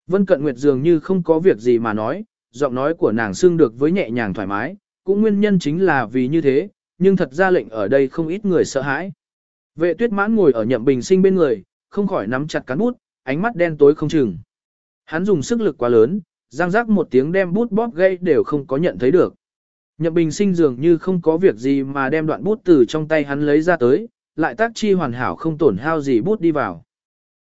S1: Vân Cận Nguyệt dường như không có việc gì mà nói, giọng nói của nàng xương được với nhẹ nhàng thoải mái, cũng nguyên nhân chính là vì như thế, nhưng thật ra lệnh ở đây không ít người sợ hãi. Vệ tuyết mãn ngồi ở nhậm bình sinh bên người, không khỏi nắm chặt cán bút, ánh mắt đen tối không chừng. Hắn dùng sức lực quá lớn, giang giác một tiếng đem bút bóp gây đều không có nhận thấy được. Nhậm bình sinh dường như không có việc gì mà đem đoạn bút từ trong tay hắn lấy ra tới, lại tác chi hoàn hảo không tổn hao gì bút đi vào.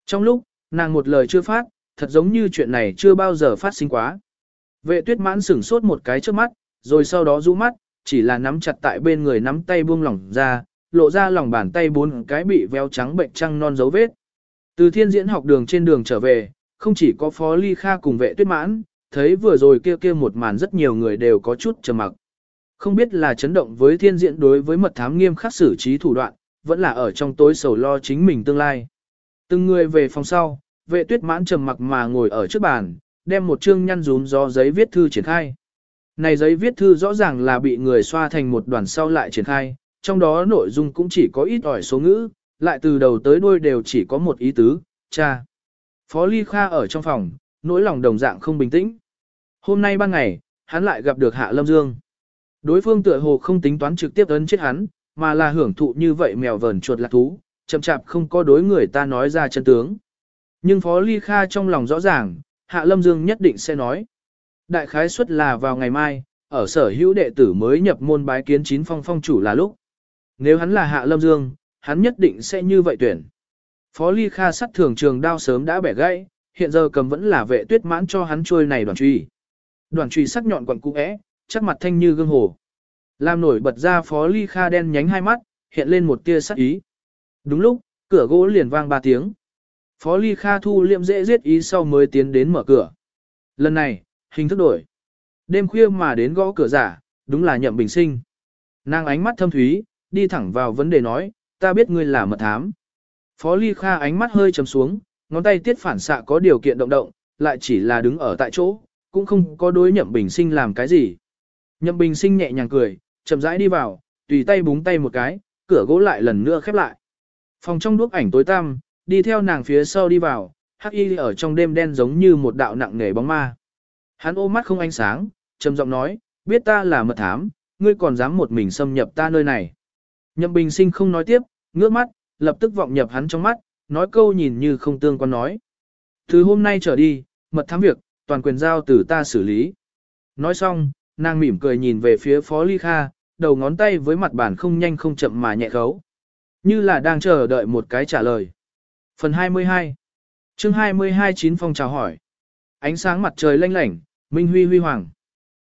S1: Trong lúc, nàng một lời chưa phát, thật giống như chuyện này chưa bao giờ phát sinh quá. Vệ tuyết mãn sửng sốt một cái trước mắt, rồi sau đó rũ mắt, chỉ là nắm chặt tại bên người nắm tay buông lỏng ra, lộ ra lòng bàn tay bốn cái bị véo trắng bệnh trăng non dấu vết. Từ thiên diễn học đường trên đường trở về, không chỉ có phó ly kha cùng vệ tuyết mãn, thấy vừa rồi kia kia một màn rất nhiều người đều có chút trầm mặc. Không biết là chấn động với thiên diễn đối với mật thám nghiêm khắc xử trí thủ đoạn, vẫn là ở trong tối sầu lo chính mình tương lai. Từng người về phòng sau, vệ tuyết mãn trầm mặc mà ngồi ở trước bàn, đem một chương nhăn rún do giấy viết thư triển khai. Này giấy viết thư rõ ràng là bị người xoa thành một đoàn sau lại triển khai, trong đó nội dung cũng chỉ có ít ỏi số ngữ, lại từ đầu tới đuôi đều chỉ có một ý tứ, cha. Phó Ly Kha ở trong phòng, nỗi lòng đồng dạng không bình tĩnh. Hôm nay ban ngày, hắn lại gặp được Hạ Lâm Dương. Đối phương tựa hồ không tính toán trực tiếp ấn chết hắn, mà là hưởng thụ như vậy mèo vờn chuột lạc thú, chậm chạp không có đối người ta nói ra chân tướng. Nhưng Phó Ly Kha trong lòng rõ ràng, Hạ Lâm Dương nhất định sẽ nói. Đại khái suất là vào ngày mai, ở sở hữu đệ tử mới nhập môn bái kiến chín phong phong chủ là lúc. Nếu hắn là Hạ Lâm Dương, hắn nhất định sẽ như vậy tuyển. Phó Ly Kha sắt thường trường đao sớm đã bẻ gãy, hiện giờ cầm vẫn là vệ tuyết mãn cho hắn trôi này đoàn truy. Đoàn truy sắc nhọn quặng cũ é, chắc mặt thanh như gương hồ. Làm nổi bật ra Phó Ly Kha đen nhánh hai mắt, hiện lên một tia sắc ý. Đúng lúc, cửa gỗ liền vang ba tiếng. Phó Ly Kha thu liệm dễ giết ý sau mới tiến đến mở cửa. Lần này, hình thức đổi. Đêm khuya mà đến gõ cửa giả, đúng là nhậm bình sinh. Nàng ánh mắt thâm thúy, đi thẳng vào vấn đề nói, ta biết ngươi là mật thám. Phó Ly Kha ánh mắt hơi trầm xuống, ngón tay tiết phản xạ có điều kiện động động, lại chỉ là đứng ở tại chỗ, cũng không có đối nhậm bình sinh làm cái gì. Nhậm bình sinh nhẹ nhàng cười, chậm rãi đi vào, tùy tay búng tay một cái, cửa gỗ lại lần nữa khép lại. Phòng trong đuốc ảnh tối tăm, đi theo nàng phía sau đi vào, hắc y ở trong đêm đen giống như một đạo nặng nề bóng ma. Hắn ôm mắt không ánh sáng, trầm giọng nói, biết ta là mật thám, ngươi còn dám một mình xâm nhập ta nơi này. Nhậm bình sinh không nói tiếp, ngước mắt, lập tức vọng nhập hắn trong mắt, nói câu nhìn như không tương quan nói. Từ hôm nay trở đi, mật thám việc, toàn quyền giao từ ta xử lý. Nói xong, nàng mỉm cười nhìn về phía Phó Ly Kha, đầu ngón tay với mặt bản không nhanh không chậm mà nhẹ khấu. Như là đang chờ đợi một cái trả lời. Phần 22 chương 22 chín phong chào hỏi. Ánh sáng mặt trời lanh lảnh, minh huy huy hoàng.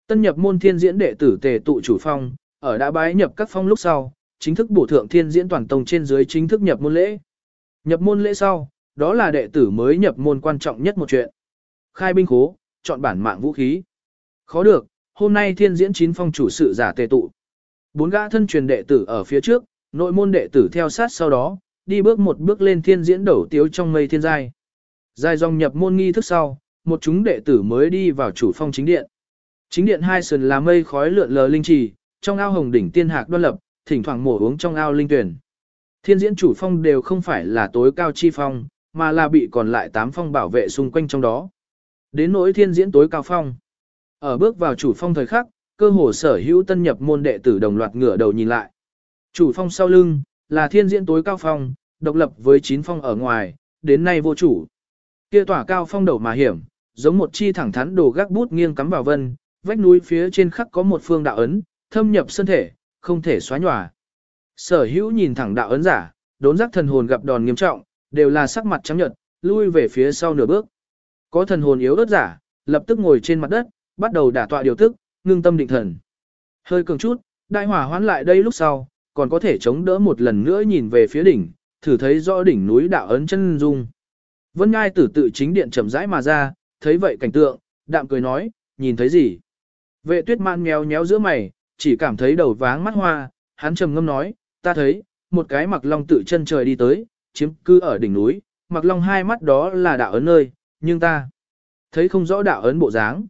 S1: Tân nhập môn thiên diễn đệ tử tề tụ chủ phong, ở đã bái nhập các phong lúc sau, chính thức bổ thượng thiên diễn toàn tông trên dưới chính thức nhập môn lễ. Nhập môn lễ sau, đó là đệ tử mới nhập môn quan trọng nhất một chuyện. Khai binh khố, chọn bản mạng vũ khí. Khó được, hôm nay thiên diễn chín phong chủ sự giả tề tụ. Bốn gã thân truyền đệ tử ở phía trước, nội môn đệ tử theo sát sau đó, đi bước một bước lên thiên diễn đầu tiếu trong mây thiên giai. giai dòng nhập môn nghi thức sau, một chúng đệ tử mới đi vào chủ phong chính điện. Chính điện hai sườn là mây khói lượn lờ linh trì, trong ao hồng đỉnh tiên hạc đoan lập, thỉnh thoảng mổ uống trong ao linh tuyển. Thiên diễn chủ phong đều không phải là tối cao chi phong, mà là bị còn lại tám phong bảo vệ xung quanh trong đó. Đến nỗi thiên diễn tối cao phong. Ở bước vào chủ phong thời khắc, cơ hồ sở hữu tân nhập môn đệ tử đồng loạt ngửa đầu nhìn lại. Chủ phong sau lưng, là thiên diễn tối cao phong, độc lập với chín phong ở ngoài, đến nay vô chủ. Kia tỏa cao phong đầu mà hiểm, giống một chi thẳng thắn đồ gác bút nghiêng cắm vào vân, vách núi phía trên khắc có một phương đạo ấn, thâm nhập 身 thể, không thể xóa nhòa. Sở hữu nhìn thẳng đạo ấn giả, đốn giác thần hồn gặp đòn nghiêm trọng, đều là sắc mặt trắng nhợt, lui về phía sau nửa bước. Có thần hồn yếu ớt giả, lập tức ngồi trên mặt đất, bắt đầu đả tọa điều tức, ngưng tâm định thần. Hơi cường chút, đại hỏa hoán lại đây lúc sau, còn có thể chống đỡ một lần nữa nhìn về phía đỉnh, thử thấy rõ đỉnh núi đạo ấn chân dung. Vân Ngai tử tự chính điện chậm rãi mà ra, thấy vậy cảnh tượng, đạm cười nói, nhìn thấy gì? Vệ tuyết man méo méo giữa mày, chỉ cảm thấy đầu váng mắt hoa, hắn trầm ngâm nói, ta thấy, một cái mặc long tự chân trời đi tới, chiếm cư ở đỉnh núi, mặc long hai mắt đó là đạo ấn nơi, nhưng ta thấy không rõ đạo ấn bộ dáng.